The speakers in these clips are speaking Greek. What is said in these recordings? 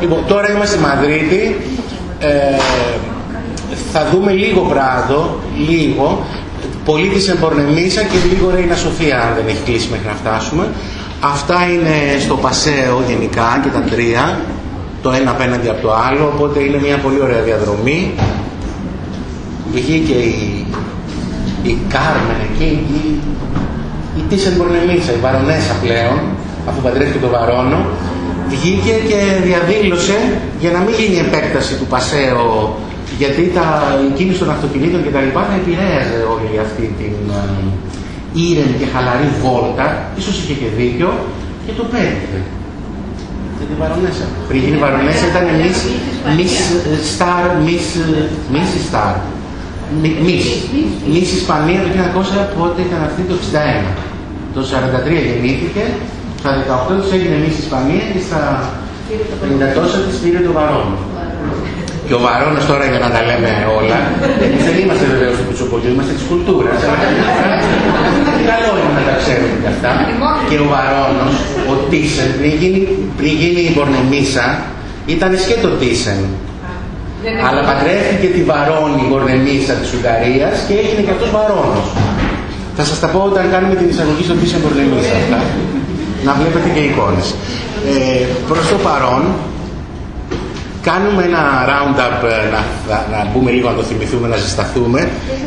Λοιπόν, τώρα είμαστε στη Μαδρίτη. Ε, θα δούμε λίγο Πράδο, λίγο. Πολύ της Εμπορνεμίσα και λίγο Ρέινα Σοφία, αν δεν έχει κλείσει μέχρι να φτάσουμε. Αυτά είναι στο Πασέο γενικά και τα τρία, το ένα απέναντι από το άλλο, οπότε είναι μια πολύ ωραία διαδρομή. Βγήκε η, η Κάρμεν εκεί, η, η Τίσεν Μπορνεμίσα, η Βαρονέσα πλέον, αφού παντρεύτηκε το Βαρόνο, βγήκε και διαδήλωσε για να μην γίνει επέκταση του Πασέο γιατί τα, η κίνηση των αυτοκινήτων και τα λοιπά θα επηρέαζε όλη αυτή την ε, ήρεμη και χαλαρή βόλτα, ίσως είχε και δίκιο και το πέτυχε. Και την Βαρονέσα. Πριν γίνει η Βαρονέσα ήταν Miss, Miss Star, Miss, Miss Star. Miss. Miss Ισπανία το 1900 πότε ήταν αυτή το 61. Το 43 γεννήθηκε στα 18 της έγινε Miss Ισπανία και στα 50 τόσα της πήρε το Βαρόνο. Και ο Βαρόνος τώρα για να τα λέμε όλα, εμείς δεν είμαστε βεβαίως του Κουτσοπολίου, είμαστε της κουλτούρας. Καλό είναι να τα ξέρουμε και αυτά. Και ο Βαρόνος, ο Τίσεν, πριν γίνει, πριν γίνει η Μπορνεμίσα, ήταν σκέτο Τίσεν. Αλλά παντρεύτηκε τη Βαρόνη η Μπορνεμίσα της Ουγγαρίας και έγινε και αυτός Βαρόνος. Θα σας τα πω όταν κάνουμε την εισαγωγή στο Τίσεν Μπορνεμίσα αυτά να βλέπετε και εικόνες. Ε, προς το παρόν, κάνουμε ένα round-up, ε, να, να, μπούμε λίγο να το θυμηθούμε, να ζεσταθούμε.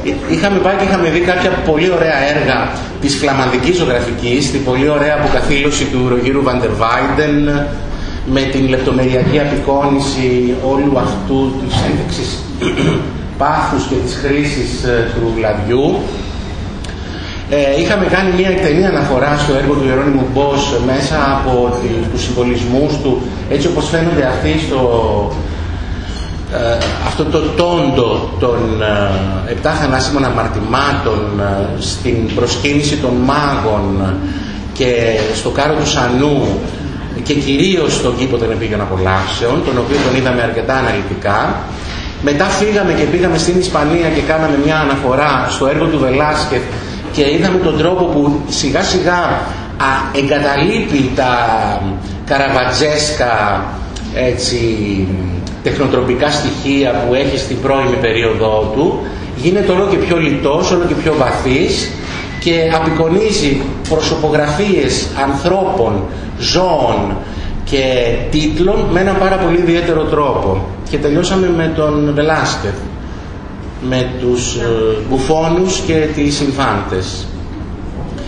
Ε, είχαμε πάει και είχαμε δει κάποια πολύ ωραία έργα της φλαμανδικής ζωγραφικής, την πολύ ωραία αποκαθήλωση του Ρογύρου Βάιντεν, με την λεπτομεριακή απεικόνηση όλου αυτού της ένδειξης πάθους και της χρήσης ε, του λαδιού ε, είχαμε κάνει μια εκτενή αναφορά στο έργο του Ιερώνυμου Μπός μέσα από τους συμβολισμούς του, έτσι όπως φαίνονται αυτοί στο, ε, αυτό το τόντο των ε, επτά θανάσιμων αμαρτημάτων ε, στην προσκύνηση των μάγων και στο κάρο του Σανού και κυρίως στον κήπο των επίγειων απολαύσεων, τον οποίο τον είδαμε αρκετά αναλυτικά. Μετά φύγαμε και πήγαμε στην Ισπανία και κάναμε μια αναφορά στο έργο του Βελάσκεφ και είδαμε τον τρόπο που σιγά σιγά α, εγκαταλείπει τα καραβατζέσκα έτσι, τεχνοτροπικά στοιχεία που έχει στην πρώιμη περίοδό του γίνεται όλο και πιο λιτός, όλο και πιο βαθύς και απεικονίζει προσωπογραφίες ανθρώπων, ζώων και τίτλων με ένα πάρα πολύ ιδιαίτερο τρόπο. Και τελειώσαμε με τον Βελάσκεφ με τους ε, μπουφόνους και τις συμφάντες.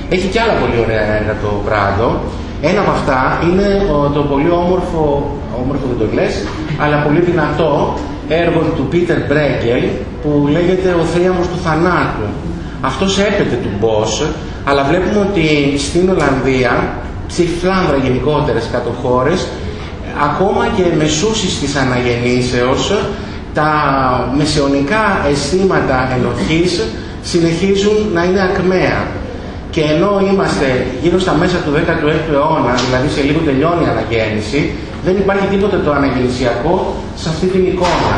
Έχει και άλλα πολύ ωραία έργα το Πράδο. Ένα από αυτά είναι το πολύ όμορφο, όμορφο δεν το λες, αλλά πολύ δυνατό έργο του Πίτερ Μπρέγκελ που λέγεται «Ο θρίαμος του θανάτου». Αυτός έπεται του Μπός, αλλά βλέπουμε ότι στην Ολλανδία, στη Φλάνδρα γενικότερες κάτω χώρες, ακόμα και μεσούσεις της αναγεννήσεως τα μεσαιωνικά αισθήματα ενοχής συνεχίζουν να είναι ακμαία. Και ενώ είμαστε γύρω στα μέσα του 16ου αιώνα, δηλαδή σε λίγο τελειώνει η αναγέννηση, δεν υπάρχει τίποτε το αναγεννησιακό σε αυτή την εικόνα.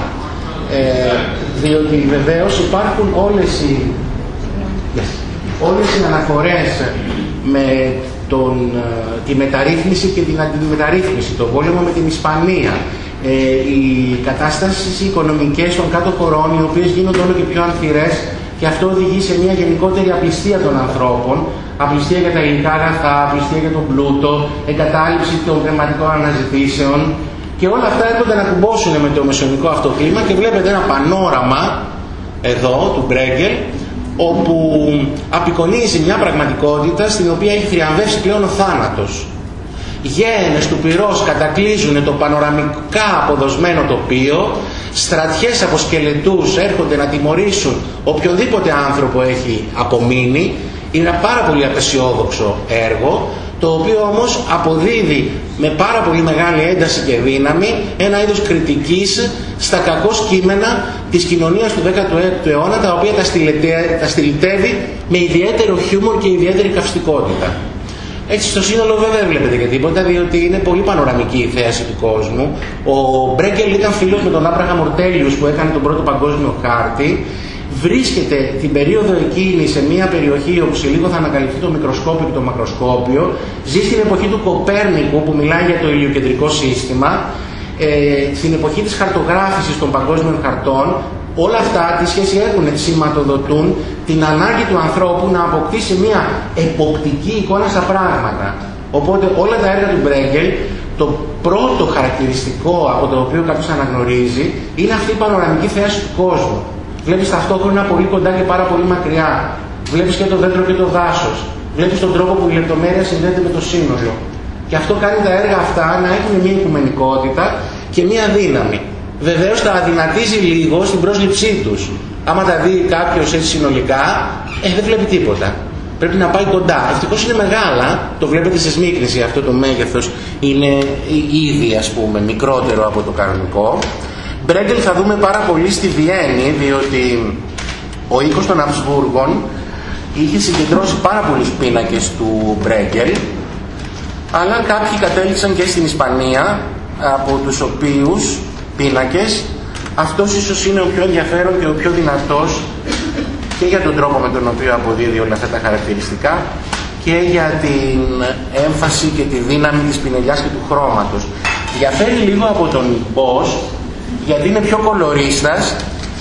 Ε, διότι βεβαίως υπάρχουν όλες οι, yes, όλες οι αναφορές με τον, ε, τη μεταρρύθμιση και την αντιμεταρρύθμιση, τον πόλεμο με την Ισπανία, ε, οι κατάστασεις οικονομικές των κάτω χωρών, οι οποίες γίνονται όλο και πιο ανθυρές και αυτό οδηγεί σε μια γενικότερη απληστία των ανθρώπων, απληστία για τα υλικά αγαθά, απληστία για τον πλούτο, εγκατάλειψη των πνευματικών αναζητήσεων και όλα αυτά έρχονται να κουμπώσουν με το μεσονικό αυτό κλίμα και βλέπετε ένα πανόραμα εδώ του Μπρέγκελ όπου απεικονίζει μια πραγματικότητα στην οποία έχει θριαμβεύσει πλέον ο θάνατος γέενες του πυρός κατακλείζουν το πανοραμικά αποδοσμένο τοπίο, στρατιές από σκελετούς έρχονται να τιμωρήσουν οποιοδήποτε άνθρωπο έχει απομείνει. Είναι ένα πάρα πολύ απεσιόδοξο έργο, το οποίο όμως αποδίδει με πάρα πολύ μεγάλη ένταση και δύναμη ένα είδος κριτικής στα κακό κείμενα της κοινωνίας του 16ου αιώνα, τα οποία τα στυλιτεύει με ιδιαίτερο χιούμορ και ιδιαίτερη καυστικότητα. Έτσι στο σύνολο βέβαια δεν βλέπετε και τίποτα, διότι είναι πολύ πανοραμική η θέαση του κόσμου. Ο Μπρέγκελ ήταν φίλος με τον Άπραχα Μορτέλιους που έκανε τον πρώτο παγκόσμιο χάρτη. Βρίσκεται την περίοδο εκείνη σε μια περιοχή όπου σε λίγο θα ανακαλυφθεί το μικροσκόπιο και το μακροσκόπιο. Ζει στην εποχή του Κοπέρνικου που μιλάει για το ηλιοκεντρικό σύστημα ε, στην εποχή της χαρτογράφησης των παγκόσμιων χαρτών, όλα αυτά τι σχέση έχουν, σηματοδοτούν την ανάγκη του ανθρώπου να αποκτήσει μια εποπτική εικόνα στα πράγματα. Οπότε όλα τα έργα του Μπρέγκελ, το πρώτο χαρακτηριστικό από το οποίο κάποιος αναγνωρίζει είναι αυτή η πανοραμική θέαση του κόσμου. Βλέπεις ταυτόχρονα πολύ κοντά και πάρα πολύ μακριά. Βλέπεις και το δέντρο και το δάσος. Βλέπεις τον τρόπο που η λεπτομέρεια συνδέεται με το σύνολο. Και αυτό κάνει τα έργα αυτά να έχουν μια οικουμενικότητα και μια δύναμη. Βεβαίως τα αδυνατίζει λίγο στην πρόσληψή τους. Άμα τα δει κάποιος έτσι συνολικά, ε, δεν βλέπει τίποτα. Πρέπει να πάει κοντά. Ευτυχώς είναι μεγάλα, το βλέπετε σε σμίκρινση αυτό το μέγεθος είναι ήδη ας πούμε μικρότερο από το κανονικό. Μπρέγκελ θα δούμε πάρα πολύ στη Βιέννη, διότι ο οίκος των Αψβούργων είχε συγκεντρώσει πάρα πολλούς πίνακες του Μπρέγκελ, αλλά κάποιοι κατέληξαν και στην Ισπανία, από τους οποίους πίνακες αυτός ίσως είναι ο πιο ενδιαφέρον και ο πιο δυνατός και για τον τρόπο με τον οποίο αποδίδει όλα αυτά τα χαρακτηριστικά και για την έμφαση και τη δύναμη της πινελιάς και του χρώματος. Διαφέρει λίγο από τον Bosch γιατί είναι πιο κολορίστας,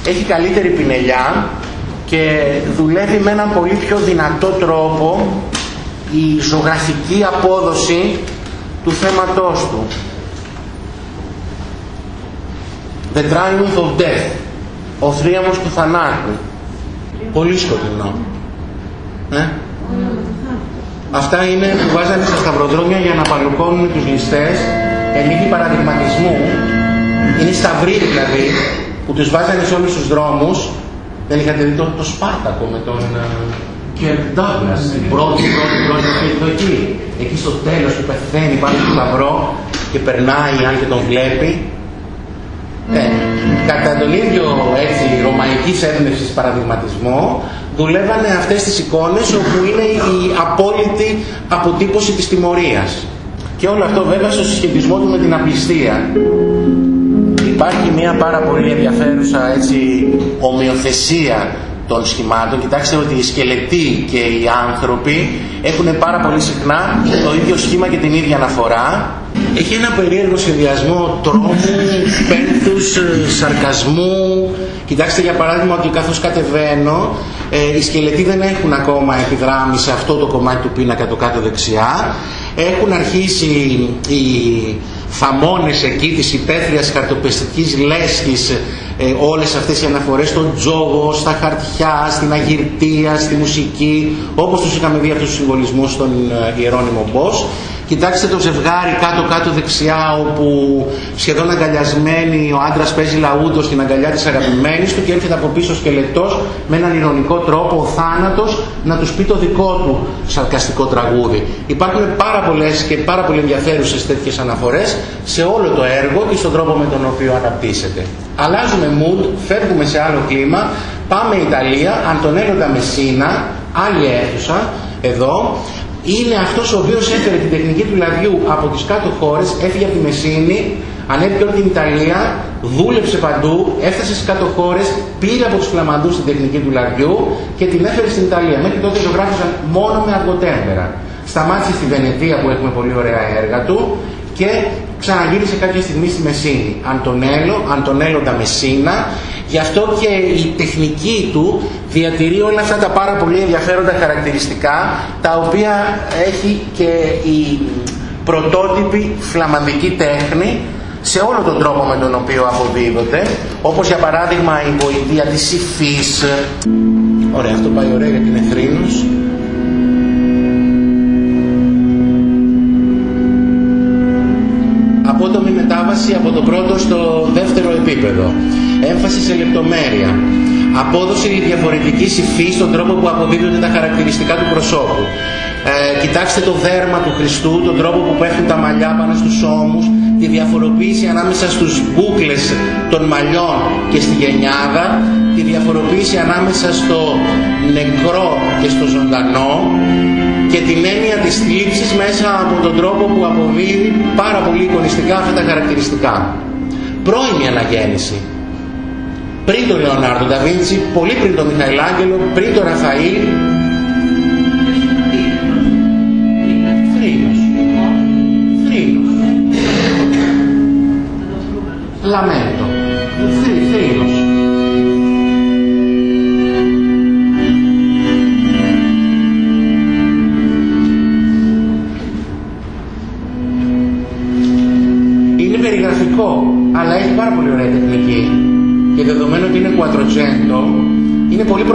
έχει καλύτερη πινελιά και δουλεύει με έναν πολύ πιο δυνατό τρόπο η ζωγραφική απόδοση του θέματός του. The Triumph of Death. Ο θρίαμος του θανάτου. Πολύ σκοτεινό. Ε; Αυτά είναι που βάζανε στα σταυροδρόμια για να παλουκώνουν τους ληστές εν παραδειγματισμού είναι σταυροί δηλαδή που τους βάζανε σε όλους τους δρόμους. Δεν είχατε δει το, το Σπάρτακο με τον Κερ Ντόγλας, την πρώτη, πρώτη, πρώτη εκδοχή. Εκεί στο τέλος που πεθαίνει πάνω στο σταυρό και περνάει αν και τον βλέπει. Ε, κατά τον ίδιο έτσι ρωμαϊκής έμπνευσης παραδειγματισμό δουλεύανε αυτές τις εικόνες όπου είναι η απόλυτη αποτύπωση της τιμωρίας. Και όλο αυτό βέβαια στο συσχετισμό του με την απληστία. Υπάρχει μια πάρα πολύ ενδιαφέρουσα έτσι, ομοιοθεσία των σχημάτων. Κοιτάξτε ότι οι σκελετοί και οι άνθρωποι έχουν πάρα πολύ συχνά το ίδιο σχήμα και την ίδια αναφορά. Έχει ένα περίεργο συνδυασμό τρόμου, πένθους, σαρκασμού. Κοιτάξτε για παράδειγμα ότι καθώς κατεβαίνω, ε, οι σκελετοί δεν έχουν ακόμα επιδράμει σε αυτό το κομμάτι του πίνακα το κάτω δεξιά. Έχουν αρχίσει οι φαμώνες εκεί της υπαίθριας χαρτοπεστικής λέσχης ε, όλες αυτές οι αναφορές στον τζόγο, στα χαρτιά, στην αγυρτία, στη μουσική όπως τους είχαμε δει αυτούς τους συμβολισμούς στον ε, Ιερώνυμο Μπός Κοιτάξτε το ζευγάρι κάτω-κάτω δεξιά όπου σχεδόν αγκαλιασμένοι ο άντρας παίζει λαούτο στην αγκαλιά της αγαπημένης του και έρχεται από πίσω σκελετός με έναν ηρωνικό τρόπο ο θάνατος να τους πει το δικό του σαρκαστικό τραγούδι. Υπάρχουν πάρα πολλές και πάρα πολύ ενδιαφέρουσες τέτοιες αναφορές σε όλο το έργο και στον τρόπο με τον οποίο αναπτύσσεται. Αλλάζουμε mood, φεύγουμε σε άλλο κλίμα, πάμε Ιταλία, Αντωνέλο Μεσίνα, άλλη αίθουσα, εδώ, είναι αυτός ο οποίος έφερε την τεχνική του λαδιού από τις κάτω χώρες, έφυγε από τη Μεσίνη, ανέβηκε όλη την Ιταλία, δούλεψε παντού, έφτασε στις κάτω χώρες, πήρε από τους φλαμαντούς την τεχνική του λαδιού και την έφερε στην Ιταλία. Μέχρι τότε ζωγράφησαν μόνο με αργοτέμπερα. Σταμάτησε στη Βενετία που έχουμε πολύ ωραία έργα του και ξαναγύρισε κάποια στιγμή στη Μεσίνη. Αντωνέλο, Αντωνέλο τα Μεσίνα, Γι' αυτό και η τεχνική του διατηρεί όλα αυτά τα πάρα πολύ ενδιαφέροντα χαρακτηριστικά τα οποία έχει και η πρωτότυπη φλαμανδική τέχνη σε όλο τον τρόπο με τον οποίο αποδίδονται όπως για παράδειγμα η βοηθεία της υφής. Ωραία αυτό πάει ωραία για την εθρήνωση απότομη μετάβαση από το πρώτο στο δεύτερο επίπεδο έμφαση σε λεπτομέρεια, απόδοση διαφορετικής υφής στον τρόπο που αποδίδονται τα χαρακτηριστικά του προσώπου. Ε, κοιτάξτε το δέρμα του Χριστού, τον τρόπο που πέφτουν τα μαλλιά πάνω στους ώμους, τη διαφοροποίηση ανάμεσα στους μπούκλες των μαλλιών και στη γενιάδα, τη διαφοροποίηση ανάμεσα στο νεκρό και στο ζωντανό και την έννοια της θλίψης μέσα από τον τρόπο που αποδίδει πάρα πολύ εικονιστικά αυτά τα χαρακτηριστικά. Πρώιμη αναγέννηση πριν τον Λεωνάρντο Νταβίντσι, πολύ πριν τον Μιχαηλάγγελο, πριν τον Ραφαήλ. Θρήνος. Θρήνος. lamento,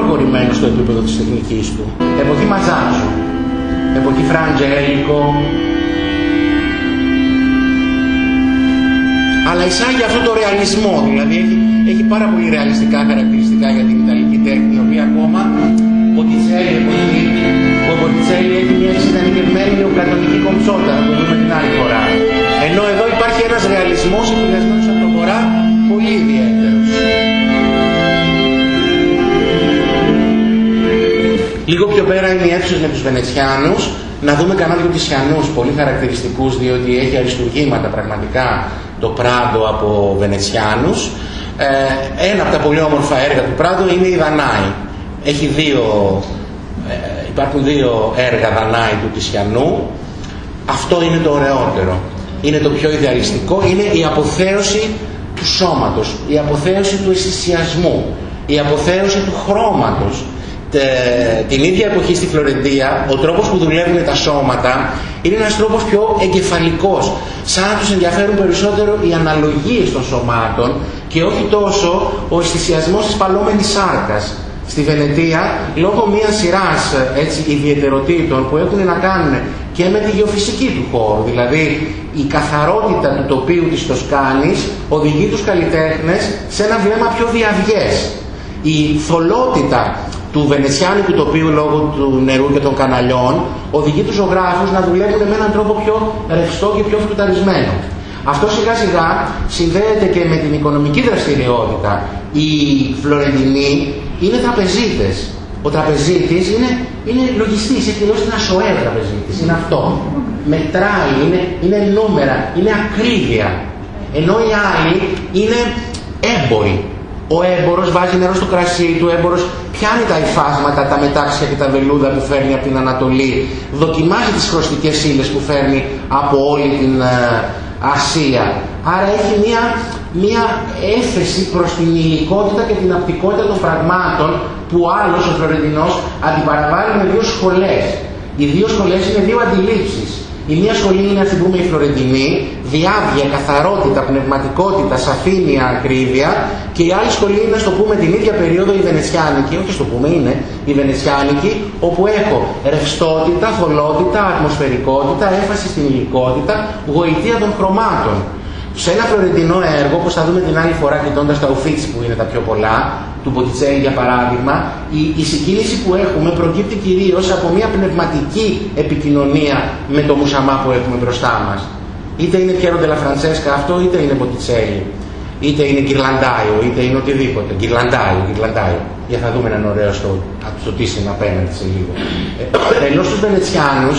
προχωρημένο στο επίπεδο της τεχνικής του. Εποχή Μαζάζο, εποχή Φραντζέλικο, αλλά εισάγει αυτό το ρεαλισμό, δηλαδή έχει, έχει πάρα πολύ ρεαλιστικά χαρακτηριστικά για την Ιταλική τέχνη, η οποία ακόμα Μποτιτσέλη εποχή, ο Μποτιτσέλη έχει μια εξειδανικευμένη νεοπλατωνική κομψότητα, να το δούμε την άλλη φορά. Ενώ εδώ υπάρχει ένας ρεαλισμός επηρεασμένος από τον Βορρά πολύ ιδιαίτερος. Πέρα είναι η αίθουσα με τους Βενετσιάνους, να δούμε κανένα δυο Τισιανούς, πολύ χαρακτηριστικούς, διότι έχει αριστουργήματα πραγματικά το Πράντο από Βενετσιάνους. Ε, ένα από τα πολύ όμορφα έργα του Πράντο είναι η Δανάη. Έχει δύο, ε, υπάρχουν δύο έργα Δανάη του Τισιανού. Αυτό είναι το ωραιότερο. Είναι το πιο ιδεαλιστικό. Είναι η αποθέωση του σώματος, η αποθέωση του αισθησιασμού, η αποθέωση του χρώματος, την ίδια εποχή στη Φλωρεντία ο τρόπος που δουλεύουν τα σώματα είναι ένας τρόπος πιο εγκεφαλικός. Σαν να τους ενδιαφέρουν περισσότερο οι αναλογίες των σωμάτων και όχι τόσο ο αισθησιασμός της παλόμενης σάρκας. Στη Βενετία λόγω μιας σειράς έτσι, ιδιαιτεροτήτων που έχουν να κάνουν και με τη γεωφυσική του χώρου δηλαδή η καθαρότητα του τοπίου της Τοσκάνης οδηγεί τους καλλιτέχνες σε ένα βλέμμα πιο διαυγές. Η θολότητα του βενετσιάνικου τοπίου λόγω του νερού και των καναλιών οδηγεί τους ζωγράφους να δουλεύουν με έναν τρόπο πιο ρευστό και πιο φρουταρισμένο. Αυτό σιγά σιγά συνδέεται και με την οικονομική δραστηριότητα. Οι Φλωρεντινοί είναι τραπεζίτες. Ο τραπεζίτης είναι, είναι λογιστής, έχει δηλώσει ένα σοέ τραπεζίτης, είναι αυτό. Μετράει, είναι, είναι νούμερα, είναι ακρίβεια. Ενώ οι άλλοι είναι έμποροι. Ο έμπορος βάζει νερό στο κρασί του, ο έμπορος πιάνει τα υφάσματα, τα μετάξια και τα βελούδα που φέρνει από την Ανατολή, δοκιμάζει τις χρωστικές ύλες που φέρνει από όλη την ε, Ασία. Άρα έχει μία, μία έφεση προς την υλικότητα και την απτικότητα των πραγμάτων που άλλος ο Φλωρεντινός αντιπαραβάλλει με δύο σχολές. Οι δύο σχολές είναι δύο αντιλήψεις. Η μία σχολή είναι, ας πούμε, η Φλωρεντινή, διάβια, καθαρότητα, πνευματικότητα, σαφήνεια, ακρίβεια και η άλλη σχολή είναι, στο πούμε, την ίδια περίοδο η Βενεσιάνικη, όχι στο πούμε, είναι η Βενεσιάνικη, όπου έχω ρευστότητα, θολότητα, ατμοσφαιρικότητα, έφαση στην υλικότητα, γοητεία των χρωμάτων. Σε ένα φλωρεντινό έργο, όπως θα δούμε την άλλη φορά κοιτώντας τα ουφίτσι που είναι τα πιο πολλά, του Μποτιτσέλη για παράδειγμα, η, η συγκίνηση που έχουμε προκύπτει κυρίως από μια πνευματική επικοινωνία με το μουσαμά που έχουμε μπροστά μας. Είτε είναι Πιέρο Ντελα Φραντσέσκα αυτό, είτε είναι Μποτιτσέλη, είτε είναι Γκυρλαντάιο, είτε είναι οτιδήποτε. Γκυρλαντάιο, Γκυρλαντάιο. Για θα δούμε έναν ωραίο στο, στο είναι απέναντι σε λίγο. Ε, ενώ στους Βενετσιάνους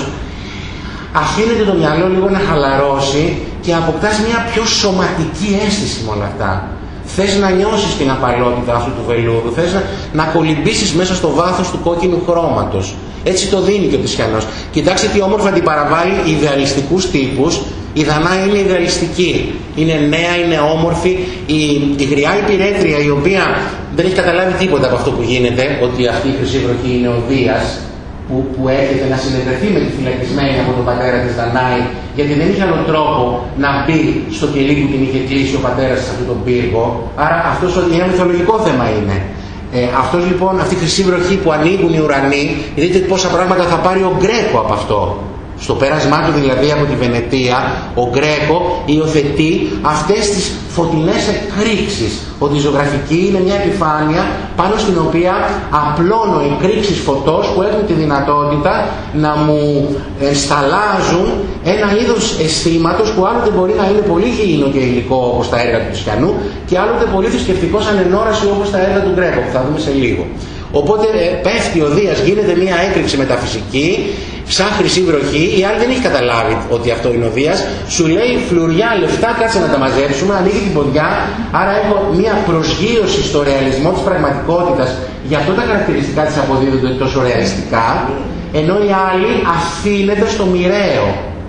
αφήνεται το μυαλό λίγο να χαλαρώσει και αποκτάς μια πιο σωματική αίσθηση με όλα αυτά. Θες να νιώσεις την απαλότητα αυτού του βελούδου, θες να, να κολυμπήσεις μέσα στο βάθος του κόκκινου χρώματος. Έτσι το δίνει και ο Τισιανός. Κοιτάξτε τι όμορφα την παραβάλλει ιδεαλιστικούς τύπους. Η Δανά είναι ιδεαλιστική. Είναι νέα, είναι όμορφη. Η, η γριά υπηρέτρια η οποία δεν έχει καταλάβει τίποτα από αυτό που γίνεται, ότι αυτή η χρυσή βροχή είναι ο Δίας, που, που έρχεται να συνεδρεθεί με τη φυλακισμένη από τον πατέρα της Δανάη, γιατί δεν είχε άλλο τρόπο να μπει στο κελί που την είχε κλείσει ο πατέρας σε αυτόν τον πύργο. Άρα αυτός ένα μυθολογικό θέμα είναι. Ε, αυτός λοιπόν, αυτή η χρυσή βροχή που ανοίγουν οι ουρανοί, δείτε πόσα πράγματα θα πάρει ο Γκρέκο από αυτό. Στο πέρασμά του δηλαδή από τη Βενετία, ο Γκρέκο υιοθετεί αυτές τις φωτεινές εκρήξεις. Ότι η ζωγραφική είναι μια επιφάνεια πάνω στην οποία απλώνω εκρήξεις φωτός που έχουν τη δυνατότητα να μου ενσταλάζουν ένα είδος αισθήματος που άλλοτε μπορεί να είναι πολύ γήινο και υλικό όπως τα έργα του Τισκιανού και άλλοτε πολύ θρησκευτικός σαν ενόραση όπως τα έργα του Γκρέκο που θα δούμε σε λίγο. Οπότε ε, πέφτει ο Δίας, γίνεται μια έκρηξη μεταφυσική σαν χρυσή βροχή, η άλλη δεν έχει καταλάβει ότι αυτό είναι ο Δίας, σου λέει φλουριά λεφτά, κάτσε να τα μαζέψουμε, ανοίγει την ποδιά, άρα έχω μια προσγείωση στο ρεαλισμό της πραγματικότητας, γι' αυτό τα χαρακτηριστικά της αποδίδονται τόσο ρεαλιστικά, ενώ η άλλη αφήνεται στο μοιραίο,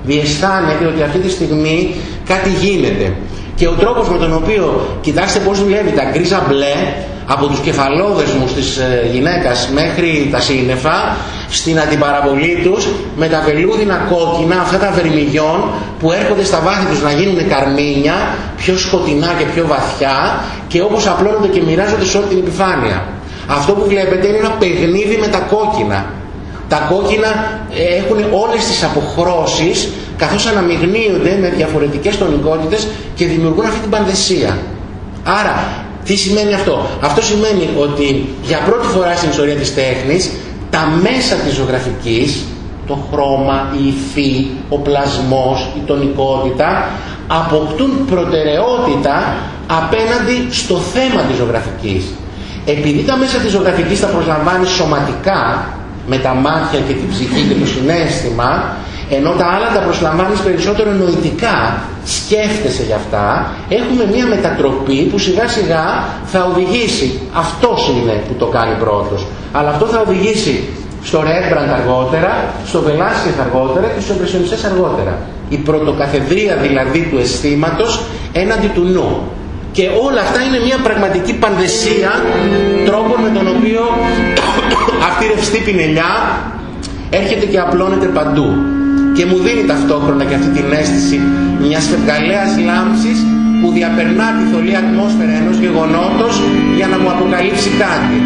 διαισθάνεται ότι αυτή τη στιγμή κάτι γίνεται. και ο τρόπος με τον οποίο, κοιτάξτε πώς δουλεύει τα γκρίζα μπλε, από τους κεφαλόδεσμους της ε, γυναίκας μέχρι τα σύννεφα, στην αντιπαραβολή τους, με τα βελούδινα κόκκινα, αυτά τα βερμιγιόν που έρχονται στα βάθη τους να γίνουν καρμίνια, πιο σκοτεινά και πιο βαθιά και όπως απλώνονται και μοιράζονται σε όλη την επιφάνεια. Αυτό που βλέπετε είναι ένα παιχνίδι με τα κόκκινα. Τα κόκκινα ε, έχουν όλες τις αποχρώσεις καθώς αναμειγνύονται με διαφορετικές τονικότητες και δημιουργούν αυτή την πανδεσία. Άρα, τι σημαίνει αυτό; Αυτό σημαίνει ότι για πρώτη φορά στην ιστορία της τέχνης τα μέσα της ζωγραφικής, το χρώμα, η υφή, ο πλασμός, η τονικότητα αποκτούν προτεραιότητα απέναντι στο θέμα της ζωγραφικής. Επειδή τα μέσα της ζωγραφικής τα προσλαμβάνει σωματικά, με τα μάτια και την ψυχή και το συνέστημα, ενώ τα άλλα τα προσλαμβάνεις περισσότερο νοητικά, σκέφτεσαι γι' αυτά, έχουμε μια μετατροπή που σιγά σιγά θα οδηγήσει, αυτός είναι που το κάνει πρώτος, αλλά αυτό θα οδηγήσει στο Ρέμπραντ αργότερα, στο Βελάσιεθ αργότερα και στους Εμπρεσιονιστές αργότερα. Η πρωτοκαθεδρία δηλαδή του αισθήματος έναντι του νου. Και όλα αυτά είναι μια πραγματική πανδεσία τρόπων με τον οποίο αυτή η ρευστή πινελιά έρχεται και απλώνεται παντού. Και μου δίνει ταυτόχρονα και αυτή την αίσθηση μιας φευγαλαίας λάμψης που διαπερνά τη θολή ατμόσφαιρα ενός γεγονότος για να μου αποκαλύψει κάτι.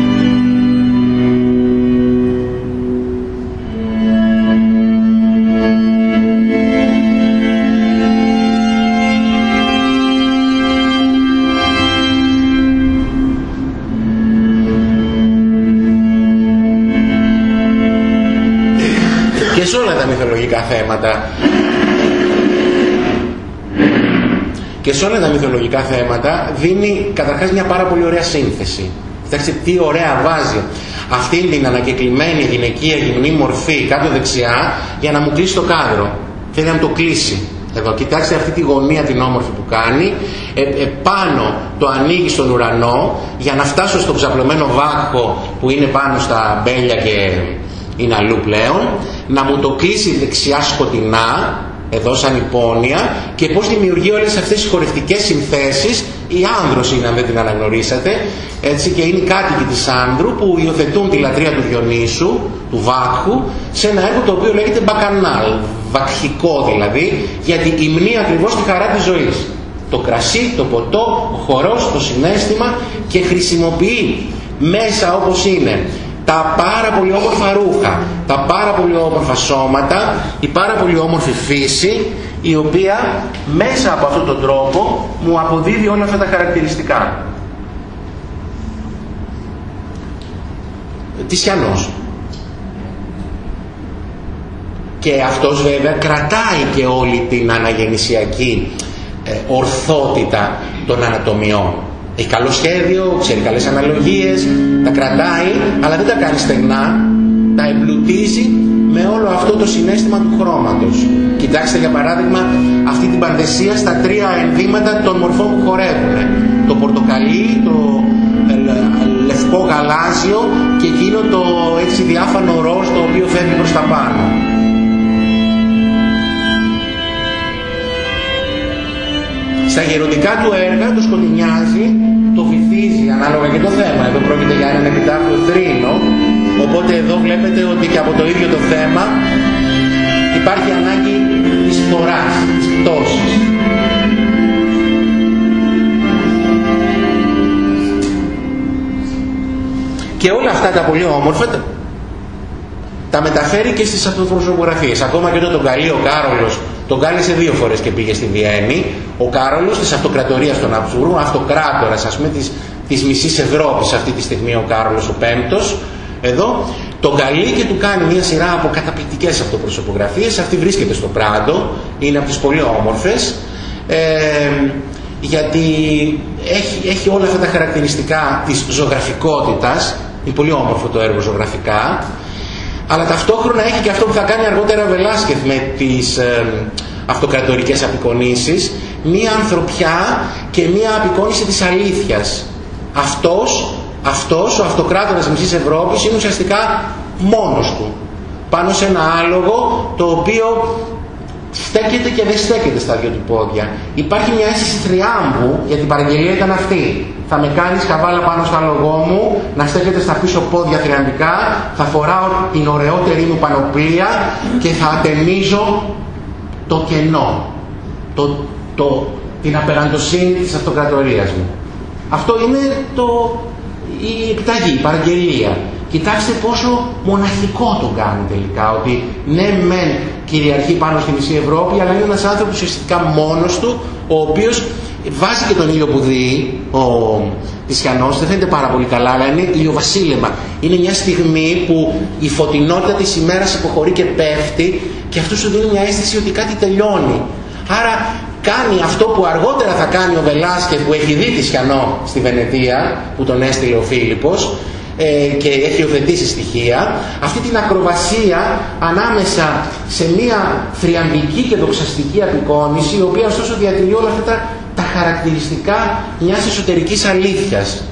Μυθολογικά θέματα και σε όλα τα μυθολογικά θέματα δίνει καταρχάς μια πάρα πολύ ωραία σύνθεση. Κοιτάξτε τι ωραία βάζει αυτή την ανακεκλημένη γυναικεία γυμνή μορφή κάτω δεξιά για να μου κλείσει το κάδρο. Θέλει να μου το κλείσει. Εδώ, κοιτάξτε αυτή τη γωνία την όμορφη που κάνει. Ε, επάνω το ανοίγει στον ουρανό για να φτάσω στο ξαπλωμένο βάκχο που είναι πάνω στα μπέλια και είναι αλλού πλέον, να μου το κλείσει δεξιά σκοτεινά, εδώ σαν υπόνοια, και πώς δημιουργεί όλες αυτές τις χορευτικές συνθέσεις, η άνδρος είναι αν δεν την αναγνωρίσατε, έτσι και είναι οι κάτοικοι της άνδρου που υιοθετούν τη λατρεία του Διονύσου, του Βάκχου, σε ένα έργο το οποίο λέγεται μπακανάλ, βακχικό δηλαδή, γιατί υμνεί ακριβώς τη χαρά της ζωής. Το κρασί, το ποτό, ο χορός, το συνέστημα και χρησιμοποιεί μέσα όπως είναι τα πάρα πολύ όμορφα ρούχα, τα πάρα πολύ όμορφα σώματα, η πάρα πολύ όμορφη φύση, η οποία μέσα από αυτόν τον τρόπο μου αποδίδει όλα αυτά τα χαρακτηριστικά. Τισιανός. Και αυτός βέβαια κρατάει και όλη την αναγεννησιακή ε, ορθότητα των ανατομιών. Έχει καλό σχέδιο, ξέρει καλές αναλογίες, τα κρατάει, αλλά δεν τα κάνει στεγνά, τα εμπλουτίζει με όλο αυτό το συνέστημα του χρώματος. Κοιτάξτε για παράδειγμα αυτή την πανδεσία στα τρία ενδύματα των μορφών που χορεύουν. Το πορτοκαλί, το λευκό γαλάζιο και εκείνο το έτσι διάφανο ροζ το οποίο φεύγει προς τα πάνω. Στα γεροντικά του έργα το σκοτεινιάζει, το βυθίζει ανάλογα και το θέμα. Εδώ πρόκειται για έναν επιτάφιο θρήνο, οπότε εδώ βλέπετε ότι και από το ίδιο το θέμα υπάρχει ανάγκη της φοράς, της πτώσης. Και όλα αυτά τα πολύ όμορφα τα μεταφέρει και στις αυτοπροσωπογραφίες. Ακόμα και όταν τον καλεί ο Κάρολος, τον κάλεσε δύο φορές και πήγε στη Βιέννη, ο Κάρολος της αυτοκρατορίας των Αψουργού, αυτοκράτορας ας πούμε της, της μισής Ευρώπης αυτή τη στιγμή ο Κάρολος ο Πέμπτος, εδώ, τον καλεί και του κάνει μια σειρά από καταπληκτικές αυτοπροσωπογραφίες, αυτή βρίσκεται στο Πράντο, είναι από τις πολύ όμορφες, ε, γιατί έχει, έχει όλα αυτά τα χαρακτηριστικά της ζωγραφικότητας, είναι πολύ όμορφο το έργο ζωγραφικά, αλλά ταυτόχρονα έχει και αυτό που θα κάνει αργότερα ο Βελάσκεθ με τις ε, αυτοκρατορικές απεικονίσεις, μία ανθρωπιά και μία απεικόνιση της αλήθειας. Αυτός, αυτός ο αυτοκράτορας μισής Ευρώπης είναι ουσιαστικά μόνος του, πάνω σε ένα άλογο το οποίο στέκεται στέκεται και δεν στέκεται στα δύο του πόδια. Υπάρχει μια αίσθηση θριάμβου, γιατί η παραγγελία ήταν αυτή. Θα με κάνεις καβάλα πάνω στο άλογό μου, να στέκεται στα πίσω πόδια θριαμβικά, θα φοράω την ωραιότερη μου πανοπλία και θα ατενίζω το κενό, το, το, την απεραντοσύνη της αυτοκρατορίας μου. Αυτό είναι το, η επιταγή, η παραγγελία. Κοιτάξτε πόσο μοναχικό το κάνει τελικά, ότι ναι μεν κυριαρχεί πάνω στη μισή Ευρώπη, αλλά είναι ένας άνθρωπος ουσιαστικά μόνος του, ο οποίος βάζει και τον ήλιο που δει, ο Ισιανός, δεν φαίνεται πάρα πολύ καλά, αλλά είναι ηλιοβασίλεμα. Είναι μια στιγμή που η φωτεινότητα της ημέρας υποχωρεί και πέφτει και αυτό σου δίνει μια αίσθηση ότι κάτι τελειώνει. Άρα κάνει αυτό που αργότερα θα κάνει ο Βελάσκε που έχει δει τη Σιανό στη Βενετία, που τον έστειλε ο Φίλιππος, ε, και έχει υιοθετήσει στοιχεία, αυτή την ακροβασία ανάμεσα σε μια θριαμβική και δοξαστική απεικόνηση, η οποία ωστόσο διατηρεί όλα αυτά τα, τα χαρακτηριστικά μιας εσωτερικής αλήθειας.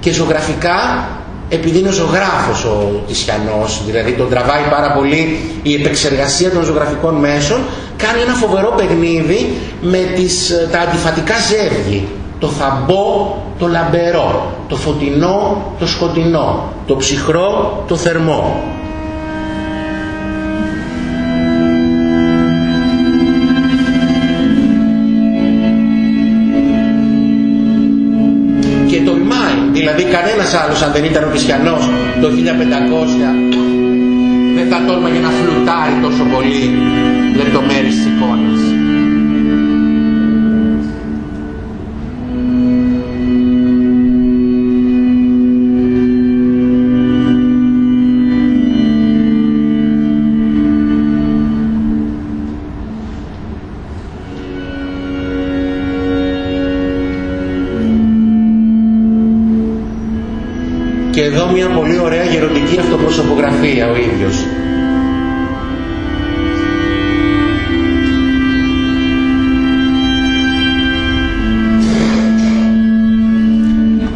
Και ζωγραφικά, επειδή είναι ζωγράφος ο Τισιανός, δηλαδή τον τραβάει πάρα πολύ η επεξεργασία των ζωγραφικών μέσων, κάνει ένα φοβερό παιχνίδι με τις, τα αντιφατικά ζεύγη το θαμπό, το λαμπερό, το φωτεινό, το σκοτεινό, το ψυχρό, το θερμό. Και τολμάει, δηλαδή κανένας άλλος αν δεν ήταν ο Χριστιανός το 1500 δεν θα τόλμαγε να φλουτάρει τόσο πολύ λεπτομέρειες της εικόνας. Μια πολύ ωραία γεροντική αυτοπροσωπογραφία ο ίδιος.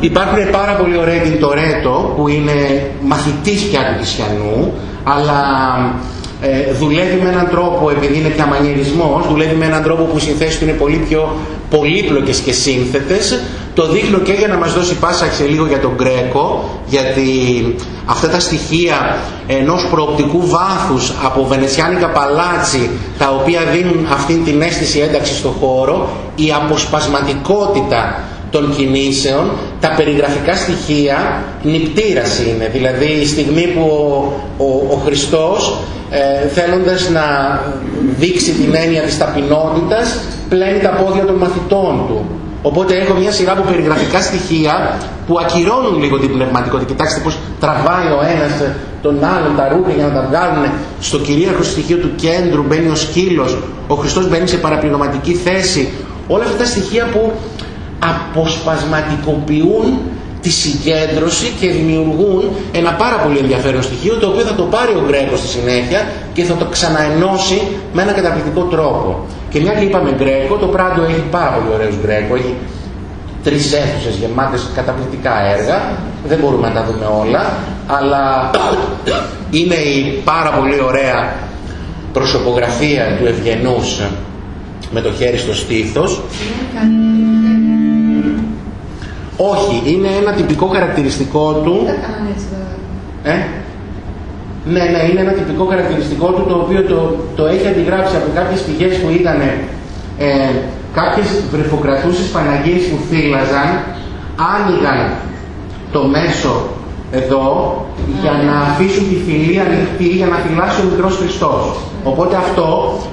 Υπάρχουν πάρα πολύ ωραία την Τορέτο που είναι μαθητής πια του Κισιανού αλλά ε, δουλεύει με έναν τρόπο, επειδή είναι πια μανιερισμός, δουλεύει με έναν τρόπο που οι συνθέσεις του είναι πολύ πιο πολύπλοκες και σύνθετες το δείχνω και για να μας δώσει πάσα σε λίγο για τον Γκρέκο, γιατί αυτά τα στοιχεία ενός προοπτικού βάθους από βενετσιάνικα παλάτσι, τα οποία δίνουν αυτή την αίσθηση ένταξη στο χώρο, η αποσπασματικότητα των κινήσεων, τα περιγραφικά στοιχεία νυπτήρας είναι. Δηλαδή η στιγμή που ο, ο, ο Χριστός ε, θέλοντας να δείξει την έννοια της ταπεινότητας πλένει τα πόδια των μαθητών του Οπότε έχω μια σειρά από περιγραφικά στοιχεία που ακυρώνουν λίγο την πνευματικότητα. Κοιτάξτε πώς τραβάει ο ένας τον άλλον τα ρούχα για να τα βγάλουν στο κυρίαρχο στοιχείο του κέντρου, μπαίνει ο σκύλος, ο Χριστός μπαίνει σε παραπληρωματική θέση. Όλα αυτά τα στοιχεία που αποσπασματικοποιούν τη συγκέντρωση και δημιουργούν ένα πάρα πολύ ενδιαφέρον στοιχείο το οποίο θα το πάρει ο Γκρέκος στη συνέχεια και θα το ξαναενώσει με ένα καταπληκτικό τρόπο. Και μια και είπαμε Γκρέκο, το Πράντο έχει πάρα πολύ ωραίους Γκρέκο, έχει τρεις αίθουσες γεμάτες καταπληκτικά έργα, δεν μπορούμε να τα δούμε όλα, αλλά είναι η πάρα πολύ ωραία προσωπογραφία του Ευγενούς με το χέρι στο στήθος. Όχι, είναι ένα τυπικό χαρακτηριστικό του. Ε; Ναι, ναι, είναι ένα τυπικό χαρακτηριστικό του το οποίο το, το έχει αντιγράψει από κάποιες πηγές που ήταν ε, κάποιες βρεφοκρατούσες Παναγίες που θύλαζαν, άνοιγαν το μέσο εδώ για να αφήσουν τη φυλή ανοιχτή για να φυλάσει ο μικρός Χριστός. Οπότε αυτό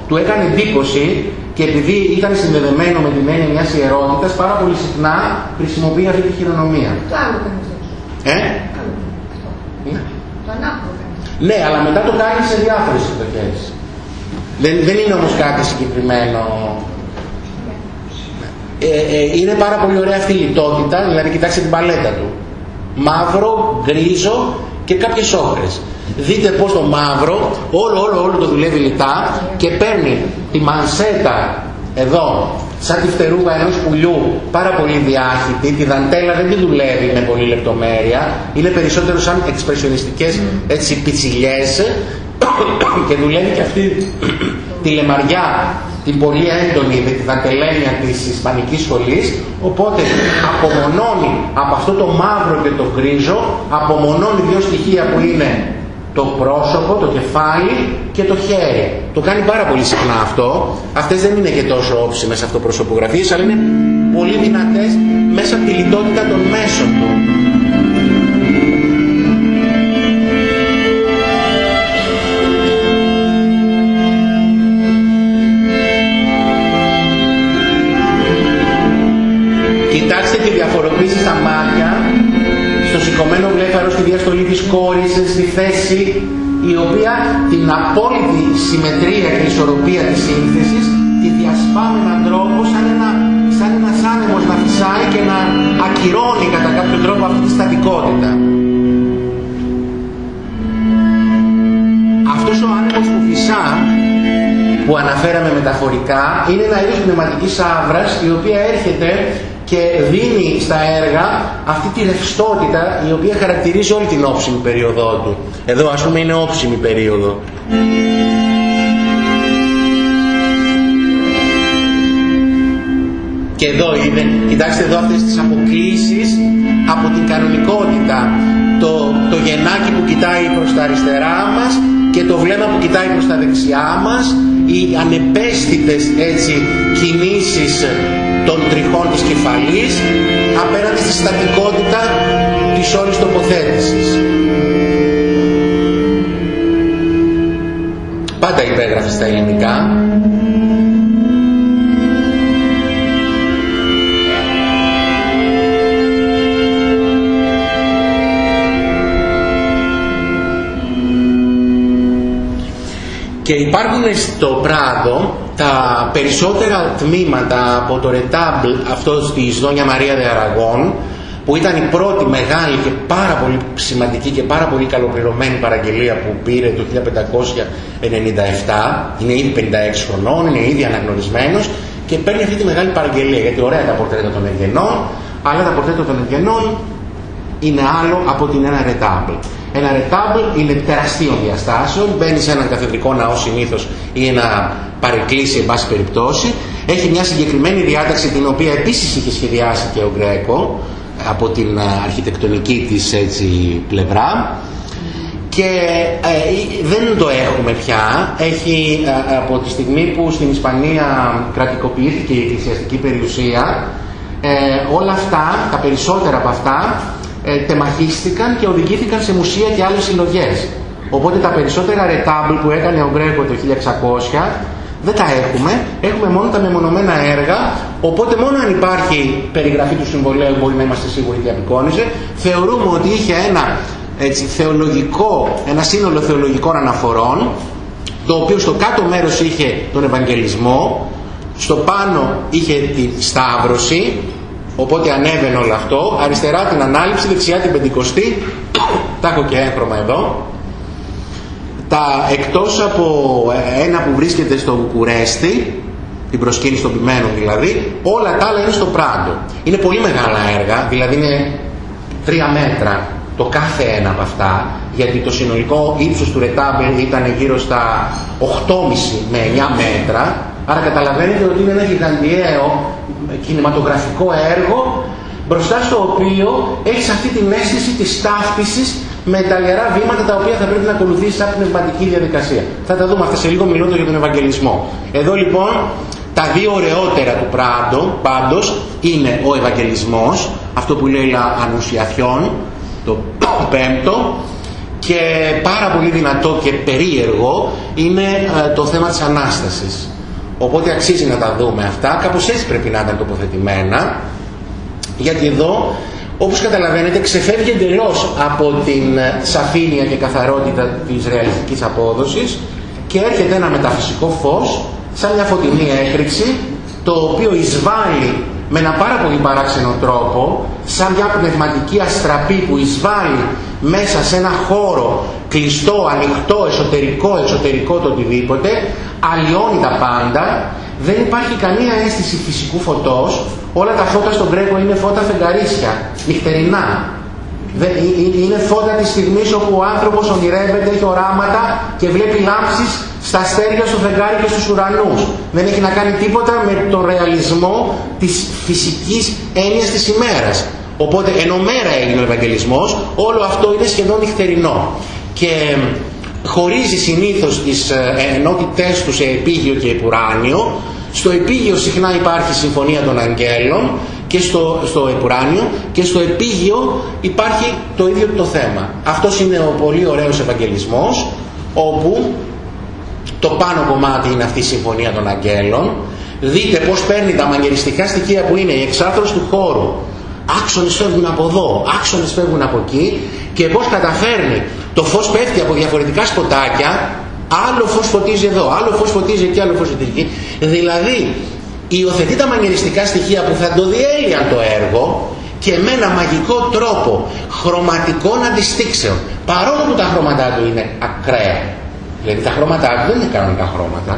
του έκανε εντύπωση και επειδή ήταν συνδεδεμένο με την έννοια μιας ιερότητας, πάρα πολύ συχνά χρησιμοποιεί αυτή τη χειρονομία. Το άλλο Ε; Ναι. Το ανάποδο. Ναι, αλλά μετά το κάνεις σε διάφορες εκδοχές. Δεν, δεν είναι όμως κάτι συγκεκριμένο. Ε, ε, είναι πάρα πολύ ωραία αυτή η λιτότητα, δηλαδή κοιτάξτε την παλέτα του. Μαύρο, γκρίζο και κάποιες όχρες. Δείτε πως το μαύρο όλο όλο όλο το δουλεύει λιτά και παίρνει τη μανσέτα εδώ σαν τη φτερούγα ενός πουλιού. Πάρα πολύ διάχυτη, τη δαντέλα δεν τη δουλεύει με πολύ λεπτομέρεια, είναι περισσότερο σαν εξπρεσιονιστικές έτσι πιτσιλιές. Και δουλεύει και αυτή τη λεμαριά την πολύ έντονη με τη δαντελένια της Ισπανικής σχολής. Οπότε απομονώνει από αυτό το μαύρο και το γκρίζο απομονώνει δύο στοιχεία που είναι το πρόσωπο, το κεφάλι και το χέρι. Το κάνει πάρα πολύ συχνά αυτό. Αυτές δεν είναι και τόσο όψιμες αυτοπροσωπογραφίες, αλλά είναι πολύ δυνατές μέσα από τη λιτότητα των μέσων του. Κοιτάξτε τη διαφοροποίηση στα μάτια, στο σηκωμένο βλέφαρος, στη διαστολή της κόρης, στη θέση η οποία την απόλυτη συμμετρία και ισορροπία της σύνθεσης τη διασπά με έναν τρόπο σαν, ένα, σαν ένας άνεμος να φυσάει και να ακυρώνει κατά κάποιο τρόπο αυτή τη στατικότητα. Αυτός ο άνεμος που φυσά που αναφέραμε μεταφορικά είναι ένα είδος πνευματικής άβρας η οποία έρχεται και δίνει στα έργα αυτή τη ρευστότητα η οποία χαρακτηρίζει όλη την όψιμη περίοδό του. Εδώ ας πούμε είναι όψιμη περίοδο. Και εδώ είναι, κοιτάξτε εδώ αυτές τις αποκλήσεις από την κανονικότητα. Το, το γενάκι που κοιτάει προς τα αριστερά μας και το βλέμμα που κοιτάει προς τα δεξιά μας, οι ανεπαίσθητες έτσι κινήσεις των τριχών της κεφαλής απέναντι στη στατικότητα της όλης τοποθέτησης. Πάντα υπέγραφε στα ελληνικά Και υπάρχουν στο Πράδο τα περισσότερα τμήματα από το ρετάμπλ αυτός της Δόνια Μαρία Δε Αραγών που ήταν η πρώτη μεγάλη και πάρα πολύ σημαντική και πάρα πολύ καλοπληρωμένη παραγγελία που πήρε το 1597 είναι ήδη 56 χρονών, είναι ήδη αναγνωρισμένος και παίρνει αυτή τη μεγάλη παραγγελία γιατί ωραία τα πορτρέτα των ευγενών αλλά τα πορτρέτα των ευγενών είναι άλλο από την ένα ρετάμπλ. Ένα ρετάμπλ είναι τεραστίων διαστάσεων, μπαίνει σε έναν καθεδρικό ναό συνήθως ή ένα παρεκκλήσι, εν πάση περιπτώσει. Έχει μια συγκεκριμένη διάταξη την οποία επίσης είχε σχεδιάσει και ο Γκρέκο από την αρχιτεκτονική της έτσι, πλευρά και ε, δεν το έχουμε πια. Έχει ε, από τη στιγμή που στην Ισπανία κρατικοποιήθηκε η εκκλησιαστική περιουσία ε, όλα αυτά, τα περισσότερα από αυτά ε, τεμαχίστηκαν και οδηγήθηκαν σε μουσεία και άλλες συλλογές. Οπότε τα περισσότερα ρετάμπλ που έκανε ο Γκρέκο το 1600 δεν τα έχουμε, έχουμε μόνο τα μεμονωμένα έργα, οπότε μόνο αν υπάρχει περιγραφή του συμβολέου μπορεί να είμαστε σίγουροι τι απεικόνιζε. Θεωρούμε ότι είχε ένα έτσι, θεολογικό, ένα σύνολο θεολογικών αναφορών, το οποίο στο κάτω μέρος είχε τον Ευαγγελισμό, στο πάνω είχε τη Σταύρωση, Οπότε ανέβαινε όλο αυτό, αριστερά την ανάληψη, δεξιά την πεντηκοστή, τα έχω και έγχρωμα εδώ. Τα εκτός από ένα που βρίσκεται στο Βουκουρέστι, την προσκύνηση των ποιμένων δηλαδή, όλα τα άλλα είναι στο Πράντο. Είναι πολύ μεγάλα έργα, δηλαδή είναι τρία μέτρα το κάθε ένα από αυτά, γιατί το συνολικό ύψος του ρετάμπελ ήταν γύρω στα 8,5 με 9 μέτρα, άρα καταλαβαίνετε ότι είναι ένα γιγαντιαίο κινηματογραφικό έργο μπροστά στο οποίο έχεις αυτή την αίσθηση της ταύτισης με τα ιερά βήματα τα οποία θα πρέπει να ακολουθήσεις σαν πνευματική διαδικασία. Θα τα δούμε αυτά σε λίγο μιλώντας για τον Ευαγγελισμό. Εδώ λοιπόν τα δύο ωραιότερα του Πράντο πάντως είναι ο Ευαγγελισμός, αυτό που λέει Ανουσιαθιόν, το πέμπτο, και πάρα πολύ δυνατό και περίεργο είναι ε, το θέμα της Ανάστασης. Οπότε αξίζει να τα δούμε αυτά. Κάπως έτσι πρέπει να ήταν τοποθετημένα. Γιατί εδώ, όπως καταλαβαίνετε, ξεφεύγει εντελώς από την σαφήνεια και καθαρότητα της ρεαλιστικής απόδοσης και έρχεται ένα μεταφυσικό φως, σαν μια φωτεινή έκρηξη, το οποίο εισβάλλει με ένα πάρα πολύ παράξενο τρόπο, σαν μια πνευματική αστραπή που εισβάλλει μέσα σε ένα χώρο κλειστό, ανοιχτό, εσωτερικό, εξωτερικό, το οτιδήποτε, αλλοιώνει τα πάντα, δεν υπάρχει καμία αίσθηση φυσικού φωτός, όλα τα φώτα στον Γκρέκο είναι φώτα φεγγαρίσια, νυχτερινά. Είναι φώτα της στιγμής όπου ο άνθρωπος ονειρεύεται, έχει οράματα και βλέπει λάμψεις στα αστέρια, στο φεγγάρι και στους ουρανούς. Δεν έχει να κάνει τίποτα με τον ρεαλισμό της φυσικής έννοιας της ημέρας. Οπότε ενώ μέρα έγινε ο Ευαγγελισμός, όλο αυτό είναι σχεδόν νυχτερινό. Και χωρίζει συνήθως τις ε, ενότητές τους σε επίγειο και επουράνιο. Στο επίγειο συχνά υπάρχει συμφωνία των αγγέλων και στο, στο επουράνιο και στο επίγειο υπάρχει το ίδιο το θέμα. Αυτός είναι ο πολύ ωραίος Ευαγγελισμός όπου το πάνω κομμάτι είναι αυτή η συμφωνία των αγγέλων. Δείτε πώς παίρνει τα μαγειριστικά στοιχεία που είναι η εξάρθρωση του χώρου. Άξονες φεύγουν από εδώ, άξονες φεύγουν από εκεί και πώς καταφέρνει το φως πέφτει από διαφορετικά σποτάκια, άλλο φως φωτίζει εδώ, άλλο φως φωτίζει εκεί, άλλο φως φωτίζει εκεί. Δηλαδή, υιοθετεί τα μαγειριστικά στοιχεία που θα το διέλυαν το έργο και με ένα μαγικό τρόπο χρωματικών αντιστήξεων. Παρόλο που τα χρώματά του είναι ακραία. Δηλαδή τα χρώματά του δεν είναι κανονικά χρώματα.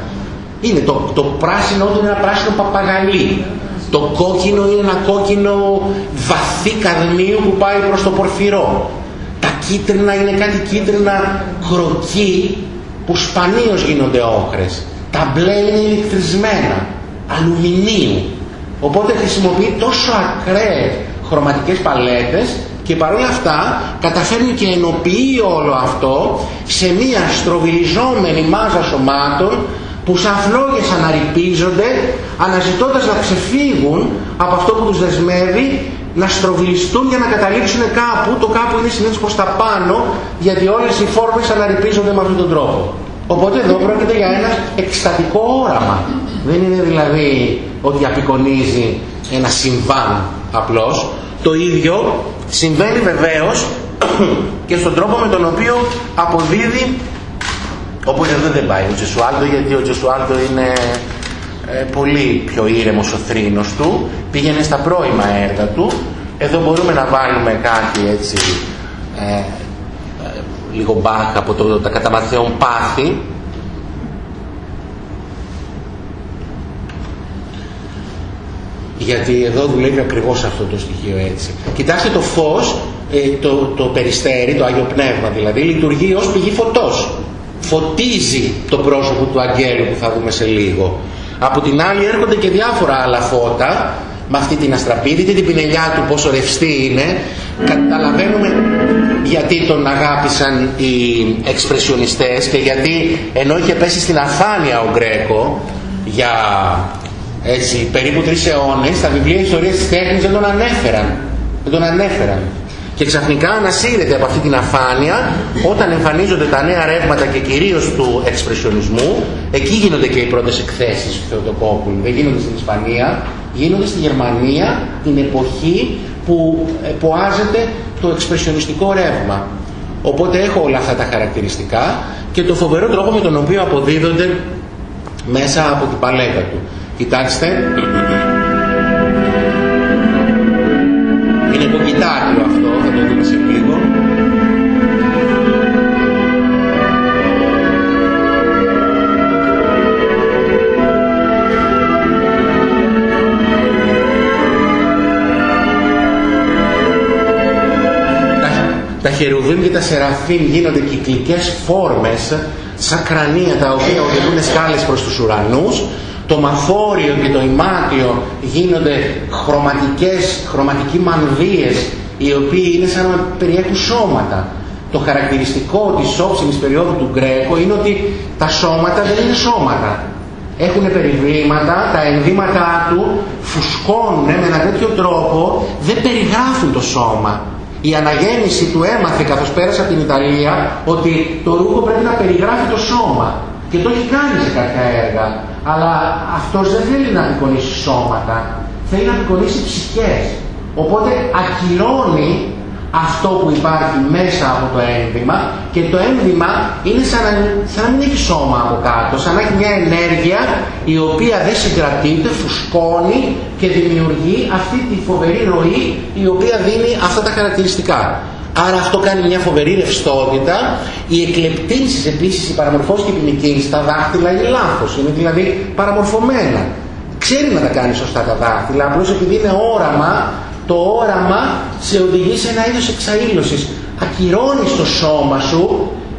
Είναι το, το πράσινο του είναι ένα πράσινο παπαγαλί. Το κόκκινο είναι ένα κόκκινο βαθύ καδμίου που πάει προς το πορφυρό. Τα κίτρινα είναι κάτι κίτρινα κροκί που σπανίως γίνονται όχρες. Τα μπλε είναι ηλεκτρισμένα, αλουμινίου. Οπότε χρησιμοποιεί τόσο ακραίες χρωματικές παλέτες και παρόλα αυτά καταφέρνει και ενοποιεί όλο αυτό σε μία στροβιλιζόμενη μάζα σωμάτων που σαν φλόγες αναρρυπίζονται αναζητώντας να ξεφύγουν από αυτό που τους δεσμεύει να στροβιλιστούν για να καταλήξουν κάπου, το κάπου είναι συνήθως προς τα πάνω γιατί όλες οι φόρμες αναρρυπίζονται με αυτόν τον τρόπο. Οπότε εδώ πρόκειται για ένα εκστατικό όραμα. Δεν είναι δηλαδή ότι απεικονίζει ένα συμβάν απλώς. Το ίδιο συμβαίνει βεβαίως και στον τρόπο με τον οποίο αποδίδει Οπότε εδώ δεν πάει ο Τζεσουάλτο γιατί ο Τζεσουάλτο είναι ε, πολύ πιο ήρεμος ο θρήνος του. Πήγαινε στα πρώιμα έργα του. Εδώ μπορούμε να βάλουμε κάτι έτσι ε, ε λίγο μπακ από το, τα καταμαθαίων πάθη. Γιατί εδώ δουλεύει ακριβώς αυτό το στοιχείο έτσι. Κοιτάξτε το φως, ε, το, το περιστέρι, το Άγιο Πνεύμα δηλαδή, λειτουργεί ως πηγή φωτός φωτίζει το πρόσωπο του αγγέλου που θα δούμε σε λίγο. Από την άλλη έρχονται και διάφορα άλλα φώτα με αυτή την αστραπίδητη, την πινελιά του πόσο ρευστή είναι. Καταλαβαίνουμε γιατί τον αγάπησαν οι εξπρεσιονιστές και γιατί ενώ είχε πέσει στην αφάνεια ο Γκρέκο για έτσι, περίπου τρεις αιώνες, τα βιβλία ιστορίας της τέχνης δεν τον ανέφεραν. Δεν τον ανέφεραν και ξαφνικά ανασύρεται από αυτή την αφάνεια όταν εμφανίζονται τα νέα ρεύματα και κυρίως του εξπρεσιονισμού. Εκεί γίνονται και οι πρώτες εκθέσεις του Θεοτοκόπουλου. Δεν γίνονται στην Ισπανία γίνονται στη Γερμανία την εποχή που ποάζεται το εξπρεσιονιστικό ρεύμα. Οπότε έχω όλα αυτά τα χαρακτηριστικά και το φοβερό τρόπο με τον οποίο αποδίδονται μέσα από την παλέτα του. Κοιτάξτε. Είναι κοκκιτάριο χερουβίμ και τα σεραφίμ γίνονται κυκλικές φόρμες σαν κρανία τα οποία οδηγούν σκάλες προς τους ουρανούς το μαφόριο και το ημάτιο γίνονται χρωματικές, χρωματικοί μανδύες οι οποίοι είναι σαν να περιέχουν σώματα. Το χαρακτηριστικό της όψιμης περίοδου του Γκρέκο είναι ότι τα σώματα δεν είναι σώματα. Έχουν περιβλήματα, τα ενδύματά του φουσκώνουν με έναν τέτοιο τρόπο, δεν περιγράφουν το σώμα. Η αναγέννηση του έμαθε καθώς πέρασε από την Ιταλία ότι το ρούχο πρέπει να περιγράφει το σώμα. Και το έχει κάνει σε κάποια έργα. Αλλά αυτός δεν θέλει να απεικονίσει σώματα, θέλει να απεικονίσει ψυχές. Οπότε ακυρώνει αυτό που υπάρχει μέσα από το ένδυμα και το ένδυμα είναι σαν να, σαν να μην έχει σώμα από κάτω, σαν να έχει μια ενέργεια η οποία δεν συγκρατείται, φουσκώνει και δημιουργεί αυτή τη φοβερή ροή η οποία δίνει αυτά τα χαρακτηριστικά. Άρα αυτό κάνει μια φοβερή ρευστότητα. Οι εκλεπτύνσεις επίσης, οι παραμορφώσεις και οι ποινικίνησεις, τα δάχτυλα είναι λάθος, είναι δηλαδή παραμορφωμένα. Ξέρει να τα κάνει σωστά τα δάχτυλα, απλώς επειδή είναι όραμα το όραμα σε οδηγεί σε ένα είδος εξαήλωσης. Ακυρώνεις το σώμα σου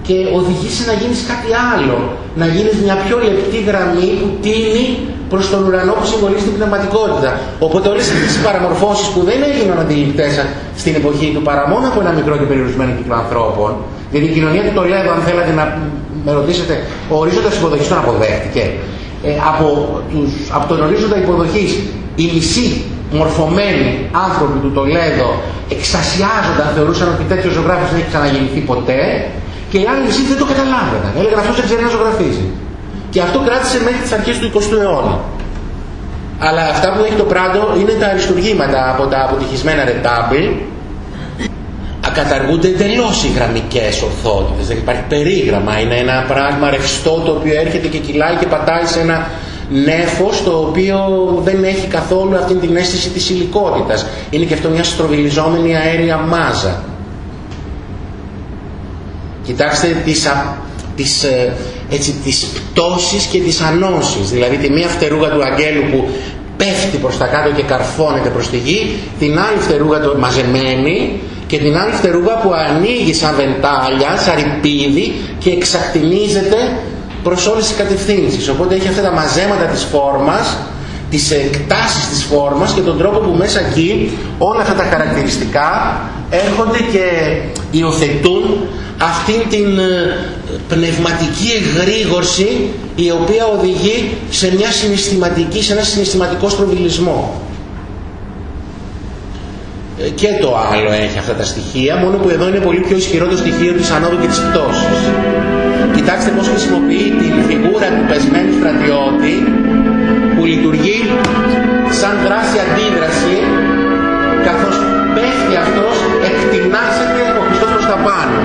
και οδηγείς σε να γίνεις κάτι άλλο. Να γίνεις μια πιο λεπτή γραμμή που τίνει προς τον ουρανό που συμβολίζει την πνευματικότητα. Οπότε όλες αυτές οι παραμορφώσεις που δεν έγιναν αντιληπτές στην εποχή του παρά μόνο από ένα μικρό και περιορισμένο κύκλο ανθρώπων, γιατί η κοινωνία του Τολέδου, αν θέλατε να με ρωτήσετε, ο ορίζοντας υποδοχής τον αποδέχτηκε. Ε, από, τους, από τον ορίζοντα υποδοχής οι μισοί μορφωμένοι άνθρωποι του Τολέδο εξασιάζονταν, θεωρούσαν ότι τέτοιο ζωγράφος δεν έχει ξαναγεννηθεί ποτέ και οι άλλοι μισοί δεν το καταλάβαιναν. Έλεγαν αυτός δεν ξέρει να ζωγραφίζει. Και αυτό κράτησε μέχρι τις αρχές του 20ου αιώνα. Αλλά αυτά που έχει το Πράντο είναι τα αριστουργήματα από τα αποτυχισμένα ρετάμπλ. Ακαταργούνται εντελώς οι γραμμικές ορθότητε. Δεν υπάρχει περίγραμμα. Είναι ένα πράγμα ρευστό το οποίο έρχεται και κυλάει και πατάει σε ένα νέφος το οποίο δεν έχει καθόλου αυτή την αίσθηση της υλικότητας. Είναι και αυτό μια στροβιλιζόμενη αέρια μάζα. Κοιτάξτε τις, τις, ε, έτσι, τις πτώσεις και τις ανώσεις. Δηλαδή τη μία φτερούγα του αγγέλου που πέφτει προς τα κάτω και καρφώνεται προς τη γη, την άλλη φτερούγα του μαζεμένη και την άλλη φτερούγα που ανοίγει σαν βεντάλια, σαν ρηπίδι και εξακτηνίζεται προς όλες τις κατευθύνσεις. Οπότε έχει αυτά τα μαζέματα της φόρμας, τις εκτάσεις της φόρμας και τον τρόπο που μέσα εκεί όλα αυτά τα χαρακτηριστικά έρχονται και υιοθετούν αυτήν την ε, πνευματική εγρήγορση η οποία οδηγεί σε μια συναισθηματική, σε ένα συναισθηματικό στροβιλισμό. Ε, και το άλλο έχει αυτά τα στοιχεία, μόνο που εδώ είναι πολύ πιο ισχυρό το στοιχείο της ανόδου και της πτώσης. Κοιτάξτε πώς χρησιμοποιεί την φιγούρα του πεσμένου στρατιώτη που λειτουργεί σαν δράση-αντίδραση καθώς πέφτει αυτός, εκτινάσεται ο Χριστός προς τα πάνω.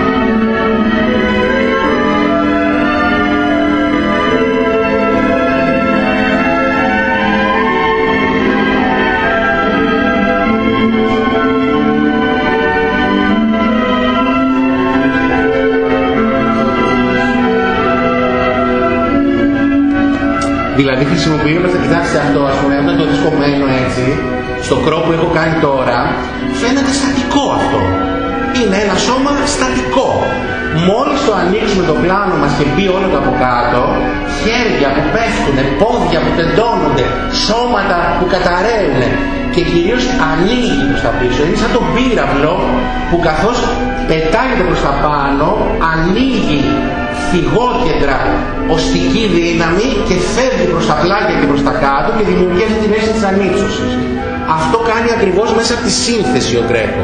Δηλαδή χρησιμοποιώντας, κοιτάξτε αυτό, ας πούμε, όταν το δισκομένο έτσι, στο κρό που έχω κάνει τώρα, φαίνεται στατικό αυτό. Είναι ένα σώμα στατικό. Μόλις το ανοίξουμε το πλάνο μας και μπει όλο το από κάτω, χέρια που πέφτουν, πόδια που τεντώνονται, σώματα που καταραίουν και κυρίως ανοίγει προς τα πίσω. Είναι σαν τον πύραυλο που καθώς πετάγεται προς τα πάνω, ανοίγει φυγόκεντρα οστική δύναμη και φεύγει προς τα πλάγια και προς τα κάτω και δημιουργεί την αίσθηση της ανύψωσης. Αυτό κάνει ακριβώς μέσα από τη σύνθεση ο Γκρέκο.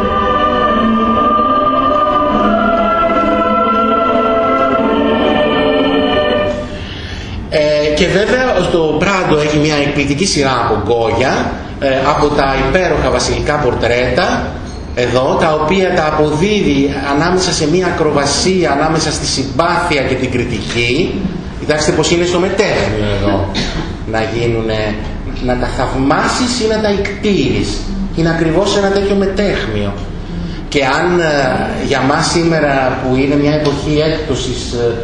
και βέβαια το Πράντο έχει μια εκπληκτική σειρά από γκόγια ε, από τα υπέροχα βασιλικά πορτρέτα εδώ, τα οποία τα αποδίδει ανάμεσα σε μια ακροβασία, ανάμεσα στη συμπάθεια και την κριτική. Κοιτάξτε πως είναι στο μετέχνιο εδώ να γίνουν, να τα θαυμάσεις ή να τα εκτείρεις είναι ακριβώς ένα τέτοιο μετέχμιο. Και αν ε, για μας σήμερα που είναι μια εποχή έκπτωσης ε,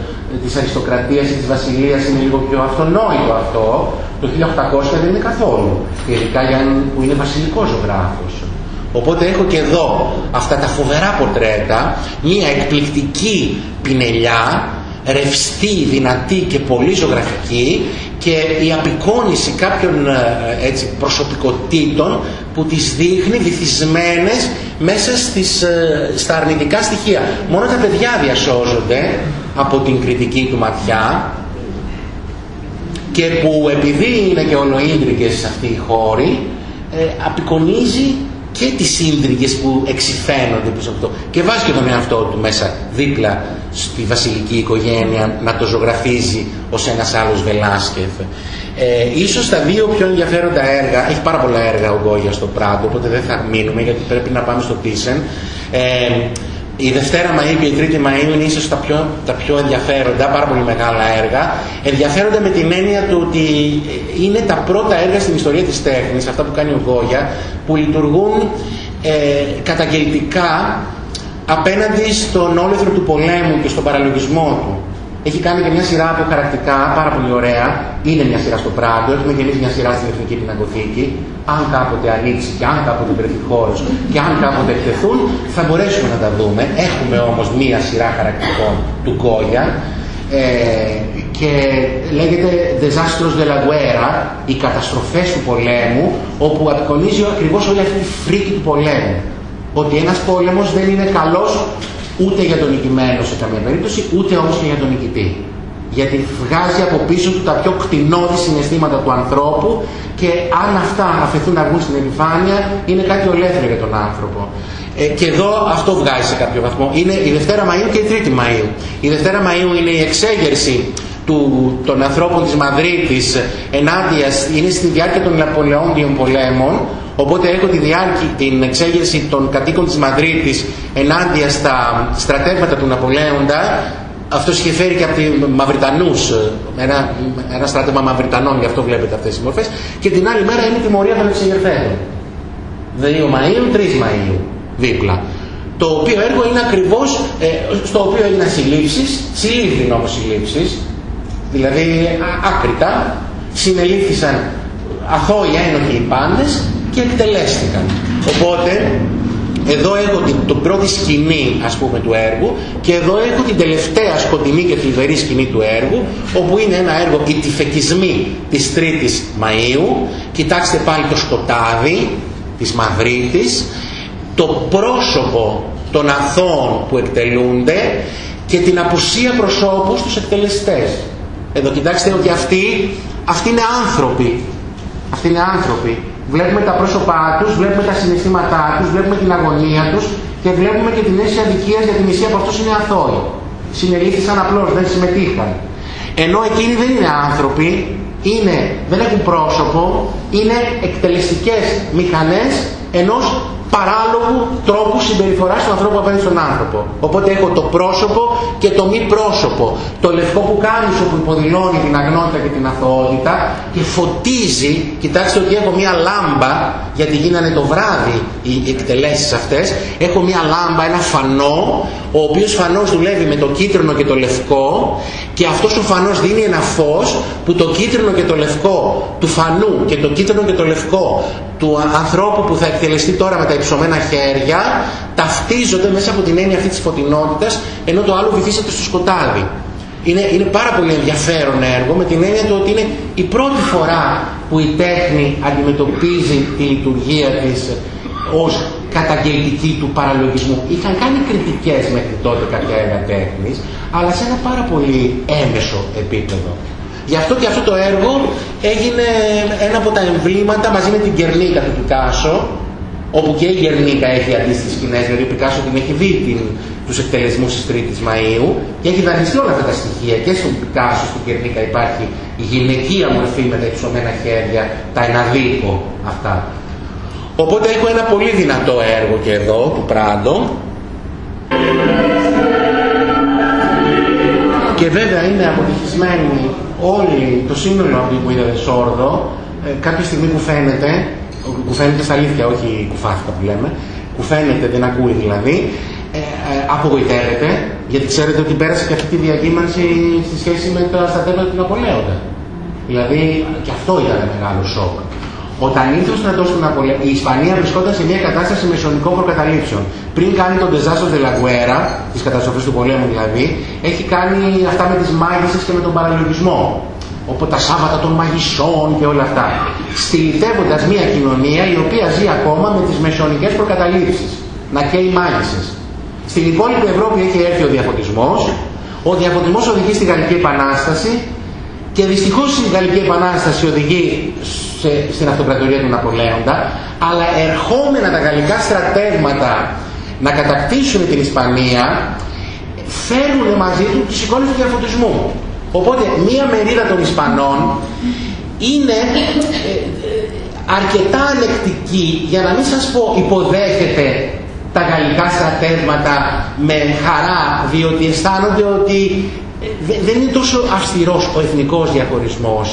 της αριστοκρατίας και της βασιλείας είναι λίγο πιο αυτονόητο αυτό, το 1800 δεν είναι καθόλου. Ειδικά για έναν που είναι βασιλικός ζωγράφος. Οπότε έχω και εδώ αυτά τα φοβερά πορτρέτα, μια εκπληκτική πινελιά, ρευστή, δυνατή και πολύ ζωγραφική και η απεικόνηση κάποιων ε, έτσι, προσωπικότητων που τις δείχνει βυθισμένες μέσα στις, ε, στα αρνητικά στοιχεία. Μόνο τα παιδιά διασώζονται από την κριτική του ματιά και που επειδή είναι και ολοίντρικες σε αυτή η χώρη ε, απεικονίζει και τις ίντριγες που εξηφαίνονται πίσω από αυτό και βάζει και τον εαυτό του μέσα δίπλα στη βασιλική οικογένεια να το ζωγραφίζει ως ένας άλλος Βελάσκεφ. Ε, ίσως τα δύο πιο ενδιαφέροντα έργα, έχει πάρα πολλά έργα ο Γκόγια στο Πράντο, οπότε δεν θα μείνουμε γιατί πρέπει να πάμε στο Τίσεν. Ε, η Δευτέρα Μαΐου και η Τρίτη Μαΐου είναι ίσως τα πιο, τα πιο ενδιαφέροντα, πάρα πολύ μεγάλα έργα. Ενδιαφέροντα με την έννοια του ότι είναι τα πρώτα έργα στην ιστορία της τέχνης, αυτά που κάνει ο Γκόγια, που λειτουργούν ε, καταγγελτικά απέναντι στον όλεθρο του πολέμου και στον παραλογισμό του. Έχει κάνει και μια σειρά από χαρακτικά πάρα πολύ ωραία. Είναι μια σειρά στο Πράντο. Έχουμε και εμεί μια σειρά στην Εθνική Πινακοθήκη. Αν κάποτε ανοίξει και αν κάποτε βρεθεί χώρος και αν κάποτε εκτεθούν, θα μπορέσουμε να τα δούμε. Έχουμε όμως μια σειρά χαρακτικών του Γκόγια. Ε, και λέγεται Desastros de la Guerra, οι καταστροφές του πολέμου, όπου απεικονίζει ακριβώς όλη αυτή τη φρίκη του πολέμου. Ότι ένας πόλεμος δεν είναι καλός ούτε για τον νικημένο σε καμία περίπτωση, ούτε όμως και για τον νικητή. Γιατί βγάζει από πίσω του τα πιο κτηνώδη συναισθήματα του ανθρώπου και αν αυτά αφαιθούν να βγουν στην επιφάνεια είναι κάτι ολέθριο για τον άνθρωπο. Ε, και εδώ αυτό βγάζει σε κάποιο βαθμό. Είναι η Δευτέρα Μαΐου και η Τρίτη Μαΐου. Η Δευτέρα Μαΐου είναι η εξέγερση του, των ανθρώπων της Μαδρίτης ενάντια, είναι στη διάρκεια των Ναπολεόντιων πολέμων Οπότε έχω τη διάρκεια, την εξέγερση των κατοίκων της Μαδρίτης ενάντια στα στρατεύματα του Ναπολέοντα. Αυτός είχε φέρει και από τη Μαυριτανούς, ένα, ένα στράτευμα Μαυριτανών, γι' αυτό βλέπετε αυτές οι μορφές. Και την άλλη μέρα είναι η τιμωρία των εξεγερθέντων. 2 Μαΐου, 3 Μαΐου, δίπλα. Το οποίο έργο είναι ακριβώς, ε, στο οποίο έγιναν συλλήψεις, συλλήφθην όμως συλλήψεις, δηλαδή άκρητα, συνελήφθησαν αθώοι ένοχοι οι πάντες και εκτελέστηκαν. Οπότε εδώ έχω την, το πρώτη σκηνή ας πούμε του έργου και εδώ έχω την τελευταία σκοτεινή και θλιβερή σκηνή του έργου όπου είναι ένα έργο «Οι τυφεκισμοί της 3ης Μαΐου». Κοιτάξτε πάλι το σκοτάδι της Μαδρίτης, το πρόσωπο των αθώων που εκτελούνται και την απουσία προσώπου στους εκτελεστές. Εδώ κοιτάξτε ότι αυτοί, αυτοί είναι άνθρωποι. Αυτοί είναι άνθρωποι Βλέπουμε τα πρόσωπά τους, βλέπουμε τα συναισθήματά τους, βλέπουμε την αγωνία τους και βλέπουμε και την αίσθηση αδικίας για τη μισή από αυτούς είναι αθώοι. Συνελήφθησαν απλώς, δεν συμμετείχαν. Ενώ εκείνοι δεν είναι άνθρωποι, είναι, δεν έχουν πρόσωπο, είναι εκτελεστικές μηχανές ενός παράλογου τρόπου συμπεριφοράς του ανθρώπου απέναντι στον άνθρωπο. Οπότε έχω το πρόσωπο και το μη πρόσωπο. Το λευκό που κάνει που υποδηλώνει την αγνότητα και την αθωότητα και φωτίζει, κοιτάξτε ότι έχω μία λάμπα, γιατί γίνανε το βράδυ οι εκτελέσεις αυτές, έχω μία λάμπα, ένα φανό, ο οποίος φανός δουλεύει με το κίτρινο και το λευκό και αυτός ο φανός δίνει ένα φως που το κίτρινο και το λευκό του φανού και το κίτρινο και το λευκό του ανθρώπου που θα εκτελεστεί τώρα με τα υψωμένα χέρια ταυτίζονται μέσα από την έννοια αυτή της φωτεινότητας ενώ το άλλο βυθίζεται στο σκοτάδι. Είναι, είναι πάρα πολύ ενδιαφέρον έργο με την έννοια του ότι είναι η πρώτη φορά που η τέχνη αντιμετωπίζει τη λειτουργία της ως καταγγελτική του παραλογισμού. Είχαν κάνει κριτικές μέχρι τότε κάποια έργα τέχνης, αλλά σε ένα πάρα πολύ έμεσο επίπεδο. Γι' αυτό και αυτό το έργο έγινε ένα από τα εμβλήματα μαζί με την Κερνίκα του Πικάσο, όπου και η Γερνίκα έχει αντίστοιχες σκηνές, δηλαδή ο Πικάσο την έχει δει την, τους εκτελεσμούς της 3ης Μαΐου και έχει δανειστεί όλα αυτά τα στοιχεία και στον Πικάσο, στην Γερνίκα υπάρχει η γυναικεία μορφή με τα υψωμένα χέρια, τα εναδίκο αυτά. Οπότε έχω ένα πολύ δυνατό έργο και εδώ του Πράντο και βέβαια είναι αποτυχισμένοι όλοι, το σύνολο αυτοί που είδατε σόρδο, ε, κάποια στιγμή που φαίνεται, που φαίνεται στα αλήθεια, όχι κουφάθηκα που λέμε, που φαίνεται, δεν ακούει δηλαδή, ε, ε, απογοητεύεται, γιατί ξέρετε ότι πέρασε και αυτή τη διακύμανση στη σχέση με τα στρατεύματα του Ναπολέοντα. Δηλαδή και αυτό ήταν μεγάλο σοκ. Όταν ήρθε ο στρατός του Ναπολέον, η Ισπανία βρισκόταν σε μια κατάσταση μεσονικών προκαταλήψεων. Πριν κάνει τον Τεζάσος Δελαγκουέρα, τις καταστροφές του πολέμου δηλαδή, έχει κάνει αυτά με τις μάγισσες και με τον παραλογισμό. Όπω τα Σάββατα των μαγισσών και όλα αυτά. Στυλιτεύοντας μια κοινωνία η οποία ζει ακόμα με τις μεσονικέ προκαταλήψεις. Να καίει μάγισσε. Στην υπόλοιπη Ευρώπη έχει έρθει ο διαφωτισμό. Ο διαφωτισμό οδηγεί στη Γαλλική Επανάσταση και δυστυχώς η Γαλλική Επανάσταση οδηγεί σε, στην αυτοκρατορία του Ναπολέοντα, αλλά ερχόμενα τα γαλλικά στρατεύματα να κατακτήσουν την Ισπανία, φέρνουν μαζί τους τις εικόνες του διαφωτισμού. Οπότε μία μερίδα των Ισπανών είναι ε, ε, αρκετά ανεκτική, για να μην σας πω υποδέχεται τα γαλλικά στρατεύματα με χαρά, διότι αισθάνονται ότι ε, δεν είναι τόσο αυστηρός ο εθνικός διαχωρισμός,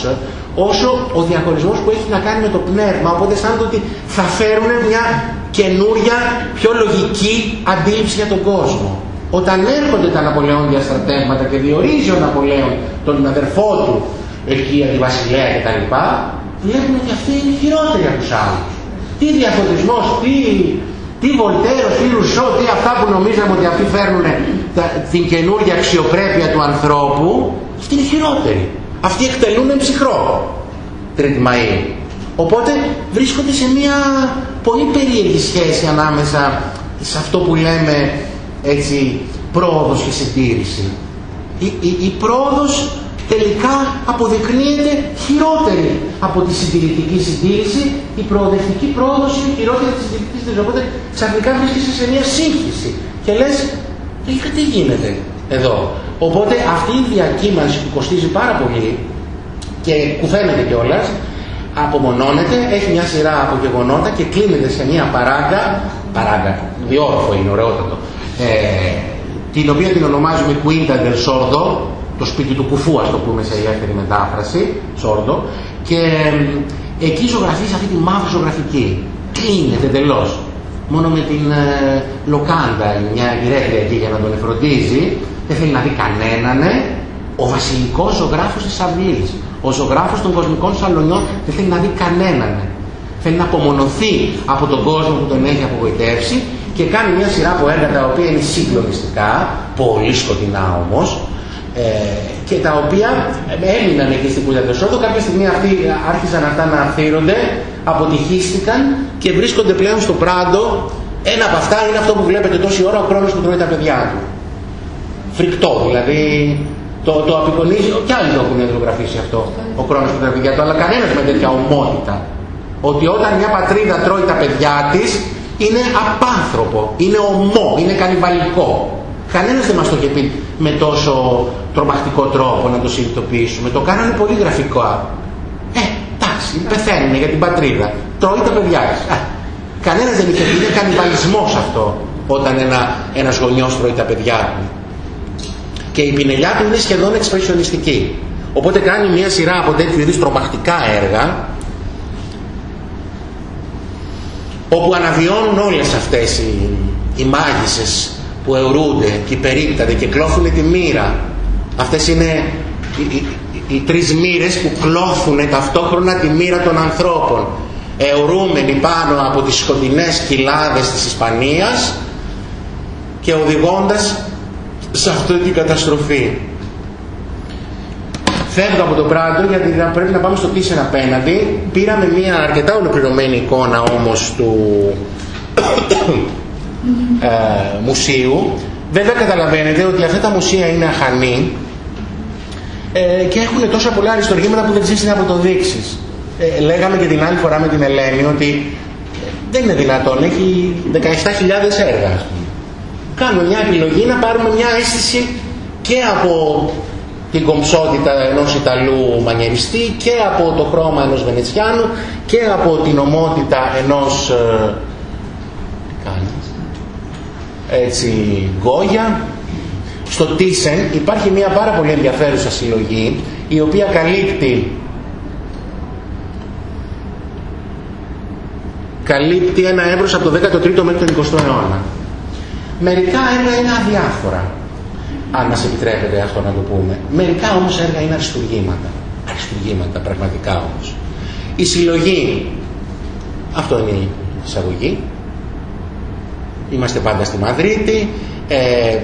όσο ο διαχωρισμός που έχει να κάνει με το πνεύμα, οπότε αισθάνονται ότι θα φέρουν μια καινούρια, πιο λογική αντίληψη για τον κόσμο. Όταν έρχονται τα Ναπολεόντια στρατεύματα και διορίζει ο Ναπολέον τον αδερφό του εκεί τη βασιλέα κτλ. Βλέπουν ότι αυτοί είναι χειρότεροι από τους άλλους. Τι διαφωτισμός, τι, τι Βολτέρος, τι Ρουσό, τι αυτά που νομίζαμε ότι αυτοί φέρνουν την καινούργια αξιοπρέπεια του ανθρώπου, αυτοί είναι χειρότεροι. Αυτοί εκτελούν ψυχρό. Τρίτη Μαΐου. Οπότε βρίσκονται σε μια πολύ περίεργη σχέση ανάμεσα σε αυτό που λέμε έτσι πρόοδος και συντήρηση. Η, η, η πρόοδος τελικά αποδεικνύεται χειρότερη από τη συντηρητική συντήρηση. Η προοδευτική πρόοδος είναι χειρότερη από τη συντηρητική συντήρηση. Οπότε ξαφνικά βρίσκεσαι σε μια σύγχυση και λες τελικά τι γίνεται εδώ; Οπότε αυτή η διακύμανση που κοστίζει πάρα πολύ και κουφαίνεται κιόλας, απομονώνεται, έχει μια σειρά από γεγονότα και κλείνεται σε μια παράγκα, παράγκα, διόρφο είναι ωραιότατο, ε, την οποία την ονομάζουμε Quinta del Sordo, το σπίτι του κουφού ας το πούμε σε ελεύθερη μετάφραση, Sordo, και ε, εκεί ζωγραφεί σε αυτή τη μαύρη ζωγραφική. Κλείνεται εντελώς. Μόνο με την ε, Λοκάντα, μια γυρέτρια εκεί για να τον εφροντίζει, δεν θέλει να δει κανέναν, ε, ο βασιλικός ζωγράφος της αυλής, ο ζωγράφος των κοσμικών σαλονιών δεν θέλει να δει κανέναν. Θέλει να απομονωθεί από τον κόσμο που τον έχει απογοητεύσει και κάνει μια σειρά από έργα τα οποία είναι συγκλονιστικά, πολύ σκοτεινά όμως, ε, και τα οποία έμειναν εκεί στην Κούλια Τεσόδο. Κάποια στιγμή αυτοί άρχισαν αυτά να αφήρονται, αποτυχίστηκαν και βρίσκονται πλέον στο Πράντο. Ένα από αυτά είναι αυτό που βλέπετε τόση ώρα, ο χρόνος που τρώει τα παιδιά του. Φρικτό, δηλαδή το, το απεικονίζει, και άλλοι το έχουν εντρογραφήσει αυτό, ο χρόνος που τρώει τα παιδιά του, αλλά κανένας με τέτοια ομότητα. Ότι όταν μια πατρίδα τρώει τα παιδιά της, είναι απάνθρωπο, είναι ομό, είναι κανιβαλικό. Κανένας δεν μας το είχε πει με τόσο τρομακτικό τρόπο να το συνειδητοποιήσουμε. Το κάνανε πολύ γραφικό. Ε, εντάξει, πεθαίνουν για την πατρίδα. Τρώει τα παιδιά της. Ε, κανένας δεν είχε πει, είναι κανιβαλισμός αυτό όταν ένα, ένας γονιός τρώει τα παιδιά του. Και η πινελιά του είναι σχεδόν εξπρεσιονιστική. Οπότε κάνει μια σειρά από τέτοιου είδους τρομακτικά έργα όπου αναβιώνουν όλες αυτές οι, οι μάγισσες που αιωρούνται και υπερίπτανται και κλώθουν τη μοίρα. Αυτές είναι οι, οι, οι, τρεις μοίρες που κλώθουν ταυτόχρονα τη μοίρα των ανθρώπων. Αιωρούμενοι πάνω από τις σκοτεινές κοιλάδες της Ισπανίας και οδηγώντας σε αυτή την καταστροφή. Φεύγω από τον Πράντο γιατί πρέπει να πάμε στο Τίσεν απέναντι. Πήραμε μια αρκετά ολοκληρωμένη εικόνα όμως του ε, μουσείου. Βέβαια καταλαβαίνετε ότι αυτά τα μουσεία είναι αχανή ε, και έχουν τόσα πολλά αριστοργήματα που δεν ξέρεις να πρωτοδείξεις. Ε, λέγαμε και την άλλη φορά με την Ελένη ότι δεν είναι δυνατόν, έχει 17.000 έργα. Κάνουμε μια επιλογή να πάρουμε μια αίσθηση και από την κομψότητα ενός Ιταλού μανιεριστή και από το χρώμα ενός Βενετσιάνου και από την ομότητα ενός ε, έτσι, Γκόγια. Στο Τίσεν υπάρχει μια πάρα πολύ ενδιαφέρουσα συλλογή η οποία καλύπτει καλύπτει ένα εύρος από το 13ο μέχρι τον 20ο αιώνα. Μερικά έργα είναι αδιάφορα αν μας επιτρέπετε αυτό να το πούμε. Μερικά όμως έργα είναι αριστουργήματα. Αριστουργήματα πραγματικά όμως. Η συλλογή Αυτό είναι η εισαγωγή. Είμαστε πάντα στη Μαδρίτη, ε,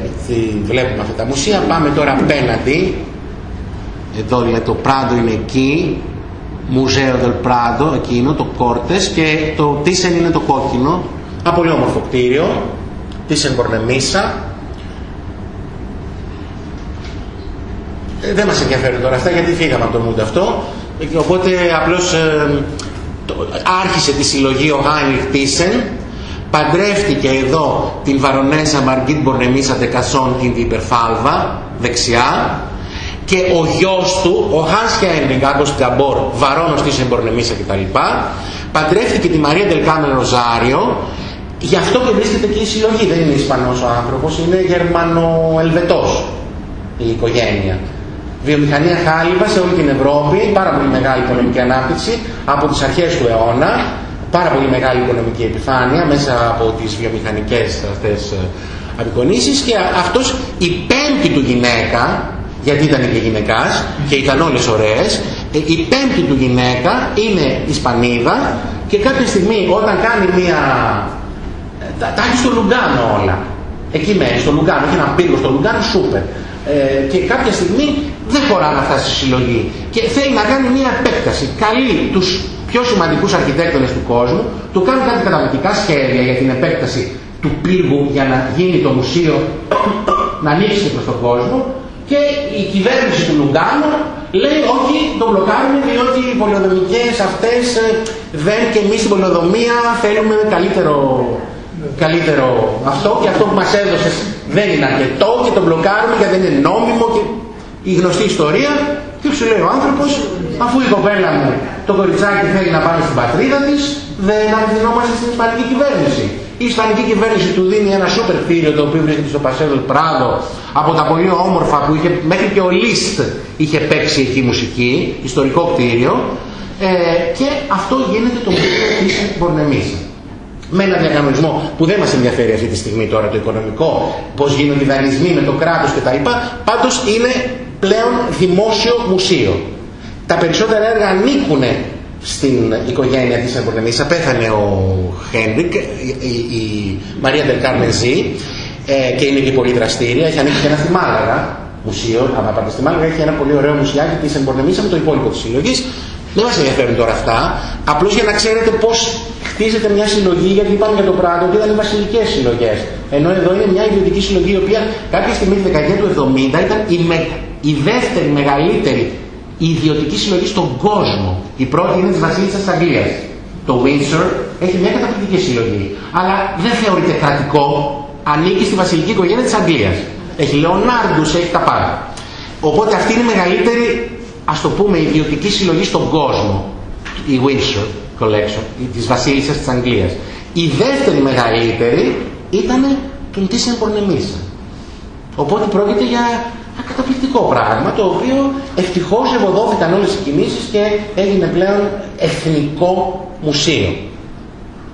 βλέπουμε αυτά τα μουσεία. Πάμε τώρα απέναντι. Εδώ λέει το Πράντο είναι εκεί, Μουζέο del Prado, εκείνο, το Κόρτες και το Τίσεν είναι το κόκκινο. Ένα πολύ όμορφο κτίριο, Τίσεν Κορνεμίσα. Ε, δεν μας ενδιαφέρουν τώρα αυτά γιατί φύγαμε από το μούντο αυτό. Οπότε απλώς ε, άρχισε τη συλλογή ο Χάινιχ Τίσεν παντρεύτηκε εδώ την Βαρονέσα Μαργκίτ Μπορνεμίσα Τεκασόν την Υπερφάλβα δεξιά και ο γιος του, ο Hans Henrik Άγκος Γκαμπόρ, βαρόνος της Εμπορνεμίσα κτλ. Παντρεύτηκε τη Μαρία Ντελκάμεν Ροζάριο, γι' αυτό και βρίσκεται εκεί η συλλογή. Δεν είναι Ισπανός ο άνθρωπος, είναι Γερμανοελβετός η οικογένεια. Βιομηχανία χάλιβα σε όλη την Ευρώπη, πάρα πολύ μεγάλη οικονομική ανάπτυξη από τις αρχές του αιώνα πάρα πολύ μεγάλη οικονομική επιφάνεια μέσα από τις βιομηχανικές αυτές ε, απεικονίσεις και αυτός η πέμπτη του γυναίκα γιατί ήταν και γυναικάς και ήταν όλες ωραίες ε, η πέμπτη του γυναίκα είναι Ισπανίδα και κάποια στιγμή όταν κάνει μία ε, τα, τα έχει στο Λουγκάνο όλα. Εκεί μέσα στο Λουγκάνο έχει ένα πύργο στο Λουγκάνο σούπερ. Ε, και κάποια στιγμή δεν χωρά να φτάσει στη συλλογή. Και θέλει να κάνει μία επέκταση. Καλεί τους πιο σημαντικούς αρχιτέκτονες του κόσμου, του κάνουν κάτι καταπληκτικά σχέδια για την επέκταση του πύργου για να γίνει το μουσείο να ανοίξει προς τον κόσμο. Και η κυβέρνηση του Λουγκάνου λέει όχι το μπλοκάρουμε διότι οι πολιοδομικές αυτές ε, δεν και εμείς στην πολιοδομία θέλουμε καλύτερο, καλύτερο αυτό και αυτό που μας έδωσε δεν είναι αρκετό και το μπλοκάρουμε γιατί δεν είναι νόμιμο και η γνωστή ιστορία και σου λέει ο άνθρωπος αφού η κοπέλα μου το κοριτσάκι θέλει να πάει στην πατρίδα της, δεν απευθυνόμαστε στην Ισπανική κυβέρνηση. Η Ισπανική κυβέρνηση του δίνει ένα σούπερ κτίριο το οποίο βρίσκεται στο Πασέδο Πράδο από τα πολύ όμορφα που είχε, μέχρι και ο Λίστ είχε παίξει εκεί μουσική, ιστορικό κτίριο ε, και αυτό γίνεται το μουσείο της Μπορνεμής. Με ένα διακανονισμό που δεν μας ενδιαφέρει αυτή τη στιγμή τώρα το οικονομικό, πώς γίνονται οι δανεισμοί με το κράτος κτλ. Πάντως είναι πλέον δημόσιο μουσείο. Τα περισσότερα έργα ανήκουν στην οικογένεια της Εμπορνεμίσα. Πέθανε ο Χέντρικ, η, η Μαρία Ντελκάρμεν ε, και είναι και πολύ δραστήρια. Έχει ανοίξει και ένα στη Μάλαγα μουσείο, άμα πάτε στη Μάλαγα, έχει ένα πολύ ωραίο μουσιάκι της Εμπορνεμίσα με το υπόλοιπο της συλλογής. Δεν μας ενδιαφέρουν τώρα αυτά, απλώς για να ξέρετε πώς χτίζεται μια συλλογή, γιατί είπαμε για το πράγμα ότι ήταν οι βασιλικές συλλογές. Ενώ εδώ είναι μια ιδιωτική συλλογή, η οποία κάποια στιγμή τη δεκαετία του 70 ήταν η, με, η δεύτερη μεγαλύτερη η ιδιωτική συλλογή στον κόσμο. Η πρώτη είναι της Βασίλισσας της Αγγλίας. Το Windsor έχει μια καταπληκτική συλλογή. Αλλά δεν θεωρείται κρατικό. Ανήκει στη βασιλική οικογένεια της Αγγλίας. Έχει Λεωνάρντους, έχει τα πάντα. Οπότε αυτή είναι η μεγαλύτερη, ας το πούμε, ιδιωτική συλλογή στον κόσμο. Η Windsor Collection, της Βασίλισσας της Αγγλίας. Η δεύτερη μεγαλύτερη ήταν του Τίσεν Πορνεμίσα. Οπότε πρόκειται για ένα καταπληκτικό πράγμα το οποίο ευτυχώς ευωδόθηκαν όλες οι κινήσεις και έγινε πλέον εθνικό μουσείο.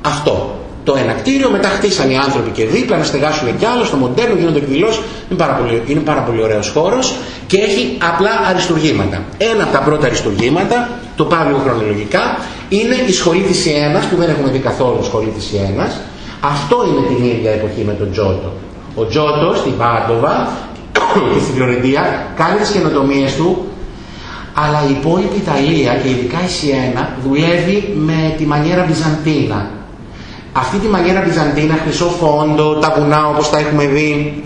Αυτό. Το ένα κτίριο, μετά χτίσαν οι άνθρωποι και δίπλα να στεγάσουν κι άλλο στο μοντέρνο, γίνονται εκδηλώσεις. Είναι πάρα πολύ, είναι πάρα πολύ ωραίος χώρος και έχει απλά αριστουργήματα. Ένα από τα πρώτα αριστουργήματα, το πάω χρονολογικά, είναι η σχολή της Ιένας, που δεν έχουμε δει καθόλου σχολή της Ιένας. Αυτό είναι την ίδια εποχή με τον Τζότο. Ο Τζότο στην Πάντοβα και στην Φλωρεντία κάνει τις καινοτομίες του αλλά η υπόλοιπη Ιταλία και ειδικά η Σιένα δουλεύει με τη μανιέρα Βυζαντίνα. Αυτή τη μανιέρα Βυζαντίνα, χρυσό φόντο, τα βουνά όπως τα έχουμε δει,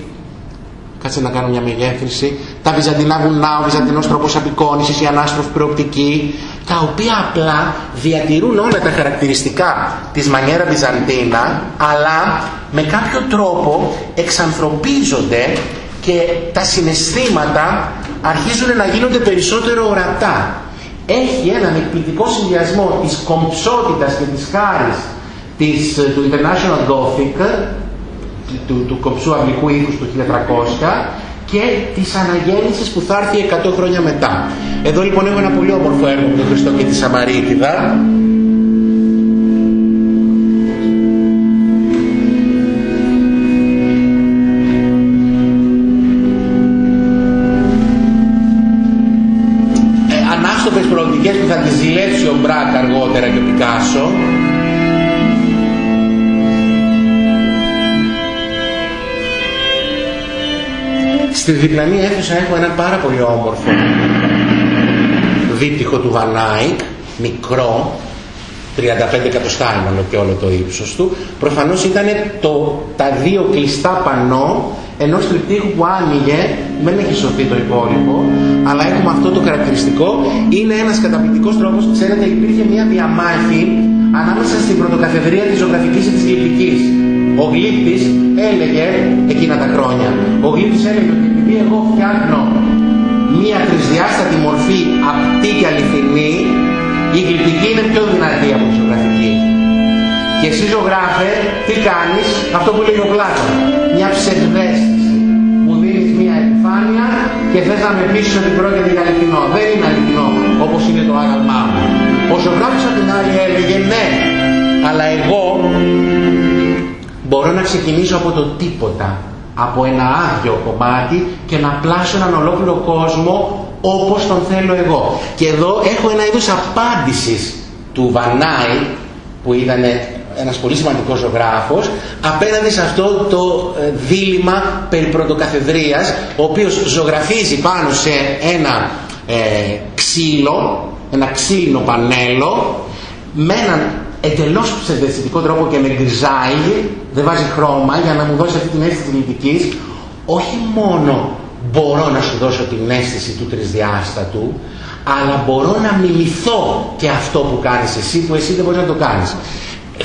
κάτσε να κάνω μια μεγέθυνση, τα βυζαντινά βουνά, ο βυζαντινός τρόπος απεικόνησης, η ανάστροφη προοπτική, τα οποία απλά διατηρούν όλα τα χαρακτηριστικά της μανιέρα Βυζαντίνα, αλλά με κάποιο τρόπο εξανθρωπίζονται και τα συναισθήματα αρχίζουν να γίνονται περισσότερο ορατά. Έχει έναν εκπληκτικό συνδυασμό της κομψότητας και της χάρης της, του International Gothic, του, του κομψού αγγλικού ήθους του 1300 και της αναγέννησης που θα έρθει 100 χρόνια μετά. Εδώ λοιπόν έχω ένα πολύ όμορφο έργο με τον Χριστό και τη Σαμαρίτιδα Στη διπλανή αίθουσα έχω ένα πάρα πολύ όμορφο δίπτυχο του Βανάικ, μικρό, 35 εκατοστά μόνο και όλο το ύψος του. Προφανώς ήταν το, τα δύο κλειστά πανό ενός τριπτύχου που άνοιγε, δεν έχει σωθεί το υπόλοιπο, αλλά έχουμε αυτό το χαρακτηριστικό. Είναι ένας καταπληκτικός τρόπος, ξέρετε υπήρχε μια διαμάχη ανάμεσα στην πρωτοκαθεδρία της ζωγραφικής και της γλυπτικής. Ο Γλύπτης έλεγε εκείνα τα χρόνια, ο Γλύπτης έλεγε ότι επειδή εγώ φτιάχνω μία τρισδιάστατη μορφή απτή και αληθινή, η γλυπτική είναι πιο δυνατή από τη ζωγραφική. Και εσύ ζωγράφε, τι κάνεις, αυτό που λέει ο Πλάτων, μια ψευδέστηση. Μου δίνεις μια επιφάνεια και θες να με πείσεις ότι πρόκειται για αληθινό. Δεν είναι αληθινό όπως είναι το άγαλμά μου. Ο ζωγράφος από την άλλη έλεγε ναι, αλλά εγώ μπορώ να ξεκινήσω από το τίποτα, από ένα άδειο κομμάτι και να πλάσω έναν ολόκληρο κόσμο όπως τον θέλω εγώ. Και εδώ έχω ένα είδος απάντησης του Βανάη που ήταν ένας πολύ σημαντικός ζωγράφος απέναντι σε αυτό το ε, δίλημα περί πρωτοκαθεδρίας ο οποίος ζωγραφίζει πάνω σε ένα ε, ξύλο ένα ξύλινο πανέλο με έναν εντελώς ψευδεστητικό τρόπο και με γκριζάει δεν βάζει χρώμα για να μου δώσει αυτή την αίσθηση της όχι μόνο μπορώ να σου δώσω την αίσθηση του τρισδιάστατου, αλλά μπορώ να μιμηθώ και αυτό που κάνεις εσύ, που εσύ δεν μπορείς να το κάνεις.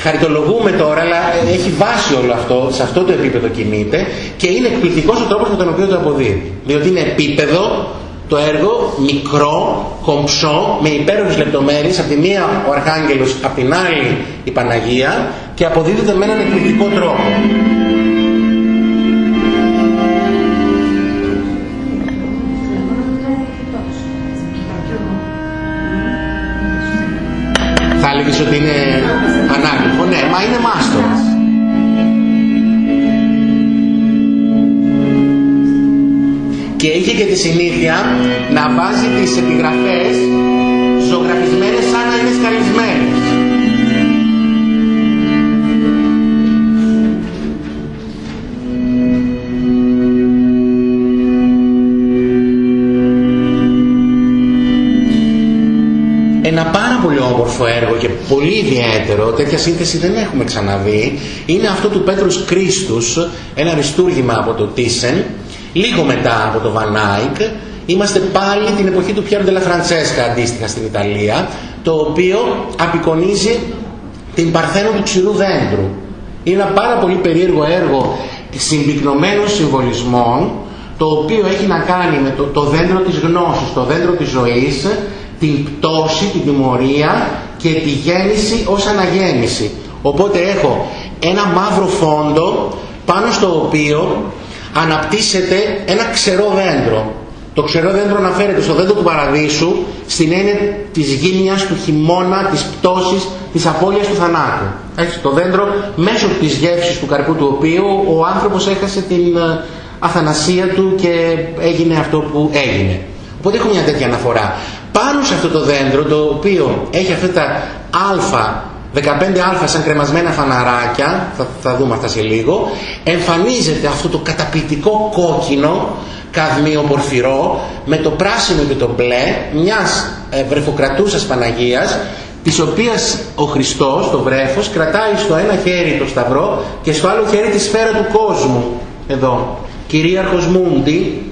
Χαριτολογούμε τώρα, αλλά έχει βάση όλο αυτό, σε αυτό το επίπεδο κινείται και είναι εκπληκτικός ο τρόπος με τον οποίο το αποδίδει. Διότι είναι επίπεδο το έργο, μικρό, κομψό, με υπέροχες λεπτομέρειες, από τη μία ο Αρχάγγελος, από την άλλη η Παναγία και αποδίδεται με έναν εκπληκτικό τρόπο. έλεγες ότι είναι ανάγλυφο. Ναι, μα είναι μάστορας. Και είχε και τη συνήθεια να βάζει τις επιγραφές ζωγραφισμένες σαν να είναι σκαλισμένες. όμορφο έργο και πολύ ιδιαίτερο, τέτοια σύνθεση δεν έχουμε ξαναδεί, είναι αυτό του Πέτρους Κρίστους, ένα αριστούργημα από το Τίσεν, λίγο μετά από το Βανάικ, είμαστε πάλι την εποχή του Πιέρο Ντελα Φραντσέσκα αντίστοιχα στην Ιταλία, το οποίο απεικονίζει την Παρθένο του ξηρού δέντρου. Είναι ένα πάρα πολύ περίεργο έργο συμπυκνωμένων συμβολισμών, το οποίο έχει να κάνει με το, το δέντρο της γνώσης, το δέντρο της ζωής, την πτώση, την τιμωρία και τη γέννηση ως αναγέννηση. Οπότε έχω ένα μαύρο φόντο πάνω στο οποίο αναπτύσσεται ένα ξερό δέντρο. Το ξερό δέντρο αναφέρεται στο δέντρο του παραδείσου στην έννοια της γύμνιας, του χειμώνα, της πτώσης, της απώλειας του θανάτου. Έτσι, το δέντρο μέσω της γεύσης του καρπού του οποίου ο άνθρωπος έχασε την ε, αθανασία του και έγινε αυτό που έγινε. Οπότε έχω μια τέτοια αναφορά πάνω σε αυτό το δέντρο το οποίο έχει αυτά τα α 15α σαν κρεμασμένα φαναράκια, θα, θα δούμε αυτά σε λίγο, εμφανίζεται αυτό το καταπληκτικό κόκκινο καδμίο πορφυρό με το πράσινο και το μπλε μιας ε, βρεφοκρατούσας Παναγίας της οποίας ο Χριστός, το βρέφος, κρατάει στο ένα χέρι το σταυρό και στο άλλο χέρι τη σφαίρα του κόσμου. Εδώ. Κυρίαρχος Μούντι.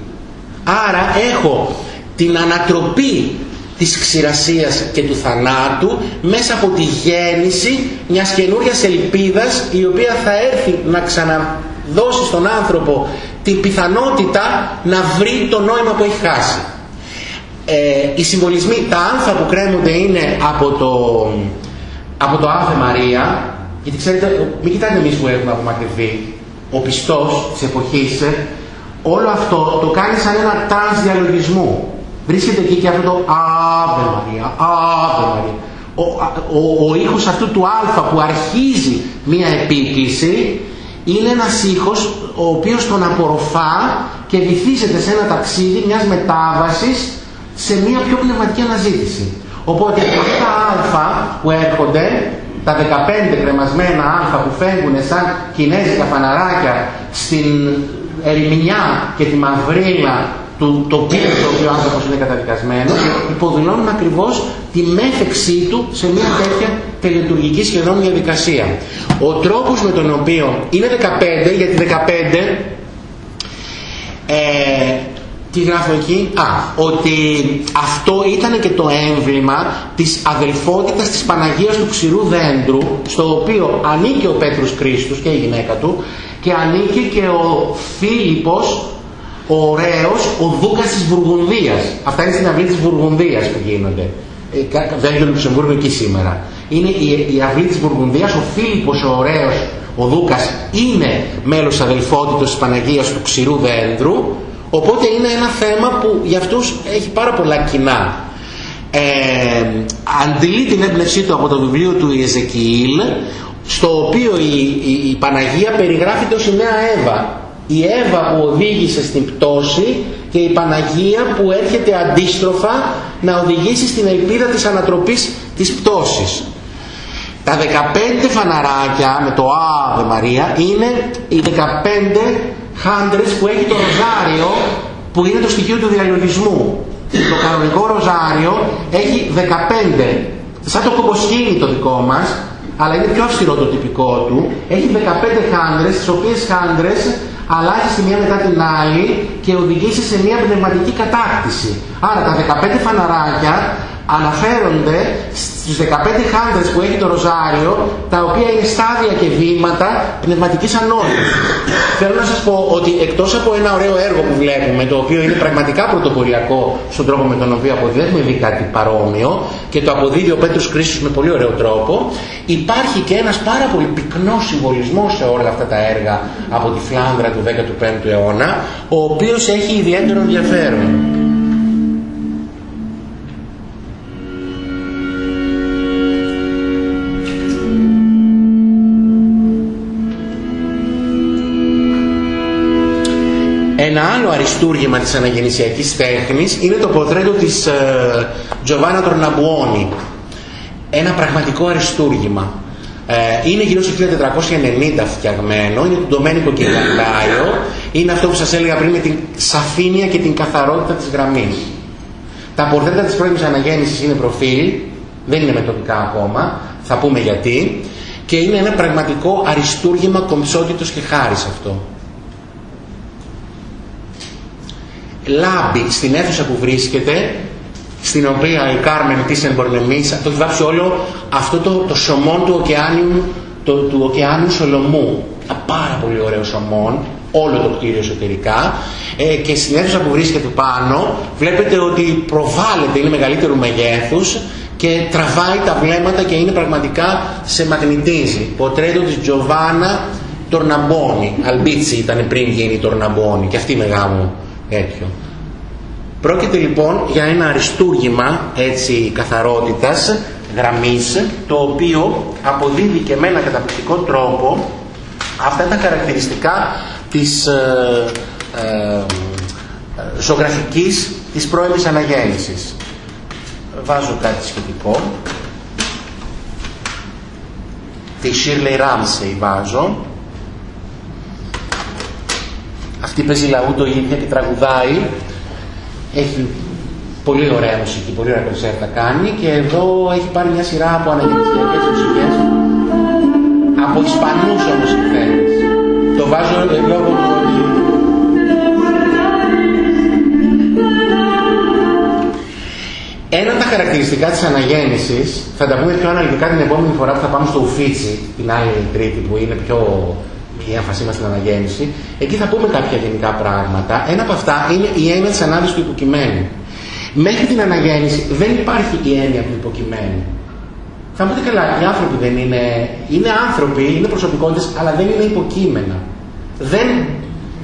Άρα έχω την ανατροπή της ξηρασίας και του θανάτου μέσα από τη γέννηση μιας καινούριας ελπίδας η οποία θα έρθει να ξαναδώσει στον άνθρωπο την πιθανότητα να βρει το νόημα που έχει χάσει. Ε, οι συμβολισμοί, τα άνθα που κρέμονται είναι από το, από το Ave Maria γιατί ξέρετε, μην κοιτάτε εμείς που έχουμε απομακρυνθεί. Ο πιστός της εποχής όλο αυτό το κάνει σαν ένα trance διαλογισμού Βρίσκεται εκεί και αυτό το Ave Maria, Ave Maria. Ο, ο, ο, ήχος αυτού του α που αρχίζει μία επίκληση είναι ένας ήχος ο οποίος τον απορροφά και βυθίζεται σε ένα ταξίδι μιας μετάβασης σε μία πιο πνευματική αναζήτηση. Οπότε αυτά τα α που έρχονται, τα 15 κρεμασμένα α που φεύγουν σαν κινέζικα φαναράκια στην ερημινιά και τη μαυρίλα του τοπίου στο οποίο ο άνθρωπος είναι καταδικασμένος υποδηλώνουν ακριβώς τη μέθεξή του σε μια τέτοια τελετουργική σχεδόν διαδικασία. Ο τρόπος με τον οποίο είναι 15, γιατί 15 ε, τι γράφω εκεί, α, ότι αυτό ήταν και το έμβλημα της αδελφότητας της Παναγίας του Ξηρού Δέντρου, στο οποίο ανήκει ο Πέτρος Κρίστος και η γυναίκα του, και ανήκει και ο Φίλιππος, ο ωραίος, ο Δούκας της Βουργουνδίας. Αυτά είναι στην αυλή της Βουργουνδίας που γίνονται. Ε, Βέλγιο Λουξεμβούργο εκεί σήμερα. Είναι η, η αυλή της Βουργουνδίας, ο Φίλιππος ο ωραίος, ο Δούκας, είναι μέλος αδελφότητος της Παναγίας του Ξηρού Δέντρου, οπότε είναι ένα θέμα που για αυτούς έχει πάρα πολλά κοινά. Ε, αντιλεί την έμπνευσή του από το βιβλίο του Ιεζεκιήλ, στο οποίο η, η, η Παναγία περιγράφεται ως η νέα Εύα. Η Εύα που οδήγησε στην πτώση και η Παναγία που έρχεται αντίστροφα να οδηγήσει στην ελπίδα της ανατροπής της πτώσης. Τα 15 φαναράκια με το Αβε Μαρία είναι οι 15 χάντρες που έχει το ροζάριο που είναι το στοιχείο του διαλογισμού. Το κανονικό ροζάριο έχει 15, σαν το κομποσκίνη το δικό μας, αλλά είναι πιο αυστηρό το τυπικό του. Έχει 15 χάντρες, τις οποίες χάντρες αλλάζει τη μία μετά την άλλη και οδηγήσει σε μια πνευματική κατάκτηση. Άρα τα 15 φαναράκια αναφέρονται στους 15 χάντρες που έχει το Ροζάριο, τα οποία είναι στάδια και βήματα πνευματικής ανόρθωσης. Θέλω να σας πω ότι εκτός από ένα ωραίο έργο που βλέπουμε, το οποίο είναι πραγματικά πρωτοποριακό στον τρόπο με τον οποίο αποδίδει, δει κάτι παρόμοιο και το αποδίδει ο Πέτρος Κρίστος με πολύ ωραίο τρόπο, υπάρχει και ένας πάρα πολύ πυκνός συμβολισμός σε όλα αυτά τα έργα από τη Φλάνδρα του 15ου αιώνα, ο οποίος έχει ιδιαίτερο ενδιαφέρον. Ένα άλλο αριστούργημα της αναγεννησιακής τέχνης είναι το πορτρέτο της ε, Τζοβάνα Τροναμπουόνι. Ένα πραγματικό αριστούργημα. Ε, είναι γύρω στο 1490 φτιαγμένο, είναι του Ντομένικο Κυριακάιο, είναι αυτό που σας έλεγα πριν με την σαφήνεια και την καθαρότητα της γραμμής. Τα πορτρέτα της πρώιμης αναγέννησης είναι προφίλ, δεν είναι μετοπικά ακόμα, θα πούμε γιατί, και είναι ένα πραγματικό αριστούργημα κομψότητος και χάρης αυτό. Λάμπει στην αίθουσα που βρίσκεται, στην οποία η Κάρμεν της Εμπορνεμίσα, το έχει βάψει όλο αυτό το, το σωμόν του ωκεάνιου, το, του ωκεάνιου Σολομού. Ένα πάρα πολύ ωραίο σωμόν, όλο το κτίριο εσωτερικά ε, και στην αίθουσα που βρίσκεται πάνω βλέπετε ότι προβάλλεται, είναι μεγαλύτερου μεγέθους και τραβάει τα βλέμματα και είναι πραγματικά σε μαγνητίζει. Πορτρέτο της Τζοβάνα Τορναμπόνι, Αλμπίτσι ήταν πριν γίνει Τορναμπόνι και αυτή μεγάλο τέτοιο. Πρόκειται λοιπόν για ένα αριστούργημα έτσι καθαρότητας, γραμμής, το οποίο αποδίδει και με ένα καταπληκτικό τρόπο αυτά τα χαρακτηριστικά της ε, ε, ζωγραφικής της πρώιμης αναγέννησης. Βάζω κάτι σχετικό. Τη Shirley Ramsey βάζω. Αυτή παίζει λαού το ίδιο και τραγουδάει. Έχει πολύ ωραία μουσική, πολύ ωραία κονσέρτα κάνει και εδώ έχει πάρει μια σειρά από αναγεννησιακές μουσικές από Ισπανούς όμως εκθέτες. Το βάζω λόγω του ότι Ένα από τα χαρακτηριστικά της αναγέννησης, θα τα πούμε πιο αναλυτικά την επόμενη φορά που θα πάμε στο Ουφίτσι, την άλλη τρίτη που είναι πιο η έμφασή μας στην αναγέννηση, εκεί θα πούμε κάποια γενικά πράγματα. Ένα από αυτά είναι η έννοια της ανάδυσης του υποκειμένου. Μέχρι την αναγέννηση δεν υπάρχει η έννοια του υποκειμένου. Θα μου πείτε καλά, οι άνθρωποι δεν είναι, είναι άνθρωποι, είναι προσωπικότητες, αλλά δεν είναι υποκείμενα. Δεν,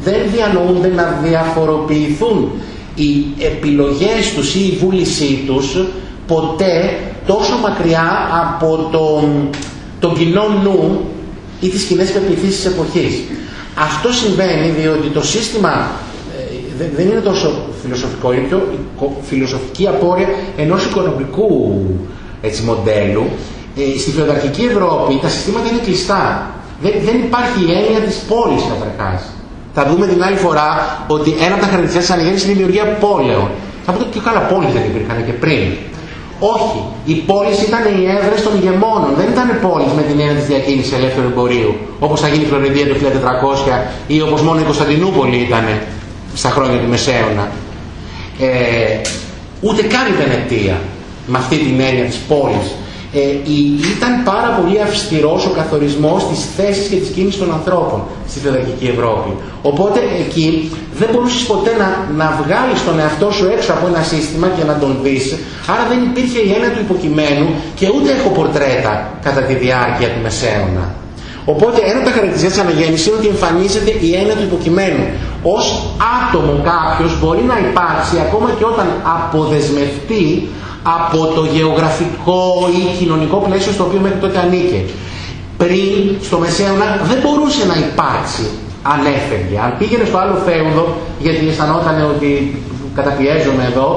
δεν διανοούνται να διαφοροποιηθούν οι επιλογές τους ή η βούλησή τους ποτέ τόσο μακριά από τον, τον κοινό νου ή τις κοινέ πεπιθήσεις της εποχής. Αυτό συμβαίνει διότι το σύστημα ε, δεν είναι τόσο φιλοσοφικό, είναι πιο φιλοσοφική απόρρια ενός οικονομικού έτσι, μοντέλου. Ε, στη φεουδαρχική Ευρώπη τα συστήματα είναι κλειστά. Δεν, δεν υπάρχει η έννοια της πόλης καταρχάς. Θα δούμε την άλλη φορά ότι ένα από τα χαρακτηριστικά της αναγέννησης είναι η δημιουργία πόλεων. Θα πούμε και καλά πόλεις δεν υπήρχαν και πριν. Όχι. Οι πόλεις ήταν οι έδρες των ηγεμόνων. Δεν ήταν πόλεις με την έννοια της διακίνησης ελεύθερου εμπορίου. Όπως θα γίνει η Φλωρεντία το 1400 ή όπως μόνο η Κωνσταντινούπολη ήταν στα χρόνια του Μεσαίωνα. Ε, ούτε καν η Βενετία με αυτή την έννοια της πόλης ε, ήταν πάρα πολύ αυστηρός ο καθορισμός της θέσης και της κίνησης των ανθρώπων στη φεδρική Ευρώπη. Οπότε εκεί δεν μπορούσες ποτέ να, να βγάλεις τον εαυτό σου έξω από ένα σύστημα και να τον δεις. Άρα δεν υπήρχε η έννοια του υποκειμένου και ούτε έχω πορτρέτα κατά τη διάρκεια του Μεσαίωνα. Οπότε ένα από τα χαρακτηριστικά της αναγέννησης είναι ότι εμφανίζεται η έννοια του υποκειμένου. Ως άτομο κάποιος μπορεί να υπάρξει ακόμα και όταν αποδεσμευτεί από το γεωγραφικό ή κοινωνικό πλαίσιο στο οποίο μέχρι τότε ανήκε. Πριν, στο Μεσαίωνα, δεν μπορούσε να υπάρξει αν έφευγε. Αν πήγαινε στο άλλο φέουδο, γιατί αισθανόταν ότι καταπιέζομαι εδώ,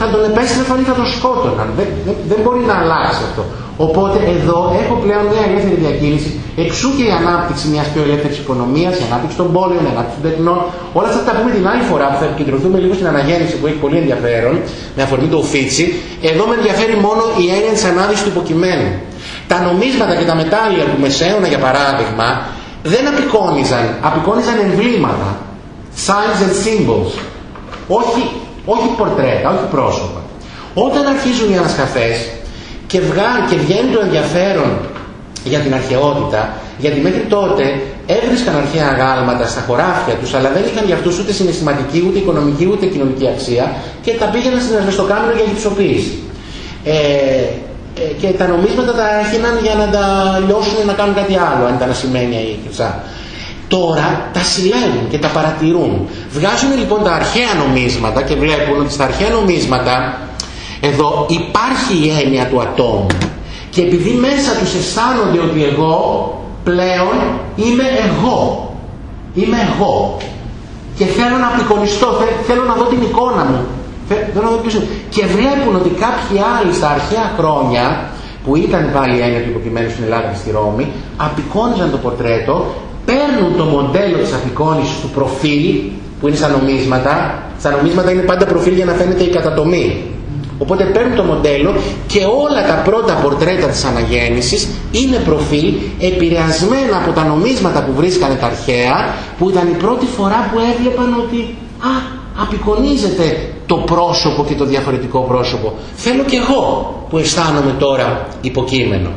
θα τον επέστρεφαν ή θα τον σκότωναν. Δεν, δεν, δεν μπορεί να αλλάξει αυτό. Οπότε εδώ έχω πλέον μια ελεύθερη διακίνηση, εξού και η ανάπτυξη μιας πιο ελεύθερης οικονομίας, η ανάπτυξη των πόλεων, η ανάπτυξη των τεχνών. Όλα αυτά τα πούμε την άλλη φορά που θα επικεντρωθούμε λίγο στην αναγέννηση που έχει πολύ ενδιαφέρον, με αφορμή το ουφίτσι. Εδώ με ενδιαφέρει μόνο η έννοια τη ανάδυση του υποκειμένου. Τα νομίσματα και τα μετάλλια του Μεσαίωνα, για παράδειγμα, δεν απεικόνιζαν, απεικόνιζαν εμβλήματα. Signs and symbols. Όχι, όχι πορτρέτα, όχι πρόσωπα. Όταν αρχίζουν οι ανασκαφές και, βγά, και βγαίνει το ενδιαφέρον για την αρχαιότητα, γιατί μέχρι τότε έβρισκαν αρχαία αγάλματα στα χωράφια τους, αλλά δεν είχαν για αυτούς ούτε συναισθηματική, ούτε οικονομική, ούτε κοινωνική αξία και τα πήγαιναν στην ασβεστοκάμινο για γυψοποίηση. Ε, ε, και τα νομίσματα τα έγιναν για να τα λιώσουν να κάνουν κάτι άλλο, αν ήταν ασημένια ή χρυσά. Τώρα τα συλλέγουν και τα παρατηρούν. Βγάζουν λοιπόν τα αρχαία νομίσματα και βλέπουν ότι στα αρχαία νομίσματα εδώ υπάρχει η έννοια του ατόμου και επειδή μέσα τους αισθάνονται ότι εγώ πλέον είμαι εγώ. Είμαι εγώ. Και θέλω να απεικονιστώ, θέλω να δω την εικόνα μου. Θέλω να δω ποιος Και βλέπουν ότι κάποιοι άλλοι στα αρχαία χρόνια που ήταν πάλι έννοια του υποκειμένου στην Ελλάδα και στη Ρώμη, απεικόνιζαν το πορτρέτο, παίρνουν το μοντέλο της απεικόνησης του προφίλ, που είναι σαν νομίσματα. Στα νομίσματα είναι πάντα προφίλ για να φαίνεται η κατατομή. Οπότε παίρνουν το μοντέλο και όλα τα πρώτα πορτρέτα της αναγέννησης είναι προφίλ επηρεασμένα από τα νομίσματα που βρίσκανε τα αρχαία που ήταν η πρώτη φορά που έβλεπαν ότι α, απεικονίζεται το πρόσωπο και το διαφορετικό πρόσωπο. Θέλω κι εγώ που αισθάνομαι τώρα υποκείμενο.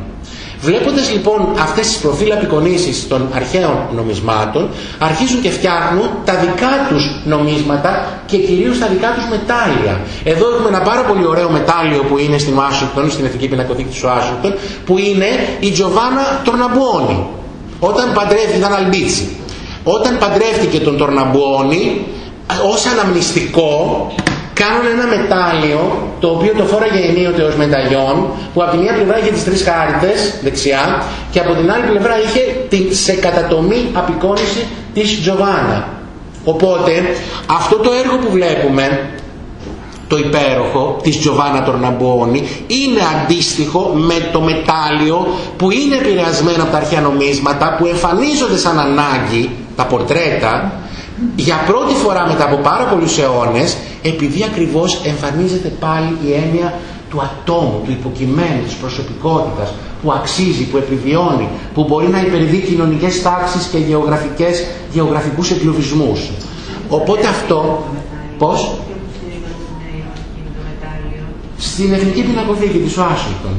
Βλέποντας λοιπόν αυτές τις προφίλ απεικονίσεις των αρχαίων νομισμάτων, αρχίζουν και φτιάχνουν τα δικά τους νομίσματα και κυρίως τα δικά τους μετάλλια. Εδώ έχουμε ένα πάρα πολύ ωραίο μετάλλιο που είναι στην Ουάσιγκτον, στην Εθνική Πινακοθήκη της Ουάσιγκτον, που είναι η Τζοβάνα Τορναμπουόνι. Όταν παντρεύτηκε, ήταν Αλμπίτσι. Όταν παντρεύτηκε τον Τορναμπουόνι, ως αναμνηστικό κάνουν ένα μετάλλιο το οποίο το φόραγε ενίοτε ως μεταλλιόν που από τη μία πλευρά είχε τις τρεις χάριτες δεξιά και από την άλλη πλευρά είχε την σε κατατομή απεικόνηση της Τζοβάνα. Οπότε αυτό το έργο που βλέπουμε το υπέροχο της Τζοβάνα Τορναμπόνη είναι αντίστοιχο με το μετάλλιο που είναι επηρεασμένο από τα αρχαία νομίσματα που εμφανίζονται σαν ανάγκη τα πορτρέτα για πρώτη φορά μετά από πάρα πολλούς αιώνες επειδή ακριβώς εμφανίζεται πάλι η έννοια του ατόμου, του υποκειμένου, της προσωπικότητας που αξίζει, που επιβιώνει, που μπορεί να υπερδεί κοινωνικές τάξεις και γεωγραφικές, γεωγραφικούς εγκλωβισμούς. Οπότε αυτό, πώς; Στην Εθνική Πινακοθήκη της Ουάσιγκτον.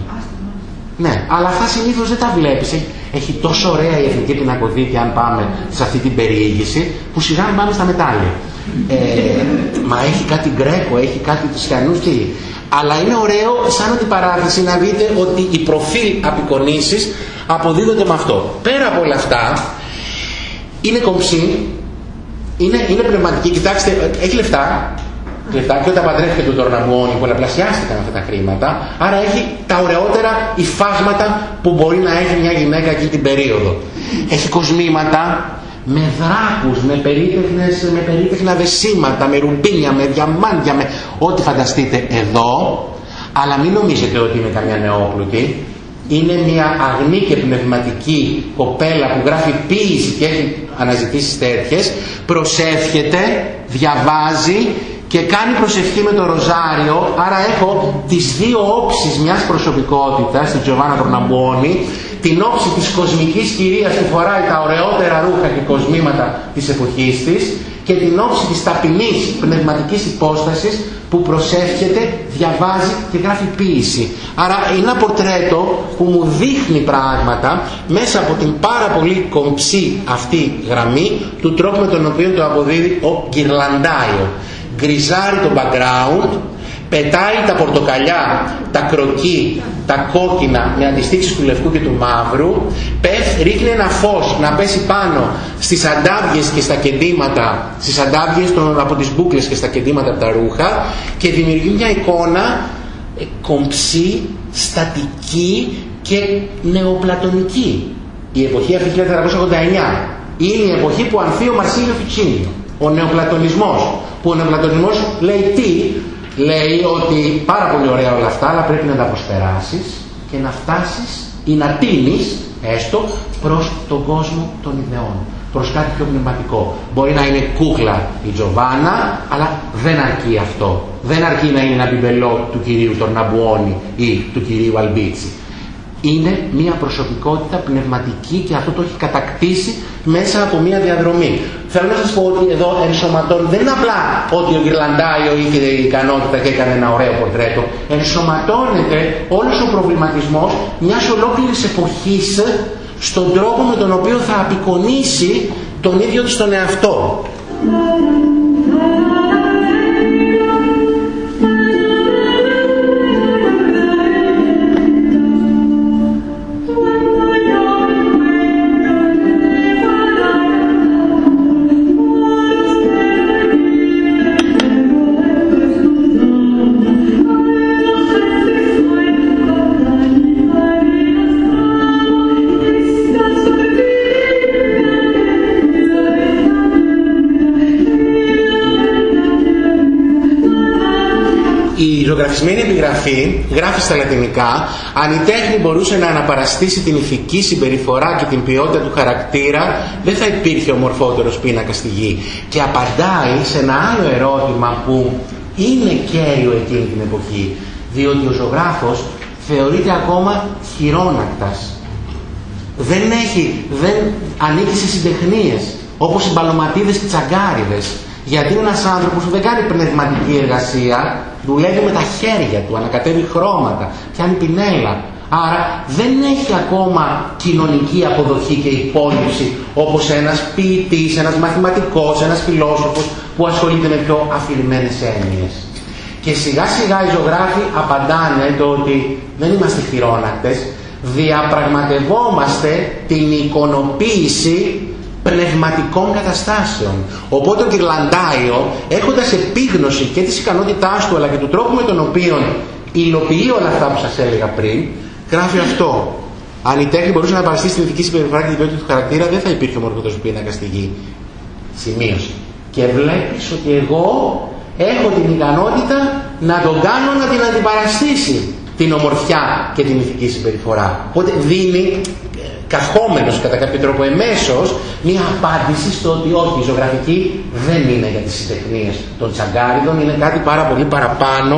Ναι, αλλά αυτά συνήθως δεν τα βλέπεις. Έχει τόσο ωραία η Εθνική Πινακοθήκη αν πάμε σε αυτή την περιήγηση που σιγά μην πάμε στα μετάλλια. Ε, μα έχει κάτι γκρέκο, έχει κάτι χριστιανούς και... Αλλά είναι ωραίο σαν αντιπαράθεση να δείτε ότι οι προφίλ απεικονίσεις αποδίδονται με αυτό. Πέρα από όλα αυτά, είναι κομψή, είναι, είναι πνευματική. Κοιτάξτε, έχει λεφτά, λεφτά και όταν παντρεύτηκε τον Τορναμόνι πολλαπλασιάστηκαν αυτά τα χρήματα άρα έχει τα ωραιότερα υφάσματα που μπορεί να έχει μια γυναίκα εκεί την περίοδο. Έχει κοσμήματα με δράκους, με, περίτεχνες, με περίτεχνα δεσίματα, με ρουμπίνια, με διαμάντια, με ό,τι φανταστείτε εδώ. Αλλά μην νομίζετε ότι είναι καμιά νεόπλουτη. Είναι μια αγνή και πνευματική κοπέλα που γράφει ποίηση και έχει αναζητήσεις τέτοιες, προσεύχεται, διαβάζει και κάνει προσευχή με το ροζάριο, άρα έχω τις δύο όψεις μιας προσωπικότητας, την Τζοβάνα Προναμπόνη, την όψη της κοσμικής κυρίας που φοράει τα ωραιότερα ρούχα και κοσμήματα της εποχής της και την όψη της ταπεινής πνευματικής υπόστασης που προσεύχεται, διαβάζει και γράφει ποίηση. Άρα είναι ένα πορτρέτο που μου δείχνει πράγματα μέσα από την πάρα πολύ κομψή αυτή γραμμή του τρόπου με τον οποίο το αποδίδει ο Γκυρλαντάιο γκριζάρει το background, πετάει τα πορτοκαλιά, τα κροκί, τα κόκκινα με αντιστοίξεις του λευκού και του μαύρου, πέφ, ρίχνει ένα φως να πέσει πάνω στις αντάβιες και στα κεντήματα, στις αντάβιες από τις μπούκλες και στα κεντήματα από τα ρούχα και δημιουργεί μια εικόνα ε, κομψή, στατική και νεοπλατωνική. Η εποχή αυτή 1489 είναι η εποχή που ανθεί ο Μαρσίλιο Φιτσίνιο, ο νεοπλατωνισμός που ο νεοπλατωνισμός λέει τι, λέει ότι πάρα πολύ ωραία όλα αυτά, αλλά πρέπει να τα προσπεράσεις και να φτάσεις ή να τίνεις, έστω, προς τον κόσμο των ιδεών, προς κάτι πιο πνευματικό. Μπορεί να είναι κούκλα η Τζοβάνα, αλλά δεν αρκεί αυτό. Δεν αρκεί να είναι ένα μπιμπελό του κυρίου Τορναμπουόνι ή του κυρίου Αλμπίτσι είναι μια προσωπικότητα πνευματική και αυτό το έχει κατακτήσει μέσα από μια διαδρομή. Θέλω να σας πω ότι εδώ ενσωματώνει, δεν είναι απλά ότι ο Γκυρλαντάιο είχε ικανότητα και έκανε ένα ωραίο πορτρέτο. Ενσωματώνεται όλος ο προβληματισμός μιας ολόκληρης εποχής στον τρόπο με τον οποίο θα απεικονίσει τον ίδιο της τον εαυτό. Ζωγραφισμένη επιγραφή γράφει στα λατινικά αν η τέχνη μπορούσε να αναπαραστήσει την ηθική συμπεριφορά και την ποιότητα του χαρακτήρα δεν θα υπήρχε ομορφότερος πίνακας στη γη. Και απαντάει σε ένα άλλο ερώτημα που είναι κέριο εκείνη την εποχή διότι ο ζωγράφος θεωρείται ακόμα χειρόνακτας. Δεν έχει, δεν ανήκει σε συντεχνίες όπως οι μπαλωματίδες και οι τσαγκάριδες. Γιατί είναι ένας άνθρωπος που δεν κάνει πνευματική εργασία δουλεύει με τα χέρια του, ανακατεύει χρώματα, πιάνει πινέλα. Άρα δεν έχει ακόμα κοινωνική αποδοχή και υπόλοιψη όπως ένας ποιητής, ένας μαθηματικός, ένας φιλόσοφος που ασχολείται με πιο αφηρημένες έννοιες. Και σιγά σιγά οι ζωγράφοι απαντάνε το ότι δεν είμαστε χειρόνακτες, διαπραγματευόμαστε την εικονοποίηση πνευματικών καταστάσεων. Οπότε ο Κυρλαντάιο, έχοντας επίγνωση και της ικανότητάς του αλλά και του τρόπου με τον οποίο υλοποιεί όλα αυτά που σας έλεγα πριν, γράφει αυτό. Αν η τέχνη μπορούσε να παραστεί στην ηθική συμπεριφορά και την ποιότητα του χαρακτήρα, δεν θα υπήρχε ομορφωτός πίνακα στη γη. Σημείωση. Και βλέπεις ότι εγώ έχω την ικανότητα να τον κάνω να την αντιπαραστήσει την ομορφιά και την ηθική συμπεριφορά. Οπότε δίνει καθόμενος κατά κάποιο τρόπο εμέσως μια απάντηση στο ότι όχι η ζωγραφική δεν είναι για τις συντεχνίες των τσαγκάριδων είναι κάτι πάρα πολύ παραπάνω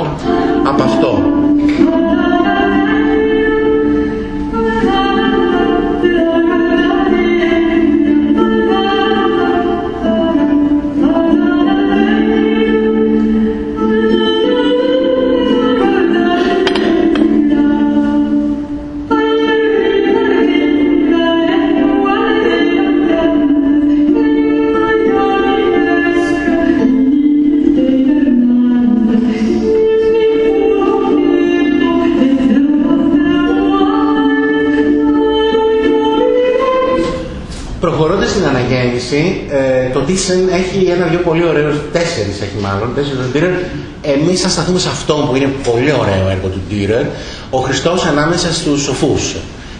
από αυτό. Ε, το Thyssen έχει ένα-δυο πολύ ωραίους, τέσσερις έχει μάλλον, τέσσερις Dürer. Εμείς θα σταθούμε σε αυτό που είναι πολύ ωραίο έργο του Dürer, ο Χριστός ανάμεσα στους σοφούς.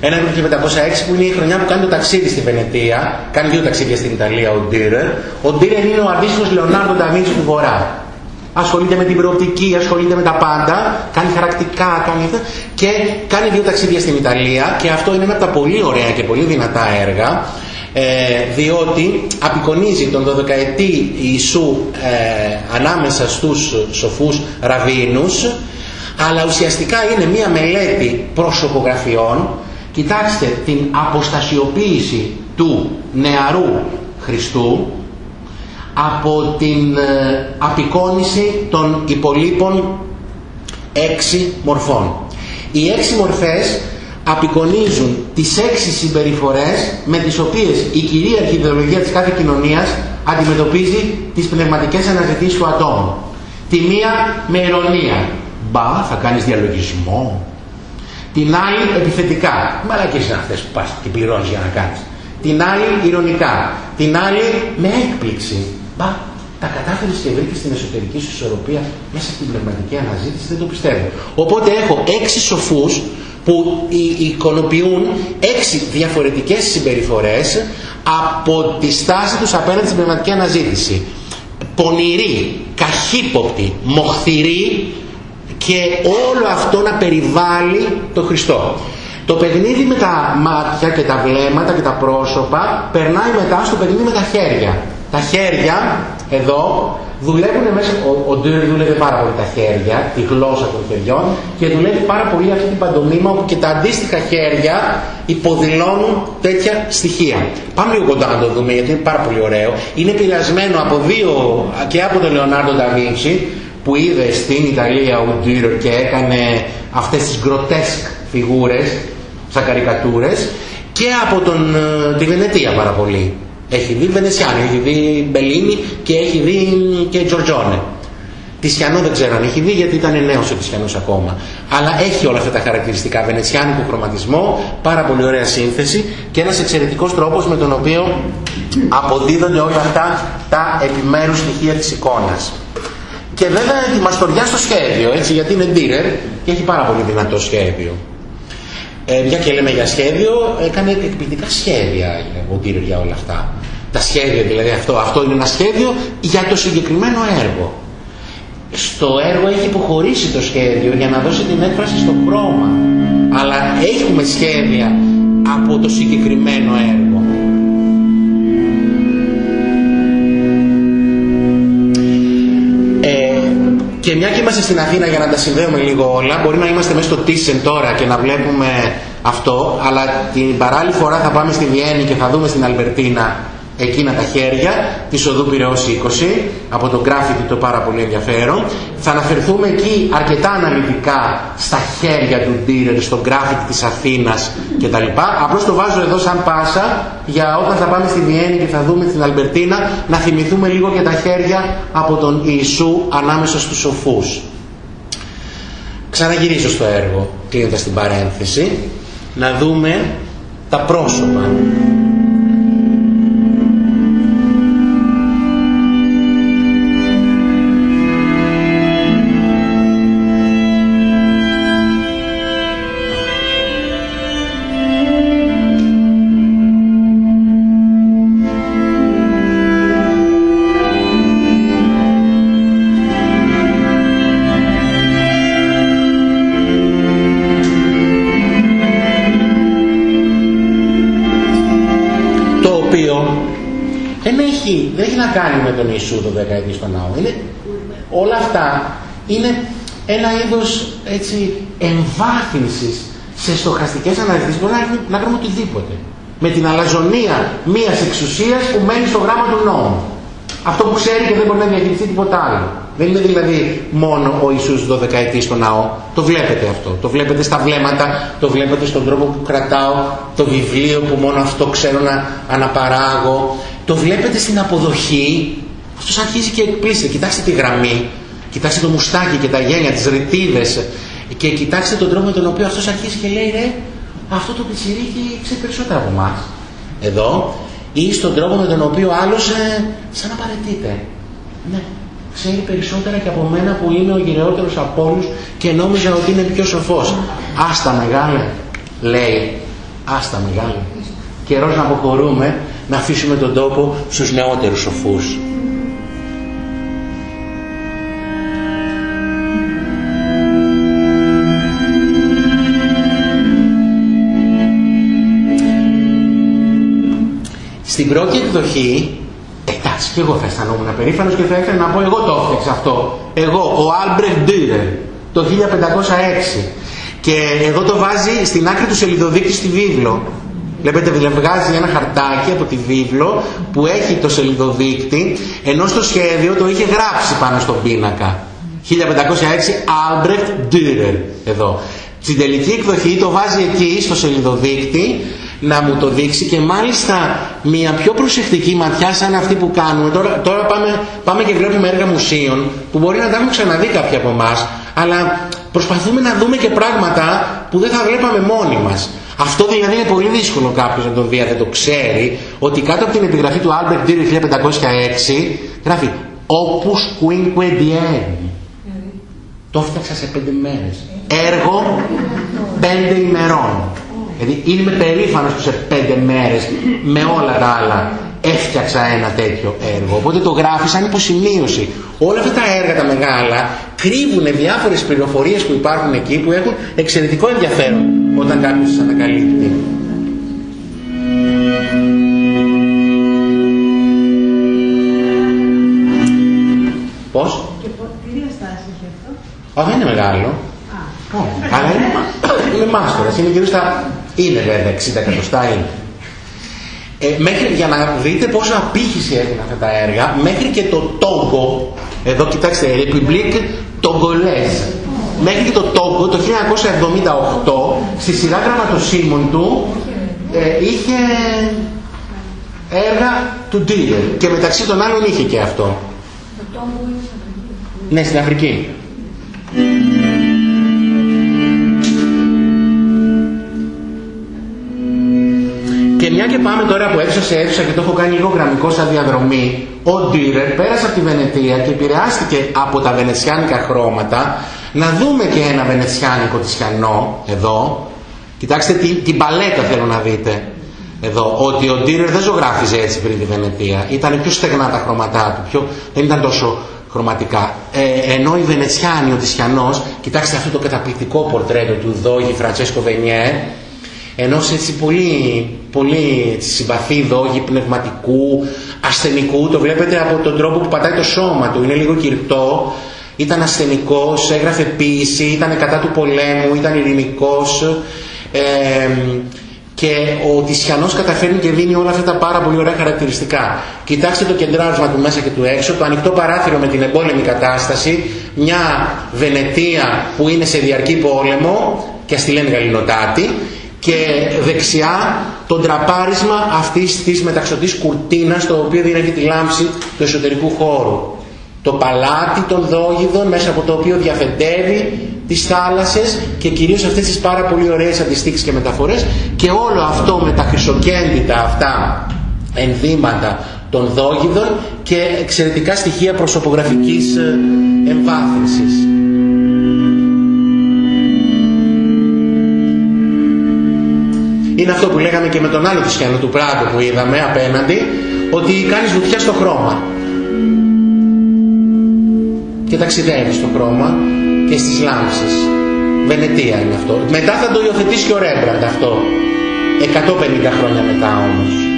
Ένα έργο του 1506 που είναι η χρονιά που κάνει το ταξίδι στη Βενετία, κάνει δύο ταξίδια στην Ιταλία ο Dürer. Ο Dürer είναι ο αντίστοιχος Λεωνάρντο Νταβίντσι του Βορρά. ασχολείται με την προοπτική, ασχολείται με τα πάντα, κάνει χαρακτικά, κάνει αυτά και κάνει δύο ταξίδια στην Ιταλία και αυτό είναι ένα από τα πολύ ωραία και πολύ δυνατά έργα ε, διότι απεικονίζει τον 12ετή Ιησού ε, ανάμεσα στους σοφούς ραβίνους αλλά ουσιαστικά είναι μία μελέτη προσωπογραφιών κοιτάξτε την αποστασιοποίηση του νεαρού Χριστού από την ε, απεικόνηση των υπολείπων έξι μορφών. Οι έξι μορφές απεικονίζουν τις έξι συμπεριφορές με τις οποίες η κυρίαρχη ιδεολογία της κάθε κοινωνίας αντιμετωπίζει τις πνευματικές αναζητήσεις του ατόμου. Τη μία με ηρωνία. Μπα, θα κάνεις διαλογισμό. Την άλλη επιθετικά. Μαλακές είναι αυτές που πας και πληρώνεις για να κάνεις. Την άλλη ηρωνικά. Την άλλη με έκπληξη. Μπα, τα κατάφερες και βρήκες στην εσωτερική σου ισορροπία μέσα από την πνευματική αναζήτηση, δεν το πιστεύω. Οπότε έχω έξι σοφούς που εικονοποιούν έξι διαφορετικές συμπεριφορές από τη στάση τους απέναντι στην πνευματική αναζήτηση. Πονηρή, καχύποπτη, μοχθηρή και όλο αυτό να περιβάλλει το Χριστό. Το παιχνίδι με τα μάτια και τα βλέμματα και τα πρόσωπα περνάει μετά στο παιχνίδι με τα χέρια. Τα χέρια εδώ δουλεύουν μέσα, ο, ο Ντύρερ δούλευε πάρα πολύ τα χέρια, τη γλώσσα των χεριών και δουλεύει πάρα πολύ αυτή την παντομίμα όπου και τα αντίστοιχα χέρια υποδηλώνουν τέτοια στοιχεία. Πάμε λίγο κοντά να το δούμε γιατί είναι πάρα πολύ ωραίο. Είναι επηρεασμένο από δύο και από τον Λεονάρντο ντα Βίντσι που είδε στην Ιταλία ο Ντύρερ και έκανε αυτές τις γκροτέσκ φιγούρες, σαν καρικατούρες και από τον, ε, τη Βενετία πάρα πολύ. Έχει δει Βενεσιάνο, έχει δει Μπελίνη και έχει δει και Τζορτζόνε. Τισιανό δεν ξέρω αν έχει δει γιατί ήταν νέος ο Τισιανός ακόμα. Αλλά έχει όλα αυτά τα χαρακτηριστικά. Βενετσιάνικο χρωματισμό, πάρα πολύ ωραία σύνθεση και ένας εξαιρετικός τρόπος με τον οποίο αποδίδονται όλα αυτά τα επιμέρους στοιχεία της εικόνας. Και βέβαια τη μαστοριά στο σχέδιο, έτσι, γιατί είναι ντύρερ και έχει πάρα πολύ δυνατό σχέδιο. Ε, μια και λέμε για σχέδιο, έκανε εκπληκτικά σχέδια ο Ντύρερ για όλα αυτά τα σχέδια δηλαδή αυτό. Αυτό είναι ένα σχέδιο για το συγκεκριμένο έργο. Στο έργο έχει υποχωρήσει το σχέδιο για να δώσει την έκφραση στο χρώμα. Αλλά έχουμε σχέδια από το συγκεκριμένο έργο. Ε, και μια και είμαστε στην Αθήνα για να τα συνδέουμε λίγο όλα, μπορεί να είμαστε μέσα στο Τίσεν τώρα και να βλέπουμε αυτό, αλλά την παράλληλη φορά θα πάμε στη Βιέννη και θα δούμε στην Αλμπερτίνα εκείνα τα χέρια της οδού Πυραιός 20 από το γκράφιτι το πάρα πολύ ενδιαφέρον. Θα αναφερθούμε εκεί αρκετά αναλυτικά στα χέρια του Ντίρερ στο γκράφιτι της Αθήνας κτλ. Απλώς το βάζω εδώ σαν πάσα για όταν θα πάμε στη Βιέννη και θα δούμε την Αλμπερτίνα να θυμηθούμε λίγο και τα χέρια από τον Ιησού ανάμεσα στους σοφούς. Ξαναγυρίζω στο έργο κλείνοντας την παρένθεση να δούμε τα πρόσωπα με τον Ιησού το δεκαετή στον ναό. Είναι, όλα αυτά είναι ένα είδος έτσι, εμβάθυνσης σε στοχαστικές αναλυτικές. Μπορεί να, να κάνουμε οτιδήποτε. Με την αλαζονία μιας εξουσίας που μένει στο γράμμα του νόμου. Αυτό που ξέρει και δεν μπορεί να διαχειριστεί τίποτα άλλο. Δεν είναι δηλαδή μόνο ο Ιησούς 12 ετή στο ναό. Το βλέπετε αυτό. Το βλέπετε στα βλέμματα, το βλέπετε στον τρόπο που κρατάω το βιβλίο που μόνο αυτό ξέρω να αναπαράγω. Το βλέπετε στην αποδοχή. Αυτός αρχίζει και εκπλήσει. Κοιτάξτε τη γραμμή. Κοιτάξτε το μουστάκι και τα γένια, τις ρητίδες. Και κοιτάξτε τον τρόπο με τον οποίο αυτός αρχίζει και λέει ρε, αυτό το πιτσιρίκι ξέρει περισσότερα από εμάς. Εδώ. Ή στον τρόπο με τον οποίο άλλος ε, σαν να παρετείται. Ναι, ξέρει περισσότερα και από μένα που είμαι ο γυρεότερος από όλους και νόμιζα ότι είναι πιο σοφός. Άστα μεγάλε, λέει. Άστα μεγάλε. Καιρός να αποχωρούμε, να αφήσουμε τον τόπο στους νεότερους σοφούς. Στην πρώτη εκδοχή, εντάξει και εγώ θα αισθανόμουν περήφανος και θα ήθελα να πω εγώ το έφτιαξα αυτό. Εγώ, ο Άλμπρεχτ Ντύρερ, το 1506. Και εδώ το βάζει στην άκρη του σελιδοδίκτη στη βίβλο. Βλέπετε, δηλαδή βγάζει ένα χαρτάκι από τη βίβλο που έχει το σελιδοδείκτη, ενώ στο σχέδιο το είχε γράψει πάνω στον πίνακα. 1506 Albrecht Dürer εδώ. Στην τελική εκδοχή το βάζει εκεί στο σελιδοδείκτη να μου το δείξει και μάλιστα μια πιο προσεκτική ματιά σαν αυτή που κάνουμε. Τώρα, τώρα πάμε, πάμε και βλέπουμε έργα μουσείων που μπορεί να τα έχουν ξαναδεί κάποιοι από εμάς, αλλά προσπαθούμε να δούμε και πράγματα που δεν θα βλέπαμε μόνοι μας. Αυτό δηλαδή είναι πολύ δύσκολο κάποιος να τον δει, δεν το ξέρει, ότι κάτω από την επιγραφή του Albert Dürer 1506 γράφει Opus Quinque Dieri. Το έφτιαξα σε πέντε μέρες. Έργο πέντε ημερών. Δηλαδή είμαι περήφανος που σε πέντε μέρες με όλα τα άλλα έφτιαξα ένα τέτοιο έργο. Οπότε το γράφεις σαν υποσημείωση. Όλα αυτά τα έργα τα μεγάλα κρύβουν διάφορες πληροφορίες που υπάρχουν εκεί που έχουν εξαιρετικό ενδιαφέρον όταν κάποιος τις ανακαλύπτει. Πώς; Και τι διαστάσεις έχει αυτό; Α, δεν είναι μεγάλο. Αλλά είναι, είναι μάστορας. Είναι γύρω στα... Είναι βέβαια 60 εκατοστά είναι. Ε, μέχρι, για να δείτε πόσο απήχηση έχουν αυτά τα έργα, μέχρι και το Τόγκο, εδώ κοιτάξτε, Republique Togolaise, μέχρι και το Τόγκο το 1978, στη σειρά γραμματοσύμων του, ε, είχε έργα του Ντίλερ και μεταξύ των άλλων είχε και αυτό. Το τόγκο είναι στην Αφρική. Ναι, στην Αφρική. Και μια και πάμε τώρα από αίθουσα σε αίθουσα και το έχω κάνει λίγο γραμμικό σαν διαδρομή, ο Ντύρερ πέρασε από τη Βενετία και επηρεάστηκε από τα βενετσιάνικα χρώματα να δούμε και ένα βενετσιάνικο τισιανό εδώ. Κοιτάξτε την, την παλέτα θέλω να δείτε εδώ, ότι ο Ντύρερ δεν ζωγράφιζε έτσι πριν τη Βενετία. Ήταν πιο στεγνά τα χρώματά του, πιο, δεν ήταν τόσο χρωματικά. Ε, ενώ οι Βενετσιάνοι, ο Τισιανός, κοιτάξτε αυτό το καταπληκτικό πορτρέτο του Δόγη Φραντσέσκο Βενιέ, ενός έτσι πολύ, πολύ συμπαθή δόγη πνευματικού, ασθενικού, το βλέπετε από τον τρόπο που πατάει το σώμα του, είναι λίγο κυρτό, ήταν ασθενικός, έγραφε ποίηση, ήταν κατά του πολέμου, ήταν ειρηνικός, ε, και ο Τισιανός καταφέρνει και δίνει όλα αυτά τα πάρα πολύ ωραία χαρακτηριστικά. Κοιτάξτε το κεντράρισμα του μέσα και του έξω, το ανοιχτό παράθυρο με την εμπόλεμη κατάσταση, μια Βενετία που είναι σε διαρκή πόλεμο και ας τη λένε γαλινοτάτη και δεξιά το τραπάρισμα αυτής της μεταξωτής κουρτίνας το οποίο δίνει τη λάμψη του εσωτερικού χώρου. Το παλάτι των δόγιδων μέσα από το οποίο διαφεντεύει τις θάλασσες και κυρίως αυτές τις πάρα πολύ ωραίες αντιστοίξεις και μεταφορές και όλο αυτό με τα χρυσοκέντητα αυτά ενδύματα των δόγιδων και εξαιρετικά στοιχεία προσωπογραφικής ε, εμβάθυνσης. Είναι αυτό που λέγαμε και με τον άλλο Τισιανό του Πράτο που είδαμε απέναντι, ότι κάνεις βουτιά στο χρώμα. Και ταξιδεύεις στο χρώμα και στις λάμψεις. Βενετία είναι αυτό. Μετά θα το υιοθετήσει και ο Ρέμπραντ αυτό. 150 χρόνια μετά όμως.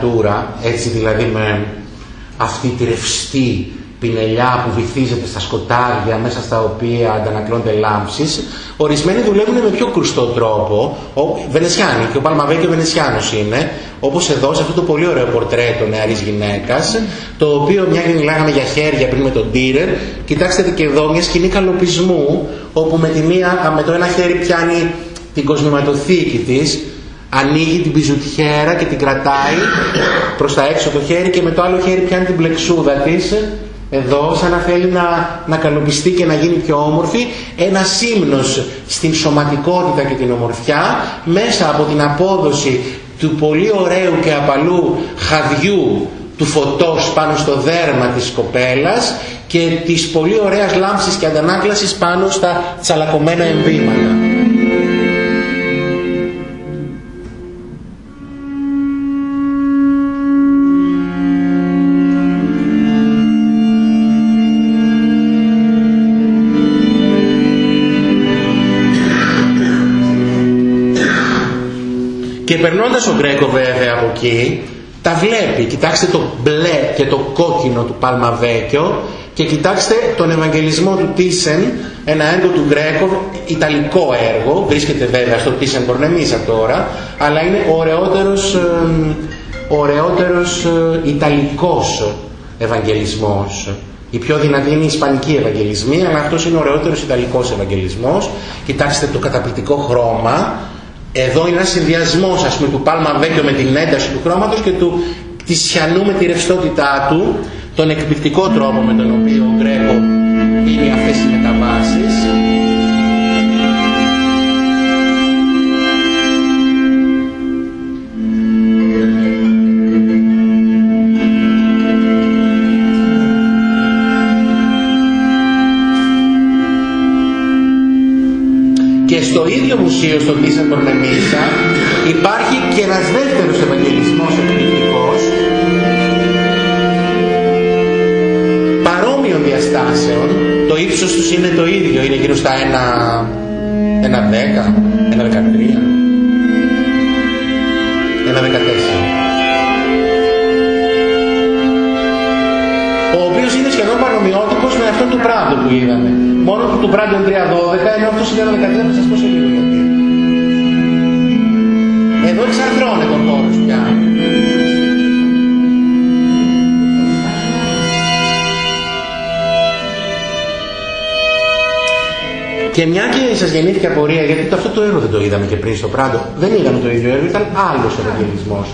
Αλλά σπρετσατούρα, έτσι δηλαδή με αυτή τη ρευστή πινελιά που βυθίζεται στα σκοτάδια μέσα στα οποία αντανακλώνται λάμψεις. Ορισμένοι δουλεύουν με πιο κρουστό τρόπο, ο Βενεσιάνοι και ο Παλμαβέκιο Βενεσιάνος είναι, όπως εδώ σε αυτό το πολύ ωραίο πορτρέτο νεαρής γυναίκας, το οποίο μια και μιλάγαμε για χέρια πριν με τον Τύρερ, κοιτάξτε και εδώ μια σκηνή καλοπισμού, όπου με, τη μία, με το ένα χέρι πιάνει την κοσμηματοθήκη της, ανοίγει την πιζουτιέρα και την κρατάει προς τα έξω το χέρι και με το άλλο χέρι πιάνει την πλεξούδα της εδώ σαν να θέλει να, να καλοπιστεί και να γίνει πιο όμορφη ένα ύμνος στην σωματικότητα και την ομορφιά μέσα από την απόδοση του πολύ ωραίου και απαλού χαδιού του φωτός πάνω στο δέρμα της κοπέλας και της πολύ ωραίας λάμψης και αντανάκλασης πάνω στα τσαλακωμένα εμβήματα. Περνώντας ο Γκρέκο βέβαια από εκεί, τα βλέπει. Κοιτάξτε το μπλε και το κόκκινο του Παλμαβέκιο και κοιτάξτε τον Ευαγγελισμό του Τίσεν, ένα έργο του Γκρέκο, ιταλικό έργο, βρίσκεται βέβαια στο Τίσεν Κορνεμίσα τώρα, αλλά είναι ο ωραιότερος, ωραιότερος ε, ιταλικός Ευαγγελισμός. Η πιο δυνατή είναι η Ισπανική Ευαγγελισμή, αλλά αυτός είναι ο ωραιότερος Ιταλικός Ευαγγελισμός. Κοιτάξτε το καταπληκτικό χρώμα, εδώ είναι ένας συνδυασμός ας πούμε του πάλμα βέκιο με την ένταση του χρώματος και του της σιανού με τη ρευστότητά του, τον εκπληκτικό τρόπο με τον οποίο ο Γκρέκο είναι αυτές οι μεταβάσεις. Ίδιο μουσείο στο Τίσεν Κορνεμίσα υπάρχει και ένας δεύτερος Ευαγγελισμός εκπληκτικός. Παρόμοιων διαστάσεων. Το ύψος τους είναι το ίδιο. Είναι γύρω στα ένα, ένα δέκα, ένα δεκατρία. Ένα δεκατέσσερα. Ο οποίος είναι σχεδόν παρομοιότυπος με αυτόν του πράγματο που είδαμε. Μόνο που του Μπράντον 3.12 ενώ αυτός είναι ένα 13 θα σας πω σε λίγο γιατί. Εδώ εξαρθρώνεται ο χώρος πια. Και μια και σας γεννήθηκε απορία, γιατί το αυτό το έργο δεν το είδαμε και πριν στο Πράντο, δεν είδαμε το ίδιο έργο, ήταν άλλος Ευαγγελισμός.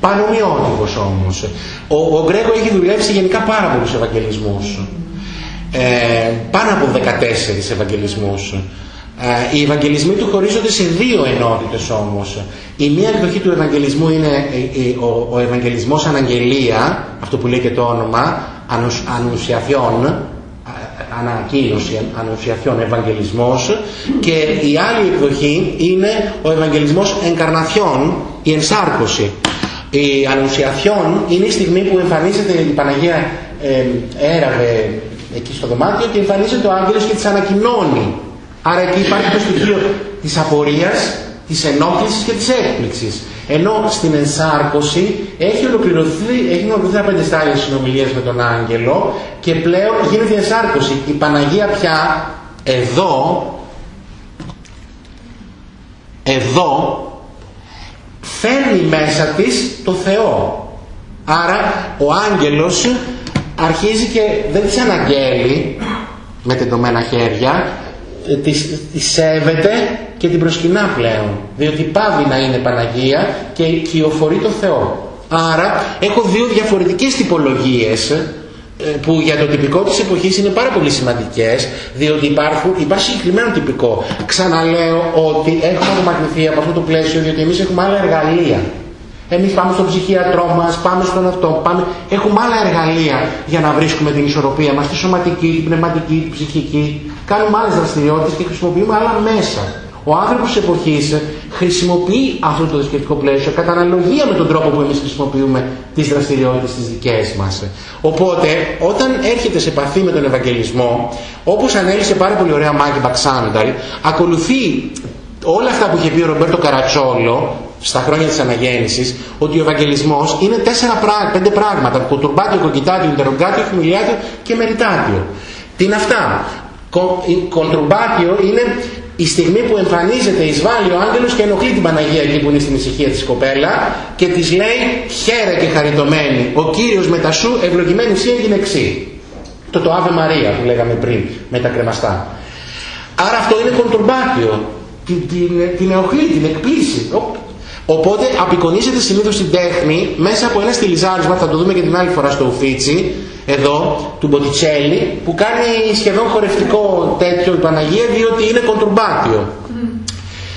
Πανομοιότυπο όμως. Ο, ο Γκρέκο έχει δουλέψει γενικά πάρα πολλούς Ευαγγελισμούς ε, πάνω από 14 Ευαγγελισμούς. Ε, οι Ευαγγελισμοί του χωρίζονται σε δύο ενότητες όμως. Η μία εκδοχή του Ευαγγελισμού είναι ε, ε, ο, ο Ευαγγελισμός Αναγγελία, αυτό που λέει και το όνομα, Ανουσιαθιών, ανακοίνωση, Ανουσιαθιών Ευαγγελισμός και η άλλη εκδοχή είναι ο Ευαγγελισμός Ενκαρναθιών, η ενσάρκωση. Η Ανουσιαθιών είναι η στιγμή που εμφανίζεται η Παναγία ε, έραβε εκεί στο δωμάτιο και εμφανίζεται ο άγγελος και τις ανακοινώνει. Άρα εκεί υπάρχει το στοιχείο της απορίας, της ενόχλησης και της έκπληξης. Ενώ στην ενσάρκωση έχει ολοκληρωθεί, έχει ολοκληρωθεί ένα πέντε στάδια συνομιλίες με τον άγγελο και πλέον γίνεται η ενσάρκωση. Η Παναγία πια εδώ, εδώ φέρνει μέσα της το Θεό. Άρα ο άγγελος αρχίζει και δεν της αναγγέλει με τεντωμένα χέρια, της, της σέβεται και την προσκυνά πλέον. Διότι πάβει να είναι Παναγία και κυοφορεί το Θεό. Άρα έχω δύο διαφορετικές τυπολογίες ε, που για το τυπικό της εποχής είναι πάρα πολύ σημαντικές διότι υπάρχουν, υπάρχει συγκεκριμένο τυπικό. Ξαναλέω ότι έχουμε απομακρυνθεί από αυτό το πλαίσιο διότι εμείς έχουμε άλλα εργαλεία εμείς πάμε στον ψυχίατρό μας, πάμε στον αυτό, πάμε... έχουμε άλλα εργαλεία για να βρίσκουμε την ισορροπία μας, τη σωματική, την πνευματική, την ψυχική. Κάνουμε άλλες δραστηριότητες και χρησιμοποιούμε άλλα μέσα. Ο άνθρωπος της εποχής χρησιμοποιεί αυτό το δισκευτικό πλαίσιο κατά αναλογία με τον τρόπο που εμείς χρησιμοποιούμε τις δραστηριότητες τις δικές μας. Οπότε, όταν έρχεται σε επαφή με τον Ευαγγελισμό, όπως ανέλησε πάρα πολύ ωραία Μάγκη Μπαξάνταλ, ακολουθεί όλα αυτά που είχε πει ο Ρομπέρτο Καρατσόλο στα χρόνια της αναγέννησης ότι ο Ευαγγελισμός είναι τέσσερα πράγματα, πέντε πράγματα κοτουρμπάτιο, κοκκιτάτιο, Ιντερογκάτιο, χιμιλιάτιο και μεριτάτιο. Τι είναι αυτά; Κοντρουμπάτιο είναι η στιγμή που εμφανίζεται εισβάλλει ο άγγελος και ενοχλεί την Παναγία εκεί που είναι στην ησυχία της κοπέλα και της λέει χαίρε και χαριτωμένη ο Κύριος μετά σου ευλογημένη εσύ έγινε εξή το το Αβε Μαρία που λέγαμε πριν με τα κρεμαστά. Άρα αυτό είναι κοντουρμπάτιο την, την, την την εκπλήσει Οπότε απεικονίζεται συνήθως την τέχνη μέσα από ένα στυλιζάρισμα, θα το δούμε και την άλλη φορά στο Ουφίτσι, εδώ, του Μποτιτσέλη, που κάνει σχεδόν χορευτικό τέτοιο η Παναγία, διότι είναι κοντρουμπάτιο.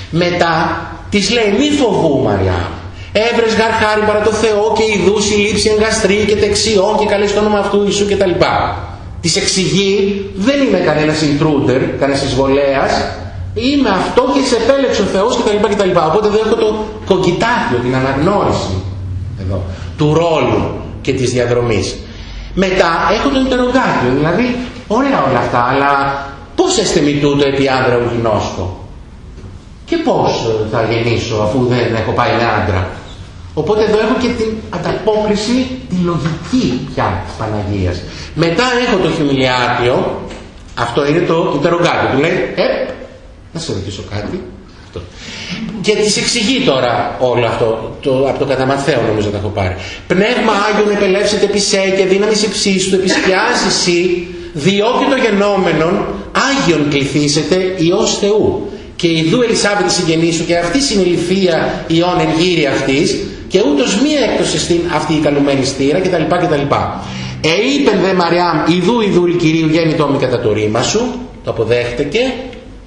Μετά της λέει: Μη φοβού, Μαριά. Έβρες γαρ χάρη παρά το Θεό και η δούση λήψη εγκαστρή και τεξιών και καλή στο όνομα αυτού Ιησού κτλ. Της εξηγεί δεν είμαι κανένας intruder, κανένας εισβολέας, είμαι αυτό και σε επέλεξε ο Θεός κτλ. κτλ. Οπότε εδώ έχω το κοκκιτάθιο, την αναγνώριση εδώ, του ρόλου και της διαδρομής. Μετά έχω το interrogation, δηλαδή ωραία όλα αυτά, αλλά πώς έστε μη τούτο επί άντρα ουδινόσκο. Και πώς θα γεννήσω αφού δεν έχω πάει με άντρα; Οπότε εδώ έχω και την ανταπόκριση, τη λογική πια της Παναγίας. Μετά έχω το χιμιλιάτιο, αυτό είναι το interrogation, του λέει, ε, να σε ρωτήσω κάτι. Αυτό. Και της εξηγεί τώρα όλο αυτό, το, από το καταμαθαίο νομίζω τα έχω πάρει. Πνεύμα Άγιον επελεύσετε επισέ και δύναμης υψίστου, επισκιάζει εσύ, διότι το γενόμενον Άγιον κληθήσετε Υιός Θεού. Και ιδού Ελισάβετ συγγενής σου και αυτή συνεληφία Υιόν γύρι αυτής και ούτως μία έκτος εστίν αυτή η καλουμένη στήρα κτλ. κτλ. Ε, είπε δε Μαριάμ, ιδού ιδού Κυρίου γέννητο μη κατά το ρήμα σου, το αποδέχτηκε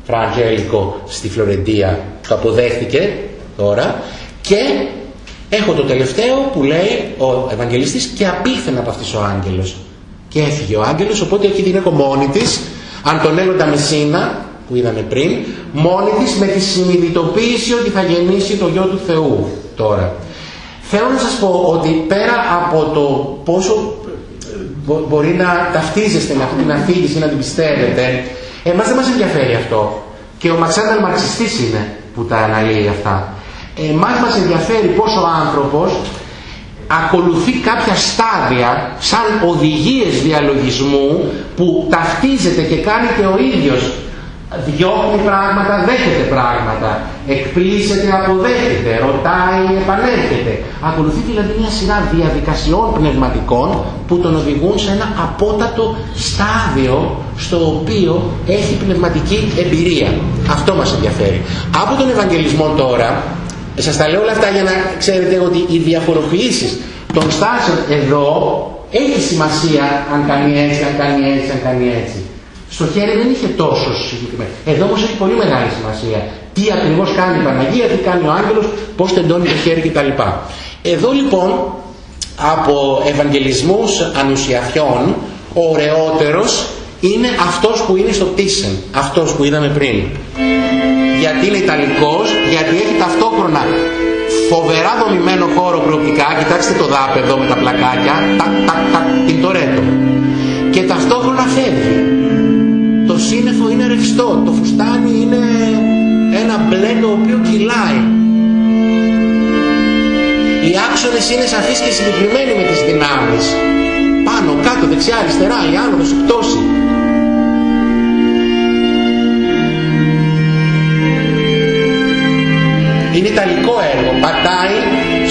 Φραντζέλικο στη Φλωρεντία. Το αποδέχτηκε τώρα και έχω το τελευταίο που λέει ο Ευαγγελιστής και απίθεν από αυτής ο άγγελος. Και έφυγε ο άγγελος οπότε εκεί την έχω μόνη της. Αντωνέλοντα Μεσίνα που είδαμε πριν μόνη της με τη συνειδητοποίηση ότι θα γεννήσει το γιο του Θεού τώρα. Θέλω να σας πω ότι πέρα από το πόσο μπορεί να ταυτίζεστε με αυτή την αφήγηση να την πιστεύετε Εμάς δεν μας ενδιαφέρει αυτό. Και ο Μαξάνταλ μαρξιστής είναι που τα αναλύει αυτά. Εμάς μας ενδιαφέρει πως ο άνθρωπος ακολουθεί κάποια στάδια σαν οδηγίες διαλογισμού που ταυτίζεται και κάνει και ο ίδιος διώχνει πράγματα, δέχεται πράγματα, εκπλήσεται, αποδέχεται, ρωτάει, επανέρχεται. Ακολουθεί δηλαδή μια σειρά διαδικασιών πνευματικών που τον οδηγούν σε ένα απότατο στάδιο στο οποίο έχει πνευματική εμπειρία. Αυτό μας ενδιαφέρει. Από τον Ευαγγελισμό τώρα, σας τα λέω όλα αυτά για να ξέρετε ότι οι διαφοροποιήσεις των στάσεων εδώ έχει σημασία αν κάνει έτσι, αν κάνει έτσι, αν κάνει έτσι. Στο χέρι δεν είχε τόσο συγκεκριμένο. Εδώ όμως έχει πολύ μεγάλη σημασία. Τι ακριβώς κάνει η Παναγία, τι κάνει ο άγγελος, πώς τεντώνει το χέρι κτλ. Εδώ λοιπόν από Ευαγγελισμούς ανουσιαθιών ο ωραιότερος είναι αυτός που είναι στο Τίσεν, αυτός που είδαμε πριν. Γιατί είναι Ιταλικός, γιατί έχει ταυτόχρονα φοβερά δομημένο χώρο προοπτικά, κοιτάξτε το δάπεδο με τα πλακάκια, τακ, τακ, τακ, την τορέτο. Και ταυτόχρονα φεύγει το σύννεφο είναι ρευστό, το φουστάνι είναι ένα μπλε το οποίο κυλάει. Οι άξονες είναι σαφείς και συγκεκριμένοι με τις δυνάμεις. Πάνω, κάτω, δεξιά, αριστερά, η άνοδος, η πτώση.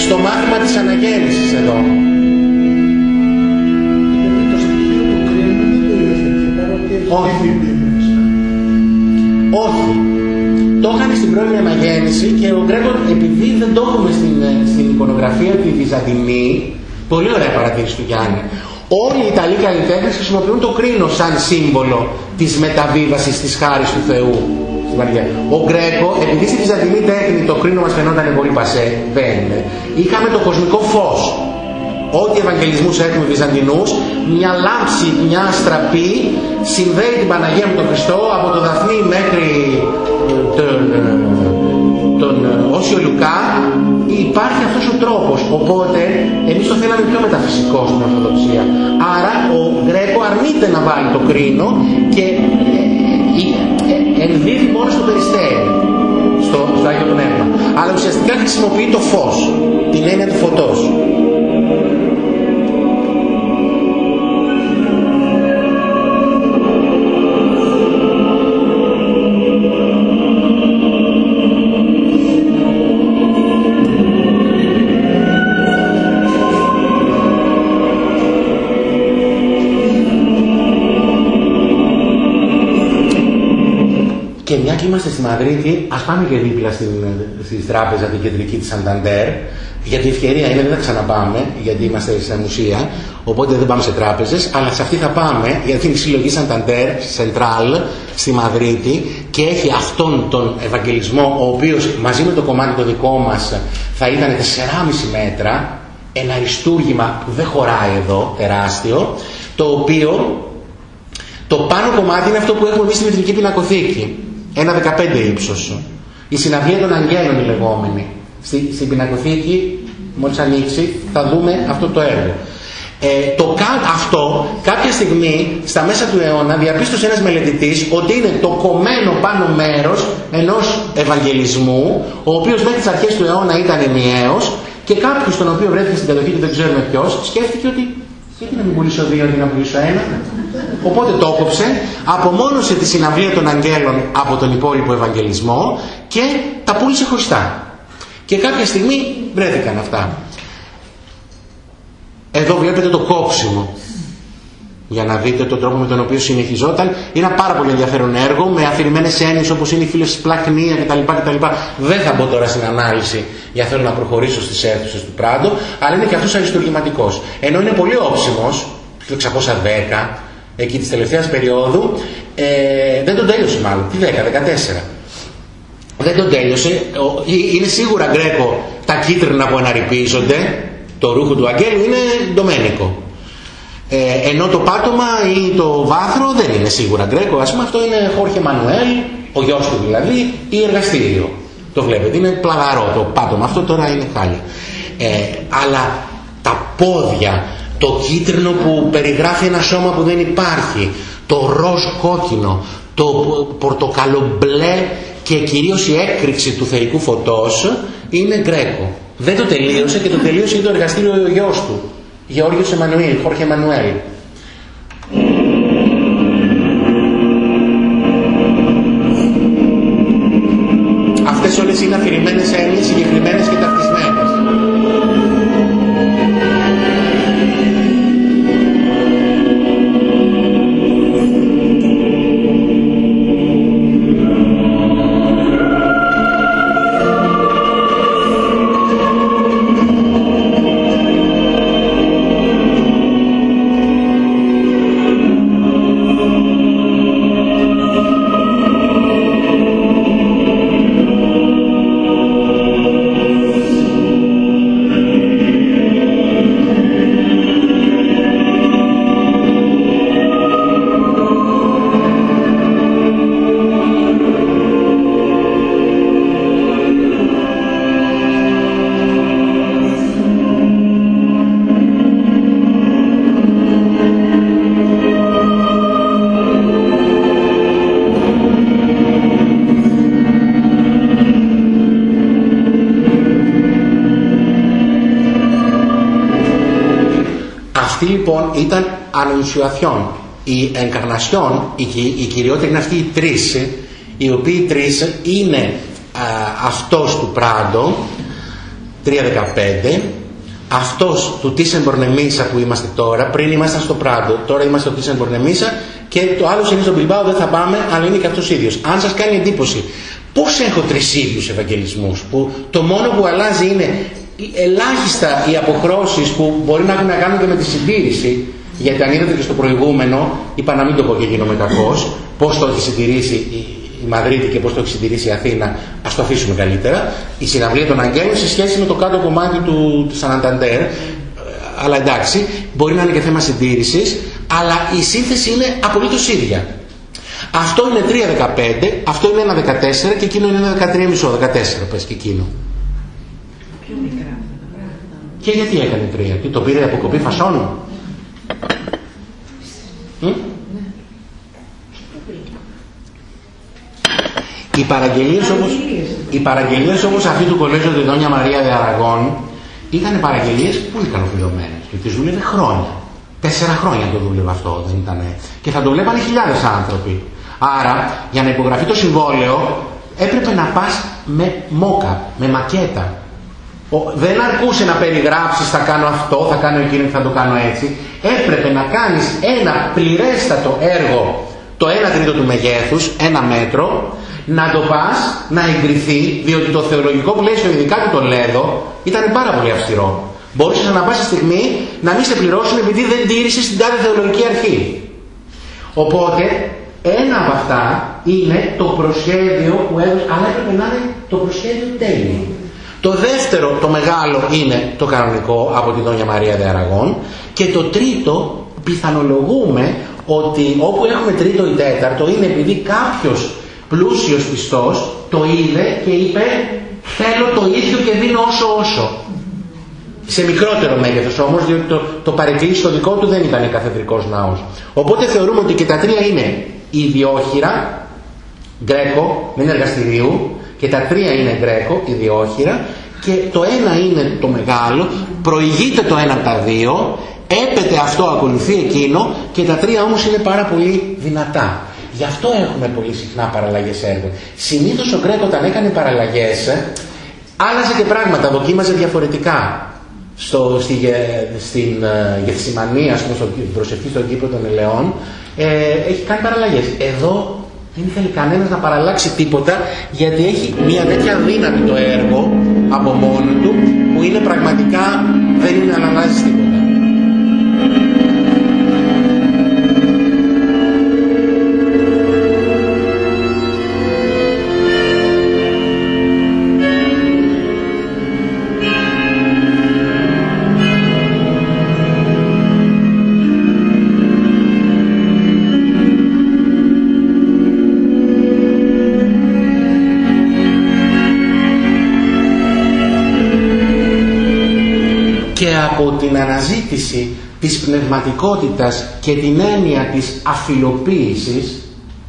Στο μάθημα της αναγέννησης εδώ. Όχι. Όχι. Το είχαν στην πρώην αναγέννηση και ο Γκρέκορ, επειδή δεν το έχουμε στην, ε, στην εικονογραφία τη Βυζαντινή, πολύ ωραία παρατήρηση του Γιάννη, όλοι οι Ιταλοί καλλιτέχνες χρησιμοποιούν το κρίνος σαν σύμβολο της μεταβίβασης της χάρης του Θεού. Ο Γκρέκο, επειδή στη Βυζαντινή τέχνη το κρίνο μας φαινόταν πολύ πασέ, δεν. Είναι. Είχαμε το κοσμικό φως. Ό,τι Ευαγγελισμούς έχουμε Βυζαντινούς, μια λάμψη, μια στραπή συνδέει την Παναγία με τον Χριστό από το Δαφνί μέχρι ε, τον, ε, τον ε, Όσιο Λουκά. Υπάρχει αυτός ο τρόπος. Οπότε εμείς το θέλαμε πιο μεταφυσικό στην Ορθοδοξία. Άρα ο Γκρέκο αρνείται να βάλει το κρίνο και ενδίδει μόνο στο περιστέρι στο, στο Άγιο Πνεύμα. Αλλά ουσιαστικά χρησιμοποιεί το φως. Την έννοια του φωτός είμαστε στη Μαδρίτη, ας πάμε και δίπλα στην, στη τράπεζα την κεντρική της Σανταντέρ, για την ευκαιρία είναι δεν θα ξαναπάμε, γιατί είμαστε σε μουσεία, οπότε δεν πάμε σε τράπεζες, αλλά σε αυτή θα πάμε, γιατί είναι η συλλογή Σανταντέρ, Σεντράλ, στη Μαδρίτη, και έχει αυτόν τον Ευαγγελισμό, ο οποίος μαζί με το κομμάτι το δικό μας θα ήταν 4,5 μέτρα, ένα αριστούργημα που δεν χωράει εδώ, τεράστιο, το οποίο το πάνω κομμάτι είναι αυτό που έχουμε εμείς στη Μητρική Πινακοθήκη. Ένα 15 ύψος. Η συναυλία των Αγγέλων η λεγόμενη. Στη, στην πινακοθήκη, μόλις ανοίξει, θα δούμε αυτό το έργο. Ε, το, αυτό κάποια στιγμή στα μέσα του αιώνα διαπίστωσε ένας μελετητής ότι είναι το κομμένο πάνω μέρος ενός ευαγγελισμού ο οποίος μέχρι τις αρχές του αιώνα ήταν ενιαίος και κάποιος τον οποίο βρέθηκε στην κατοχή και δεν ξέρουμε ποιος σκέφτηκε ότι γιατί να μην πουλήσω δύο αντί να πουλήσω ένα. Οπότε το έκοψε, απομόνωσε τη συναυλία των αγγέλων από τον υπόλοιπο Ευαγγελισμό και τα πούλησε χωριστά. Και κάποια στιγμή βρέθηκαν αυτά. Εδώ βλέπετε το κόψιμο για να δείτε τον τρόπο με τον οποίο συνεχιζόταν. Είναι ένα πάρα πολύ ενδιαφέρον έργο με αφηρημένες έννοιες όπως είναι η φίλη πλακνία κτλ, κτλ. Δεν θα μπω τώρα στην ανάλυση για θέλω να προχωρήσω στις αίθουσες του Πράντο, αλλά είναι και αυτός αριστουργηματικό. Ενώ είναι πολύ όψιμος, το 610, εκεί της τελευταίας περίοδου, ε, δεν τον τέλειωσε μάλλον. Τι 10, 14. Δεν τον τέλειωσε. Είναι σίγουρα γκρέκο τα κίτρινα που αναρρυπίζονται. Το ρούχο του Αγγέλου είναι ντομένικο. Ε, ενώ το πάτωμα ή το βάθρο δεν είναι σίγουρα γκρέκο. Ας πούμε αυτό είναι Χόρχε Μανουέλ, ο γιος του δηλαδή, ή εργαστήριο. Το βλέπετε, είναι πλαγαρό το πάτωμα. Αυτό τώρα είναι χάλια. Ε, αλλά τα πόδια, το κίτρινο που περιγράφει ένα σώμα που δεν υπάρχει, το ροζ κόκκινο, το πορτοκαλομπλε και κυρίως η έκρηξη του θεϊκού φωτός είναι γκρέκο. Δεν το τελείωσε και το τελείωσε το εργαστήριο ο γιος του. Γεώργιος Εμμανουήλ, Χόρχε Εμμανουέλ. Αυτές όλες είναι αφηρημένες έννοιες συγκεκριμένες και ήταν ανουσιαθιόν. Η ενκαρνασιόν, η, η κυριότητα είναι αυτοί οι τρεις, οι οποίοι τρεις είναι α, αυτός του Πράντο, 3.15, αυτός του Τίσεν Μπορνεμίσα που είμαστε τώρα, πριν ήμασταν στο Πράντο, τώρα είμαστε στο Τίσεν Μπορνεμίσα και το άλλο είναι στο Μπιλμπάο, δεν θα πάμε, αλλά είναι και αυτός ίδιος. Αν σας κάνει εντύπωση, πώς έχω τρεις ίδιους Ευαγγελισμούς, που το μόνο που αλλάζει είναι ελάχιστα οι αποχρώσεις που μπορεί να έχουν να κάνουν και με τη συντήρηση γιατί αν είδατε και στο προηγούμενο είπα να μην το πω και γίνομαι κακός πώς το έχει συντηρήσει η, η Μαδρίτη και πώς το έχει συντηρήσει η Αθήνα ας το αφήσουμε καλύτερα η συναυλία των Αγγέλων σε σχέση με το κάτω κομμάτι του, του Σανανταντέρ αλλά εντάξει μπορεί να είναι και θέμα συντήρησης αλλά η σύνθεση είναι απολύτως ίδια αυτό είναι 3-15, αυτό είναι ένα 14 και εκείνο είναι ένα 13,5 14 πες και εκείνο. Και γιατί έκανε τρία, τι το πήρε από κοπή φασών; Οι παραγγελίες όμως, οι παραγγελίες όμως αυτή του κολέζου Διδόνια Μαρία Δε Αραγών ήταν παραγγελίες πολύ καλοφιλωμένες και τις δούλευε χρόνια. Τέσσερα χρόνια το δούλευε αυτό, δεν ήταν. Και θα το βλέπανε χιλιάδες άνθρωποι. Άρα, για να υπογραφεί το συμβόλαιο, έπρεπε να πας με μόκα, με μακέτα δεν αρκούσε να περιγράψεις θα κάνω αυτό, θα κάνω εκείνο και θα το κάνω έτσι. Έπρεπε να κάνεις ένα πληρέστατο έργο το 1 τρίτο του μεγέθους, ένα μέτρο να το πας, να εγκριθεί, διότι το θεολογικό πλαίσιο, ειδικά του Τολέδο, ήταν πάρα πολύ αυστηρό. Μπορούσες να πάση στιγμή να μην σε πληρώσουν επειδή δεν τήρησες την τάδε θεολογική αρχή. Οπότε, ένα από αυτά είναι το προσχέδιο που έδωσε, αλλά έπρεπε να είναι το προσχέδιο τέλειο. Το δεύτερο, το μεγάλο, είναι το κανονικό από τη Δόνια Μαρία Δε Αραγών και το τρίτο, πιθανολογούμε ότι όπου έχουμε τρίτο ή τέταρτο είναι επειδή κάποιος πλούσιος πιστός το είδε και είπε θέλω το ίδιο και δίνω όσο όσο. Σε μικρότερο μέγεθος όμως, διότι το, το παρεκκλήσιο δικό του δεν ήταν καθεδρικός ναός. Οπότε θεωρούμε ότι και τα τρία είναι ιδιόχειρα, γκρέκο, δεν είναι εργαστηρίου, και τα τρία είναι γκρέκο, ιδιόχειρα, και το ένα είναι το μεγάλο, προηγείται το ένα από τα δύο, έπεται αυτό ακολουθεί εκείνο και τα τρία όμως είναι πάρα πολύ δυνατά. Γι' αυτό έχουμε πολύ συχνά παραλλαγές έργων. Συνήθως ο Γκρέκο όταν έκανε παραλλαγές άλλαζε και πράγματα, δοκίμαζε διαφορετικά. Στο, στη, στην ε, Γεθσιμανία, πούμε, στο, προσευχή στον κήπο των Ελαιών, ε, έχει κάνει παραλλαγές. Εδώ δεν ήθελε κανένας να παραλλάξει τίποτα γιατί έχει μια τέτοια δύναμη το έργο από μόνο του που είναι πραγματικά δεν είναι να αλλάζει τίποτα. Από την αναζήτηση της πνευματικότητας και την έννοια της αφιλοποίησης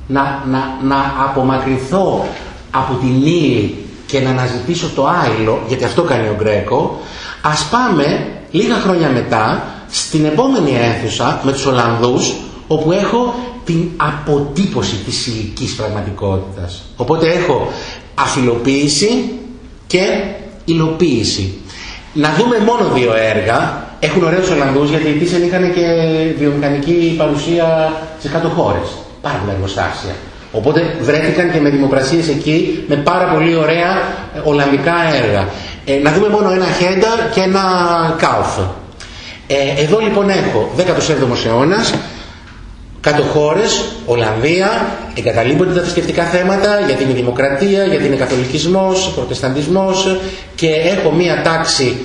να, να, να απομακρυνθώ από την ύλη και να αναζητήσω το άϊλο, γιατί αυτό κάνει ο Γκρέκο, ας πάμε λίγα χρόνια μετά στην επόμενη αίθουσα με τους Ολλανδούς, όπου έχω την αποτύπωση της υλικής πραγματικότητας. Οπότε έχω αφιλοποίηση και υλοποίηση. Να δούμε μόνο δύο έργα. Έχουν ωραίους Ολλανδούς γιατί οι Τίσεν είχαν και βιομηχανική παρουσία σε κάτω χώρες. Πάρα πολλά εργοστάσια. Οπότε βρέθηκαν και με δημοπρασίες εκεί με πάρα πολύ ωραία ε, Ολλανδικά έργα. Ε, να δούμε μόνο ένα Χέντα και ένα Κάουφ. Ε, εδώ λοιπόν έχω 17ο αιώνας, κάτω χώρες, Ολλανδία, εγκαταλείπονται τα θρησκευτικά θέματα γιατί είναι δημοκρατία, γιατί είναι καθολικισμός, προτεσταντισμός και έχω μία τάξη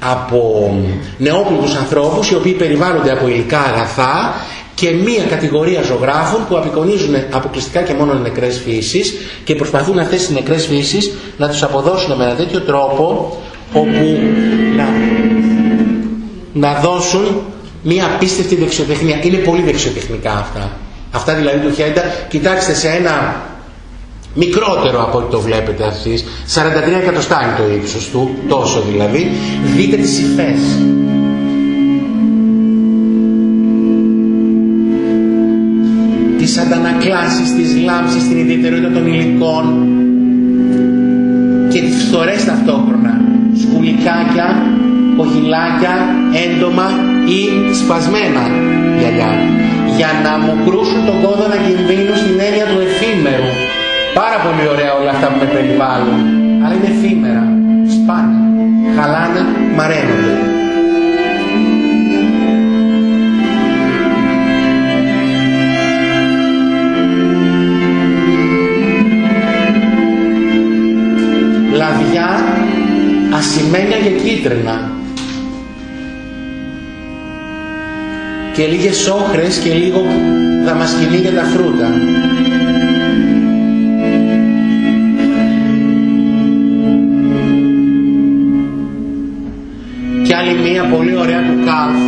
από νεόπλουτους ανθρώπους οι οποίοι περιβάλλονται από υλικά αγαθά και μία κατηγορία ζωγράφων που απεικονίζουν αποκλειστικά και μόνο νεκρές φύσεις και προσπαθούν αυτές τις νεκρές φύσεις να τους αποδώσουν με ένα τέτοιο τρόπο όπου να, να δώσουν μία απίστευτη δεξιοτεχνία. Είναι πολύ δεξιοτεχνικά αυτά. Αυτά δηλαδή του Χέντα, κοιτάξτε σε ένα μικρότερο από ό,τι το βλέπετε εσείς, 43 εκατοστά είναι το ύψος του, τόσο δηλαδή, δείτε τις υφές. Τις αντανακλάσεις, τις λάμψεις, την ιδιαιτερότητα των υλικών και τις φθορές ταυτόχρονα. Σκουλικάκια, κοχυλάκια, έντομα ή σπασμένα γυαλιά. Για να μου κρούσουν τον κόδωνα κινδύνου στην έννοια του εφήμερου. Πάρα πολύ ωραία όλα αυτά που με περιβάλλουν, αλλά είναι εφήμερα, σπάνε, χαλάνε, μαραίνονται. Λαδιά ασημένια και κίτρινα και λίγες σόχρες και λίγο δαμασκηνή για τα φρούτα. Και άλλη μία πολύ ωραία του κάλφ,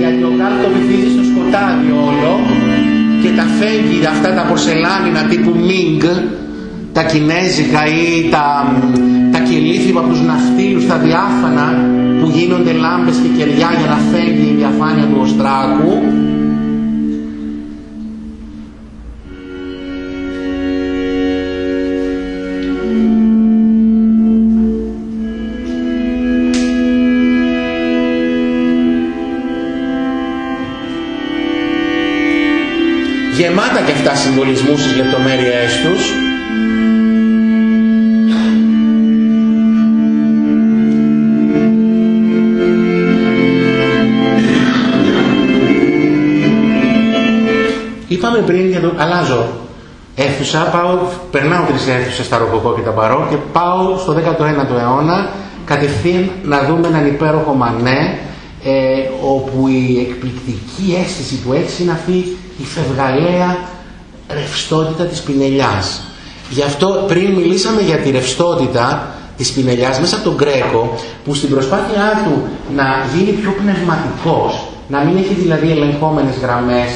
γιατί ο κάλφ το βυθίζει στο σκοτάδι όλο και τα φέγγει αυτά τα πορσελάνινα τύπου Μίνγκ, τα κινέζικα ή τα, τα κελίθιμα από τους ναυτίλους, τα διάφανα, που γίνονται λάμπες και κεριά για να φεύγει η διαφάνεια του οστράκου γεμάτα και αυτά συμβολισμούς στις λεπτομέρειές τους. Είπαμε πριν για το... Αλλάζω αίθουσα, πάω, περνάω τρεις αίθουσες στα Ροκοκό και τα Μπαρό και πάω στο 19ο αιώνα κατευθείαν να δούμε έναν υπέροχο Μανέ ε, όπου η εκπληκτική αίσθηση που έχει είναι αυτή η φευγαλαία ρευστότητα της πινελιάς. Γι' αυτό πριν μιλήσαμε για τη ρευστότητα της πινελιάς μέσα από τον Γκρέκο που στην προσπάθειά του να γίνει πιο πνευματικός, να μην έχει δηλαδή ελεγχόμενες γραμμές,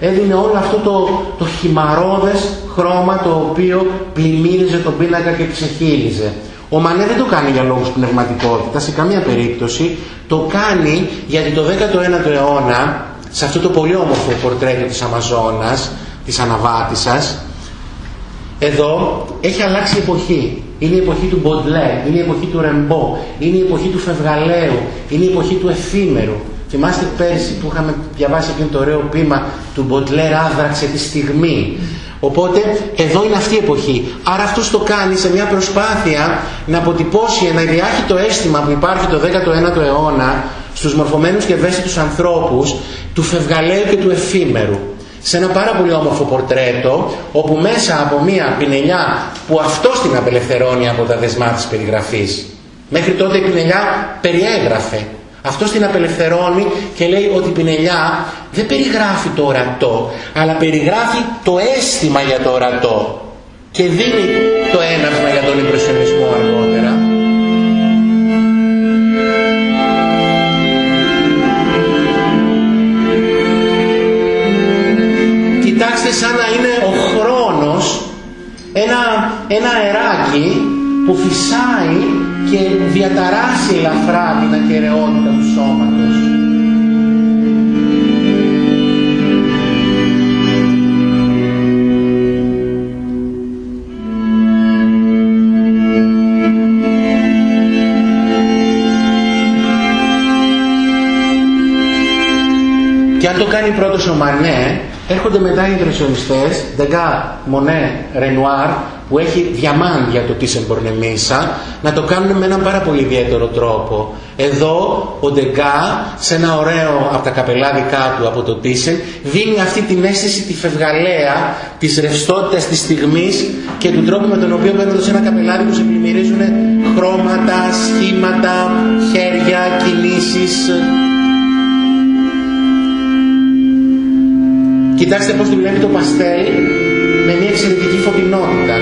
έδινε όλο αυτό το, το χυμαρόδες χρώμα το οποίο πλημμύριζε τον πίνακα και ξεχύριζε. Ο Μανέ δεν το κάνει για λόγους πνευματικότητας, σε καμία περίπτωση. Το κάνει γιατί το 19ο αιώνα, σε αυτό το πολύ όμορφο πορτρέτο της Αμαζόνας, της Αναβάτισσας, εδώ έχει αλλάξει η εποχή. Είναι η εποχή του Μποντλέ, είναι η εποχή του Ρεμπό, είναι η εποχή του Φευγαλαίου, είναι η εποχή του Εφήμερου. Θυμάστε πέρσι που είχαμε διαβάσει εκείνο το ωραίο ποίημα του Μποντλέρ άδραξε τη στιγμή. Οπότε εδώ είναι αυτή η εποχή. Άρα αυτός το κάνει σε μια προσπάθεια να αποτυπώσει ένα ιδιάχυτο αίσθημα που υπάρχει το 19ο αιώνα στους μορφωμένους και ευαίσθητους ανθρώπους του φευγαλαίου και του εφήμερου. Σε ένα πάρα πολύ όμορφο πορτρέτο όπου μέσα από μια πινελιά που αυτός την απελευθερώνει από τα δεσμά της περιγραφής. Μέχρι τότε η πινελιά περιέγραφε αυτός την απελευθερώνει και λέει ότι η πινελιά δεν περιγράφει το ορατό, αλλά περιγράφει το αίσθημα για το ορατό και δίνει το έναυσμα για τον υπρεσιονισμό αργότερα. Κοιτάξτε σαν να είναι ο χρόνος ένα, ένα αεράκι που φυσάει και διαταράσει ελαφρά την ακαιρεότητα του σώματος. Και αν το κάνει πρώτος ο Μανέ, έρχονται μετά οι impressionιστές, Δεγκά, Μονέ, Ρενουάρ, που έχει διαμάντια το τι εμπορνεμίσα, να το κάνουν με έναν πάρα πολύ ιδιαίτερο τρόπο. Εδώ ο Ντεγκά, σε ένα ωραίο από τα καπελάδικα του από το Τίσεν, δίνει αυτή την αίσθηση τη φευγαλαία, της ρευστότητας της στιγμής και του τρόπου με τον οποίο παίρνοντα ένα καπελάδι που σε πλημμυρίζουν χρώματα, σχήματα, χέρια, κινήσεις. Κοιτάξτε πώς δουλεύει το παστέλ με μια εξαιρετική φωτεινότητα.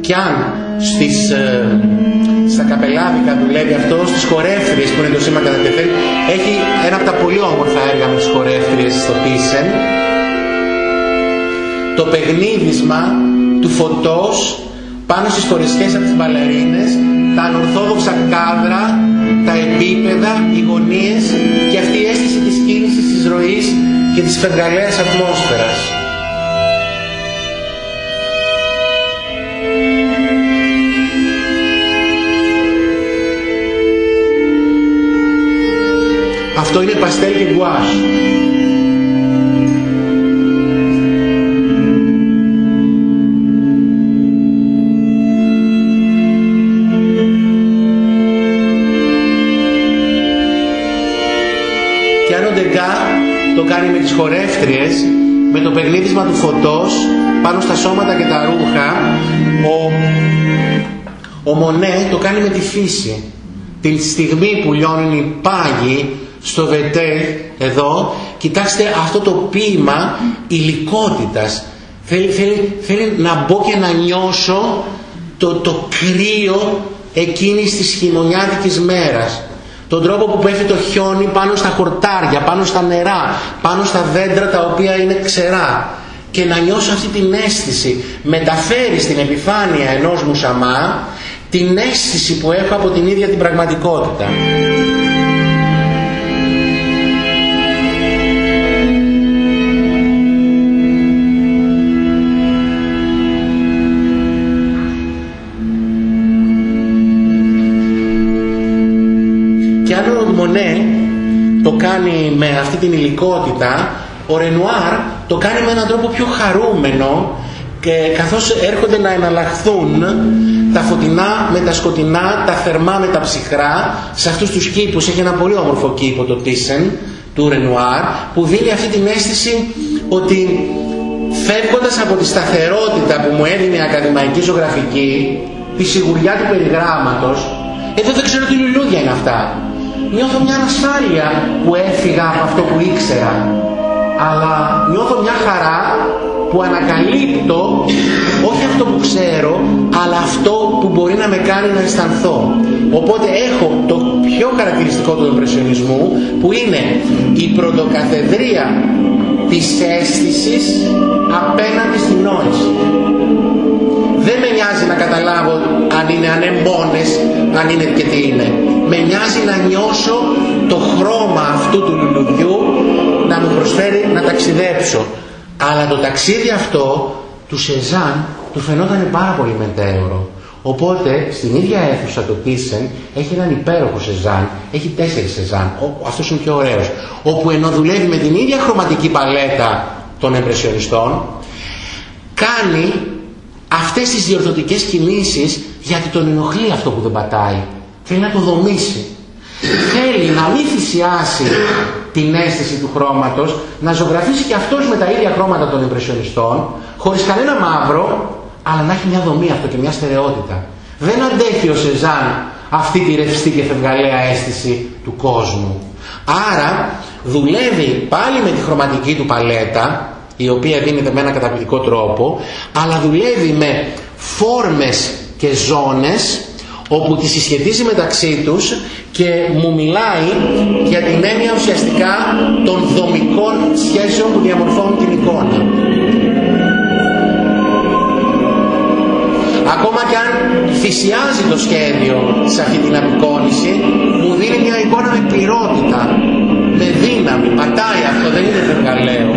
Και αν στις, ε, στα καπελάδικα δουλεύει αυτός, στις χορεύτριες που είναι το σήμα κατά τεφέλ, έχει ένα από τα πολύ όμορφα έργα με τις χορεύτριες στο Τίσεν, το παιχνίδισμα του φωτός πάνω στις φορεσιές από τις μπαλερίνες τα ανορθόδοξα κάδρα, τα επίπεδα, οι γωνίες και αυτή η αίσθηση της κίνησης της ροής και της φεργαλέας ατμόσφαιρας. Αυτό είναι παστέλ και γκουάζ. Κάνει με τις χορεύτριες, με το παιχνίδισμα του φωτός πάνω στα σώματα και τα ρούχα. Ο, ο Μονέ το κάνει με τη φύση. Την στιγμή που λιώνουν οι πάγοι στο Βετέ εδώ, κοιτάξτε αυτό το ποίημα υλικότητας. Θέλει, θέλει, θέλει να μπω και να νιώσω το, το κρύο εκείνης της χειμωνιάτικης μέρας. Τον τρόπο που πέφτει το χιόνι πάνω στα χορτάρια, πάνω στα νερά, πάνω στα δέντρα τα οποία είναι ξερά. Και να νιώσω αυτή την αίσθηση. Μεταφέρει στην επιφάνεια ενός μουσαμά την αίσθηση που έχω από την ίδια την πραγματικότητα. Κάνει με αυτή την υλικότητα, ο Ρενουάρ το κάνει με έναν τρόπο πιο χαρούμενο και καθώς έρχονται να εναλλαχθούν τα φωτεινά με τα σκοτεινά, τα θερμά με τα ψυχρά, σε αυτούς τους κήπους έχει ένα πολύ όμορφο κήπο το Τίσεν του Ρενουάρ που δίνει αυτή την αίσθηση ότι φεύγοντας από τη σταθερότητα που μου έδινε η ακαδημαϊκή ζωγραφική, τη σιγουριά του περιγράμματος, εδώ δεν ξέρω τι λουλούδια είναι αυτά. Νιώθω μια ανασφάλεια που έφυγα από αυτό που ήξερα. Αλλά νιώθω μια χαρά που ανακαλύπτω όχι αυτό που ξέρω, αλλά αυτό που μπορεί να με κάνει να αισθανθώ. Οπότε έχω το πιο χαρακτηριστικό του εμπρεσιονισμού που είναι η πρωτοκαθεδρία της αίσθησης απέναντι στην νόηση. Δεν με νοιάζει να καταλάβω αν είναι ανεμπόνες, αν είναι και τι είναι. Με νοιάζει να νιώσω το χρώμα αυτού του λουλουδιού να μου προσφέρει να ταξιδέψω. Αλλά το ταξίδι αυτό του Σεζάν του φαινόταν πάρα πολύ μετέωρο. Οπότε στην ίδια αίθουσα το Τίσεν έχει έναν υπέροχο Σεζάν, έχει τέσσερις Σεζάν, αυτός είναι πιο ωραίος, όπου ενώ δουλεύει με την ίδια χρωματική παλέτα των εμπρεσιονιστών, κάνει αυτές τις διορθωτικές κινήσεις γιατί τον ενοχλεί αυτό που δεν πατάει. Θέλει να το δομήσει. Θέλει να μην θυσιάσει την αίσθηση του χρώματος, να ζωγραφίσει και αυτός με τα ίδια χρώματα των εμπρεσιονιστών, χωρίς κανένα μαύρο, αλλά να έχει μια δομή αυτό και μια στερεότητα. Δεν αντέχει ο Σεζάν αυτή τη ρευστή και φευγαλαία αίσθηση του κόσμου. Άρα δουλεύει πάλι με τη χρωματική του παλέτα, η οποία δίνεται με ένα καταπληκτικό τρόπο, αλλά δουλεύει με φόρμες και ζώνες όπου τις συσχετίζει μεταξύ τους και μου μιλάει για την έννοια ουσιαστικά των δομικών σχέσεων που διαμορφώνουν την εικόνα. Ακόμα και αν θυσιάζει το σχέδιο σε αυτή την απεικόνηση, μου δίνει μια εικόνα με πληρότητα, με δύναμη, πατάει αυτό, δεν είναι εργαλείο.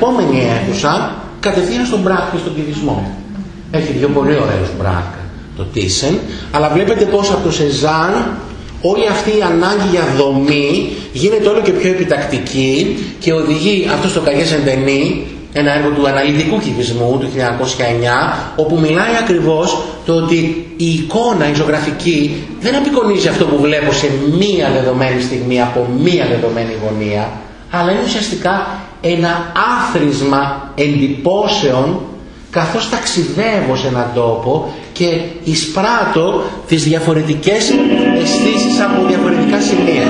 Επόμενη αίθουσα κατευθείαν στον Μπράκ και στον κυβισμό. Έχει δύο πολύ ωραίους Μπράκ το Τίσεν, αλλά βλέπετε πως από το Σεζάν όλη αυτή η ανάγκη για δομή γίνεται όλο και πιο επιτακτική και οδηγεί αυτό στο Καγιέ Σεντενή, ένα έργο του αναλυτικού κυβισμού του 1909, όπου μιλάει ακριβώς το ότι η εικόνα, η ζωγραφική, δεν απεικονίζει αυτό που βλέπω σε μία δεδομένη στιγμή από μία δεδομένη γωνία, αλλά είναι ουσιαστικά ένα άθροισμα εντυπώσεων καθώς ταξιδεύω σε έναν τόπο και εισπράττω τις διαφορετικές αισθήσεις από διαφορετικά σημεία.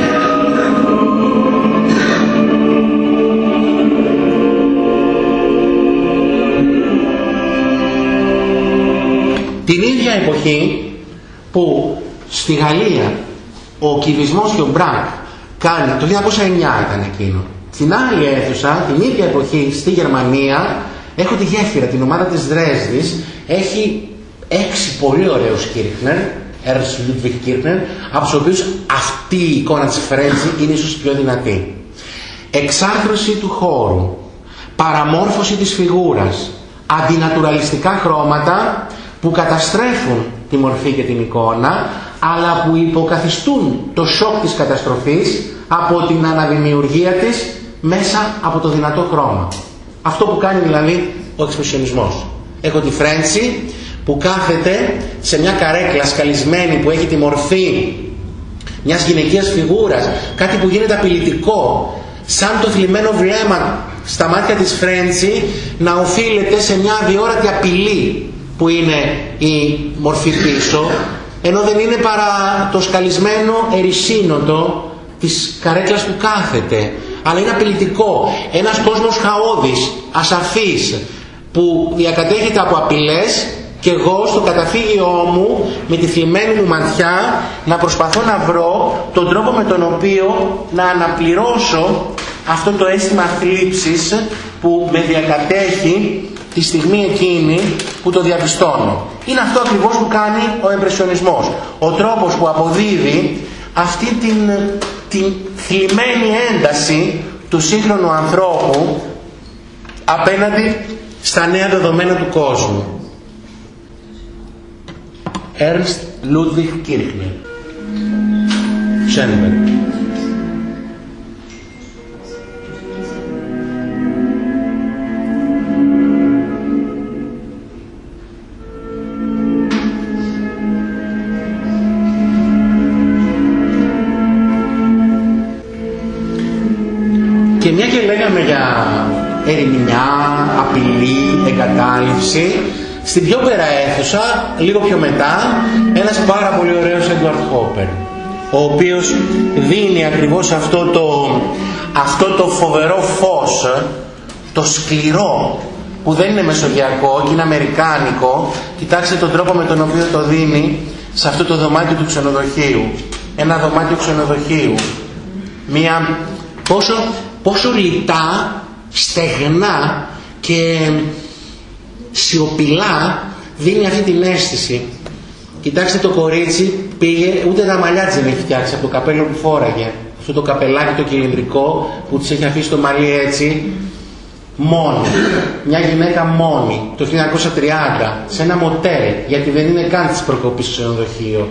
Την ίδια εποχή που στη Γαλλία ο κυβισμός και ο Μπρακ κάνει, το 1909 ήταν εκείνο, στην άλλη αίθουσα, την ίδια εποχή στη Γερμανία, έχω τη γέφυρα, την ομάδα της Δρέσδης, έχει έξι πολύ ωραίους Κίρκνερ, Ernst Ludwig Κίρκνερ, από τους οποίους αυτή η εικόνα της Φρέντζη είναι ίσως πιο δυνατή. Εξάρθρωση του χώρου, παραμόρφωση της φιγούρας, αντινατουραλιστικά χρώματα που καταστρέφουν τη μορφή και την εικόνα, αλλά που υποκαθιστούν το σοκ της καταστροφής από την αναδημιουργία της μέσα από το δυνατό χρώμα. Αυτό που κάνει δηλαδή ο εξπρεσιονισμός. Έχω τη Φρέντσι που κάθεται σε μια καρέκλα σκαλισμένη που έχει τη μορφή μιας γυναικείας φιγούρας, κάτι που γίνεται απειλητικό, σαν το θλιμμένο βλέμμα στα μάτια της Φρέντσι να οφείλεται σε μια αδιόρατη απειλή που είναι η μορφή πίσω, ενώ δεν είναι παρά το σκαλισμένο ερησίνοτο της καρέκλας που κάθεται. Αλλά είναι απειλητικό. Ένας κόσμος χαόδης, ασαφής, που διακατέχεται από απειλές και εγώ στο καταφύγιό μου με τη θλιμμένη μου ματιά να προσπαθώ να βρω τον τρόπο με τον οποίο να αναπληρώσω αυτό το αίσθημα θλίψης που με διακατέχει τη στιγμή εκείνη που το διαπιστώνω. Είναι αυτό ακριβώς που κάνει ο εμπρεσιονισμός. Ο τρόπος που αποδίδει αυτή την, την θλιμμένη ένταση του σύγχρονου ανθρώπου απέναντι στα νέα δεδομένα του κόσμου. Ernst Ludwig Kirchner. Schoenberg. Και μια και λέγαμε για ερημινιά, απειλή, εγκατάλειψη, στην πιο πέρα αίθουσα, λίγο πιο μετά, ένας πάρα πολύ ωραίος Edward Hopper, ο οποίος δίνει ακριβώς αυτό το, αυτό το φοβερό φως, το σκληρό, που δεν είναι μεσογειακό και είναι αμερικάνικο, κοιτάξτε τον τρόπο με τον οποίο το δίνει σε αυτό το δωμάτιο του ξενοδοχείου. Ένα δωμάτιο ξενοδοχείου. Μια πόσο, πόσο λιτά, στεγνά και σιωπηλά δίνει αυτή την αίσθηση. Κοιτάξτε το κορίτσι πήγε, ούτε τα μαλλιά της δεν έχει φτιάξει από το καπέλο που φόραγε. Αυτό το καπελάκι το κυλινδρικό που της έχει αφήσει το μαλλί έτσι, μόνη. Μια γυναίκα μόνη, το 1930, σε ένα μοτέλ, γιατί δεν είναι καν της προκοπής στο ξενοδοχείο.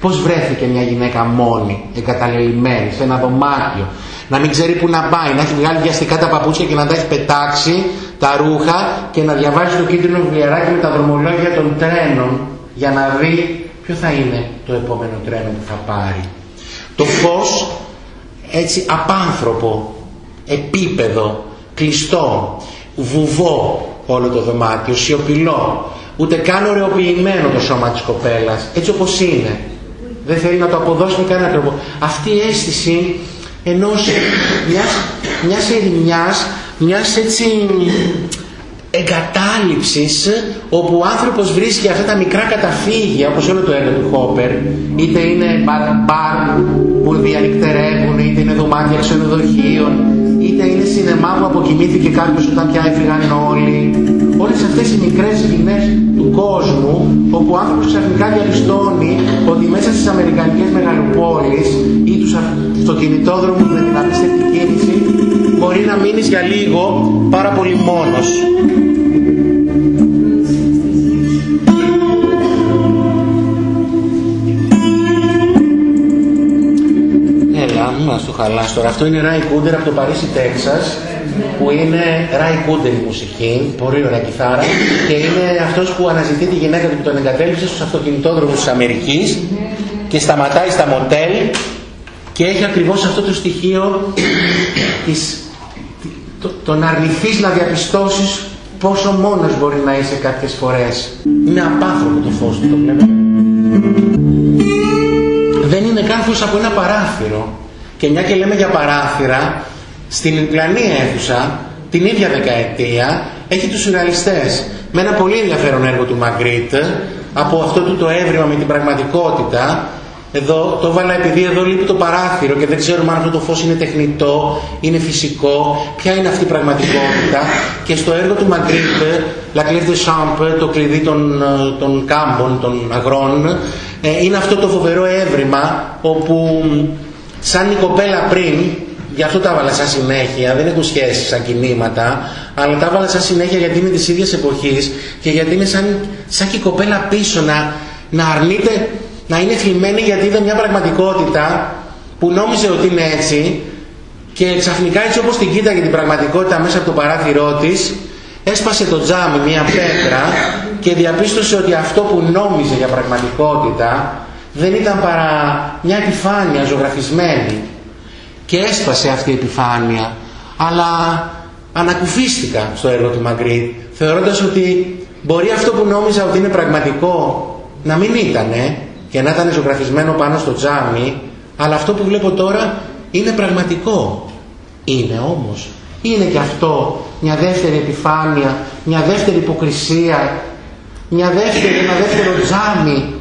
Πώς βρέθηκε μια γυναίκα μόνη, εγκαταλελειμμένη, σε ένα δωμάτιο, να μην ξέρει που να πάει, να έχει βγάλει βιαστικά τα παπούτσια και να τα έχει πετάξει τα ρούχα και να διαβάζει το κίτρινο βιβλιαράκι με τα δρομολόγια των τρένων για να δει ποιο θα είναι το επόμενο τρένο που θα πάρει. Το φως έτσι απάνθρωπο, επίπεδο, κλειστό, βουβό όλο το δωμάτιο, σιωπηλό, ούτε καν ωρεοποιημένο το σώμα της κοπέλας, έτσι όπως είναι. Δεν θέλει να το αποδώσει με κανένα τρόπο. Αυτή η αίσθηση ενός μιας, μιας ερημιάς, μιας έτσι εγκατάλειψης όπου ο άνθρωπος βρίσκει αυτά τα μικρά καταφύγια όπως όλο το έργο του Χόπερ είτε είναι μπαρ που διανυκτερεύουν είτε είναι δωμάτια ξενοδοχείων είτε είναι σινεμά που αποκοιμήθηκε κάποιος όταν πια έφυγαν όλοι όλες αυτές οι μικρές σκηνές του κόσμου όπου ο άνθρωπος ξαφνικά διαπιστώνει ότι μέσα στις αμερικανικές μεγαλοπόλεις ή τους αυτοκινητόδρομους με την απίστευτη κίνηση μπορεί να μείνεις για λίγο πάρα πολύ μόνος. Μας το χαλάς τώρα. Αυτό είναι Ράι Κούντερ από το Παρίσι, Τέξας που είναι Ράι Κούντερ η μουσική, πολύ ωραία κιθάρα και είναι αυτός που αναζητεί τη γυναίκα του που τον εγκατέλειψε στους αυτοκινητόδρομους της Αμερικής και σταματάει στα μοντέλ και έχει ακριβώς αυτό το στοιχείο της το, το να αρνηθείς να διαπιστώσεις πόσο μόνος μπορεί να είσαι κάποιες φορές. Είναι απάνθρωπο το φως του, το βλέπετε. Δεν είναι καν φως από ένα παράθυρο. Και μια και λέμε για παράθυρα, στην πλανή αίθουσα, την ίδια δεκαετία, έχει τους σουρεαλιστές. Με ένα πολύ ενδιαφέρον έργο του Μαγκρίτ, από αυτό του το έβριμα με την πραγματικότητα, εδώ το βάλα επειδή εδώ λείπει το παράθυρο και δεν ξέρουμε αν αυτό το φως είναι τεχνητό, είναι φυσικό, ποια είναι αυτή η πραγματικότητα. Και στο έργο του Μαγκρίτ, La Clé de Champ, το κλειδί των, των κάμπων, των αγρών, ε, είναι αυτό το φοβερό έβριμα όπου σαν η κοπέλα πριν, γι' αυτό τα έβαλα σαν συνέχεια, δεν έχουν σχέση σαν κινήματα, αλλά τα έβαλα σαν συνέχεια γιατί είναι της ίδιας εποχής και γιατί είναι σαν, σαν και η κοπέλα πίσω να, να αρνείται να είναι θλιμμένη γιατί είδε μια πραγματικότητα που νόμιζε ότι είναι έτσι και ξαφνικά έτσι όπως την κοίταγε την πραγματικότητα μέσα από το παράθυρό της έσπασε το τζάμι μια πέτρα και διαπίστωσε ότι αυτό που νόμιζε για πραγματικότητα δεν ήταν παρά μια επιφάνεια ζωγραφισμένη και έσπασε αυτή η επιφάνεια αλλά ανακουφίστηκα στο έργο του Μαγκρίτ θεωρώντας ότι μπορεί αυτό που νόμιζα ότι είναι πραγματικό να μην ήτανε και να ήταν ζωγραφισμένο πάνω στο τζάμι, αλλά αυτό που βλέπω τώρα είναι πραγματικό. Είναι όμως. Είναι και αυτό μια δεύτερη επιφάνεια, μια δεύτερη υποκρισία, μια δεύτερη, ένα δεύτερο τζάμι και αν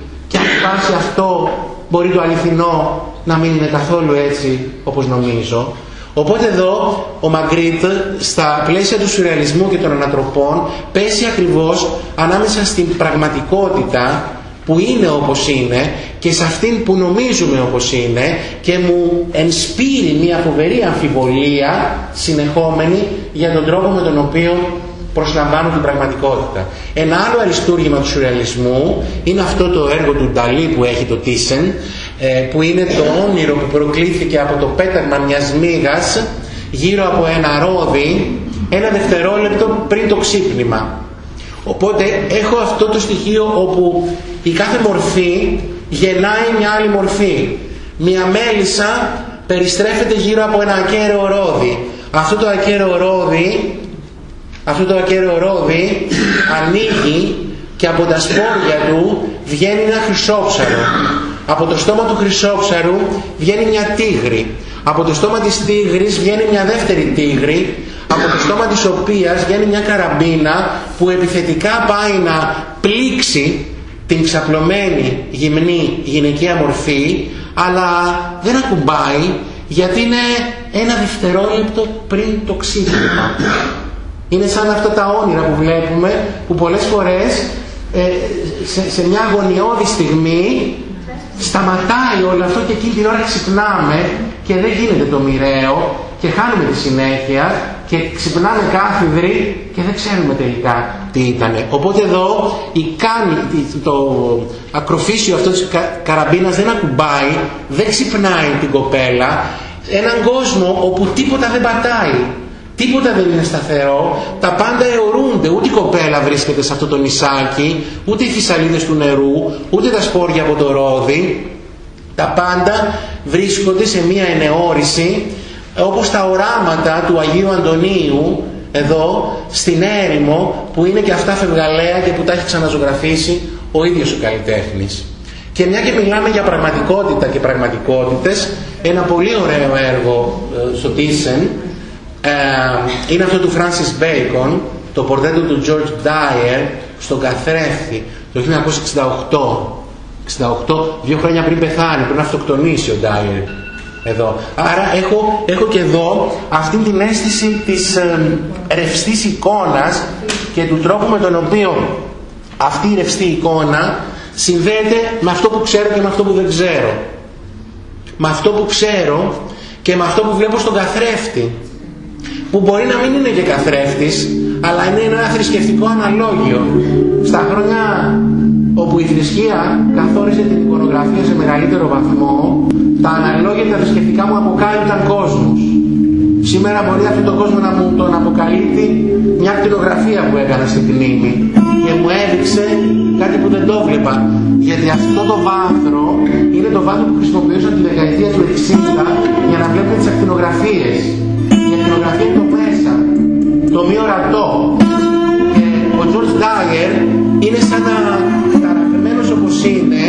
φτάσει αυτό μπορεί το αληθινό να μην είναι καθόλου έτσι όπως νομίζω. Οπότε εδώ ο Μαγκρίτ στα πλαίσια του σουρεαλισμού και των ανατροπών πέσει ακριβώς ανάμεσα στην πραγματικότητα που είναι όπως είναι και σε αυτήν που νομίζουμε όπως είναι και μου ενспείρει μια φοβερή αμφιβολία συνεχόμενη για τον τρόπο με τον οποίο προσλαμβάνω την πραγματικότητα. Ένα άλλο αριστούργημα του σουρεαλισμού είναι αυτό το έργο του Νταλή που έχει το Τίσεν ε, που είναι το όνειρο που προκλήθηκε από το πέταγμα μιας μύγας γύρω από ένα ρόδι ένα δευτερόλεπτο πριν το ξύπνημα. Οπότε έχω αυτό το στοιχείο όπου η κάθε μορφή γεννάει μια άλλη μορφή. Μια μέλισσα περιστρέφεται γύρω από ένα ακέραιο ρόδι. Αυτό το ακέραιο ρόδι, αυτό το ακέραιο ρόδι ανοίγει και από τα σπόρια του βγαίνει ένα χρυσόψαρο. Από το στόμα του χρυσόψαρου βγαίνει μια τίγρη. Από το στόμα της τίγρης βγαίνει μια δεύτερη τίγρη. Από το στόμα της οποίας βγαίνει μια καραμπίνα που επιθετικά πάει να πλήξει την ξαπλωμένη γυμνή γυναικεία μορφή αλλά δεν ακουμπάει γιατί είναι ένα δευτερόλεπτο πριν το ξύπνημα. Είναι σαν αυτά τα όνειρα που βλέπουμε που πολλές φορές ε, σε, σε μια αγωνιώδη στιγμή σταματάει όλο αυτό και εκείνη την ώρα ξυπνάμε και δεν γίνεται το μοιραίο και χάνουμε τη συνέχεια και ξυπνάμε κάθιδροι και δεν ξέρουμε τελικά τι ήταν. Οπότε εδώ η κάνει, το ακροφύσιο αυτός της καραμπίνας δεν ακουμπάει, δεν ξυπνάει την κοπέλα, έναν κόσμο όπου τίποτα δεν πατάει. Τίποτα δεν είναι σταθερό, τα πάντα αιωρούνται, ούτε η κοπέλα βρίσκεται σε αυτό το νησάκι, ούτε οι φυσαλίδες του νερού, ούτε τα σπόρια από το ρόδι. Τα πάντα βρίσκονται σε μία ενεώρηση, όπως τα οράματα του Αγίου Αντωνίου, εδώ, στην έρημο, που είναι και αυτά φευγαλαία και που τα έχει ξαναζωγραφίσει ο ίδιος ο καλλιτέχνης. Και μια και μιλάμε για πραγματικότητα και πραγματικότητες, ένα πολύ ωραίο έργο ε, στο Τίσεν, ε, είναι αυτό του Francis Bacon, το πορτέτο του George Dyer στον καθρέφτη το 1968. 68, δύο χρόνια πριν πεθάνει, πριν αυτοκτονήσει ο Dyer εδώ. Άρα έχω, έχω και εδώ αυτή την αίσθηση της ε, ρευστής εικόνας και του τρόπου με τον οποίο αυτή η ρευστή εικόνα συνδέεται με αυτό που ξέρω και με αυτό που δεν ξέρω. Με αυτό που ξέρω και με αυτό που βλέπω στον καθρέφτη που μπορεί να μην είναι και καθρέφτης αλλά είναι ένα θρησκευτικό αναλόγιο. Στα χρόνια όπου η θρησκεία καθόριζε την εικονογραφία σε μεγαλύτερο βαθμό τα αναλόγια και τα θρησκευτικά μου αποκάλυπταν κόσμους. Σήμερα μπορεί αυτό το κόσμο να μου τον αποκαλύπτει μια κτηνογραφία που έκανα στην μνήμη και μου έδειξε κάτι που δεν το βλέπα γιατί αυτό το βάθρο είναι το βάθρο που χρησιμοποιούσαν τη δεκαετία του 60 για να βλέπετε τις ακτινογραφίες φωτογραφία είναι το μέσα, το μη ορατό. Και ο George Dyer είναι σαν να ταραχμένος όπως είναι,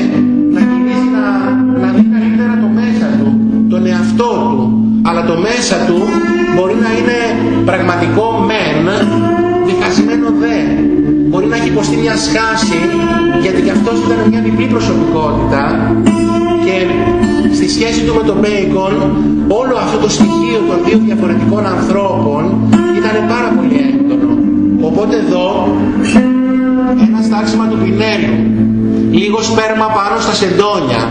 να γυρίζει να, να δει καλύτερα το μέσα του, τον εαυτό του. Αλλά το μέσα του μπορεί να είναι πραγματικό μεν, διχασμένο δε. Μπορεί να έχει υποστεί μια σχάση, γιατί και αυτός ήταν μια διπλή προσωπικότητα και στη σχέση του με τον Μπέικον όλο αυτό το στοιχείο των δύο διαφορετικών ανθρώπων ήταν πάρα πολύ έντονο. Οπότε εδώ ένα στάξιμα του πινέλου, λίγο σπέρμα πάνω στα σεντόνια,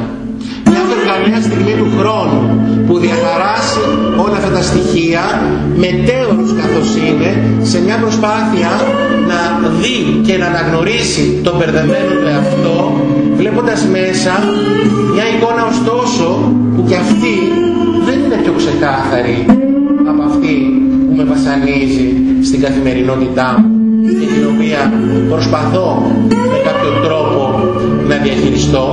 μια φευγαλαία στιγμή του χρόνου που διαχαράσει όλα αυτά τα στοιχεία μετέωρος καθώς είναι σε μια προσπάθεια να δει και να αναγνωρίσει τον μπερδεμένο του εαυτό βλέποντας μέσα μια εικόνα ωστόσο που και αυτή δεν είναι πιο ξεκάθαρη από αυτή που με βασανίζει στην καθημερινότητά μου και την οποία προσπαθώ με κάποιο τρόπο να διαχειριστώ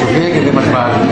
Σοφία και δεν μας βάζουν.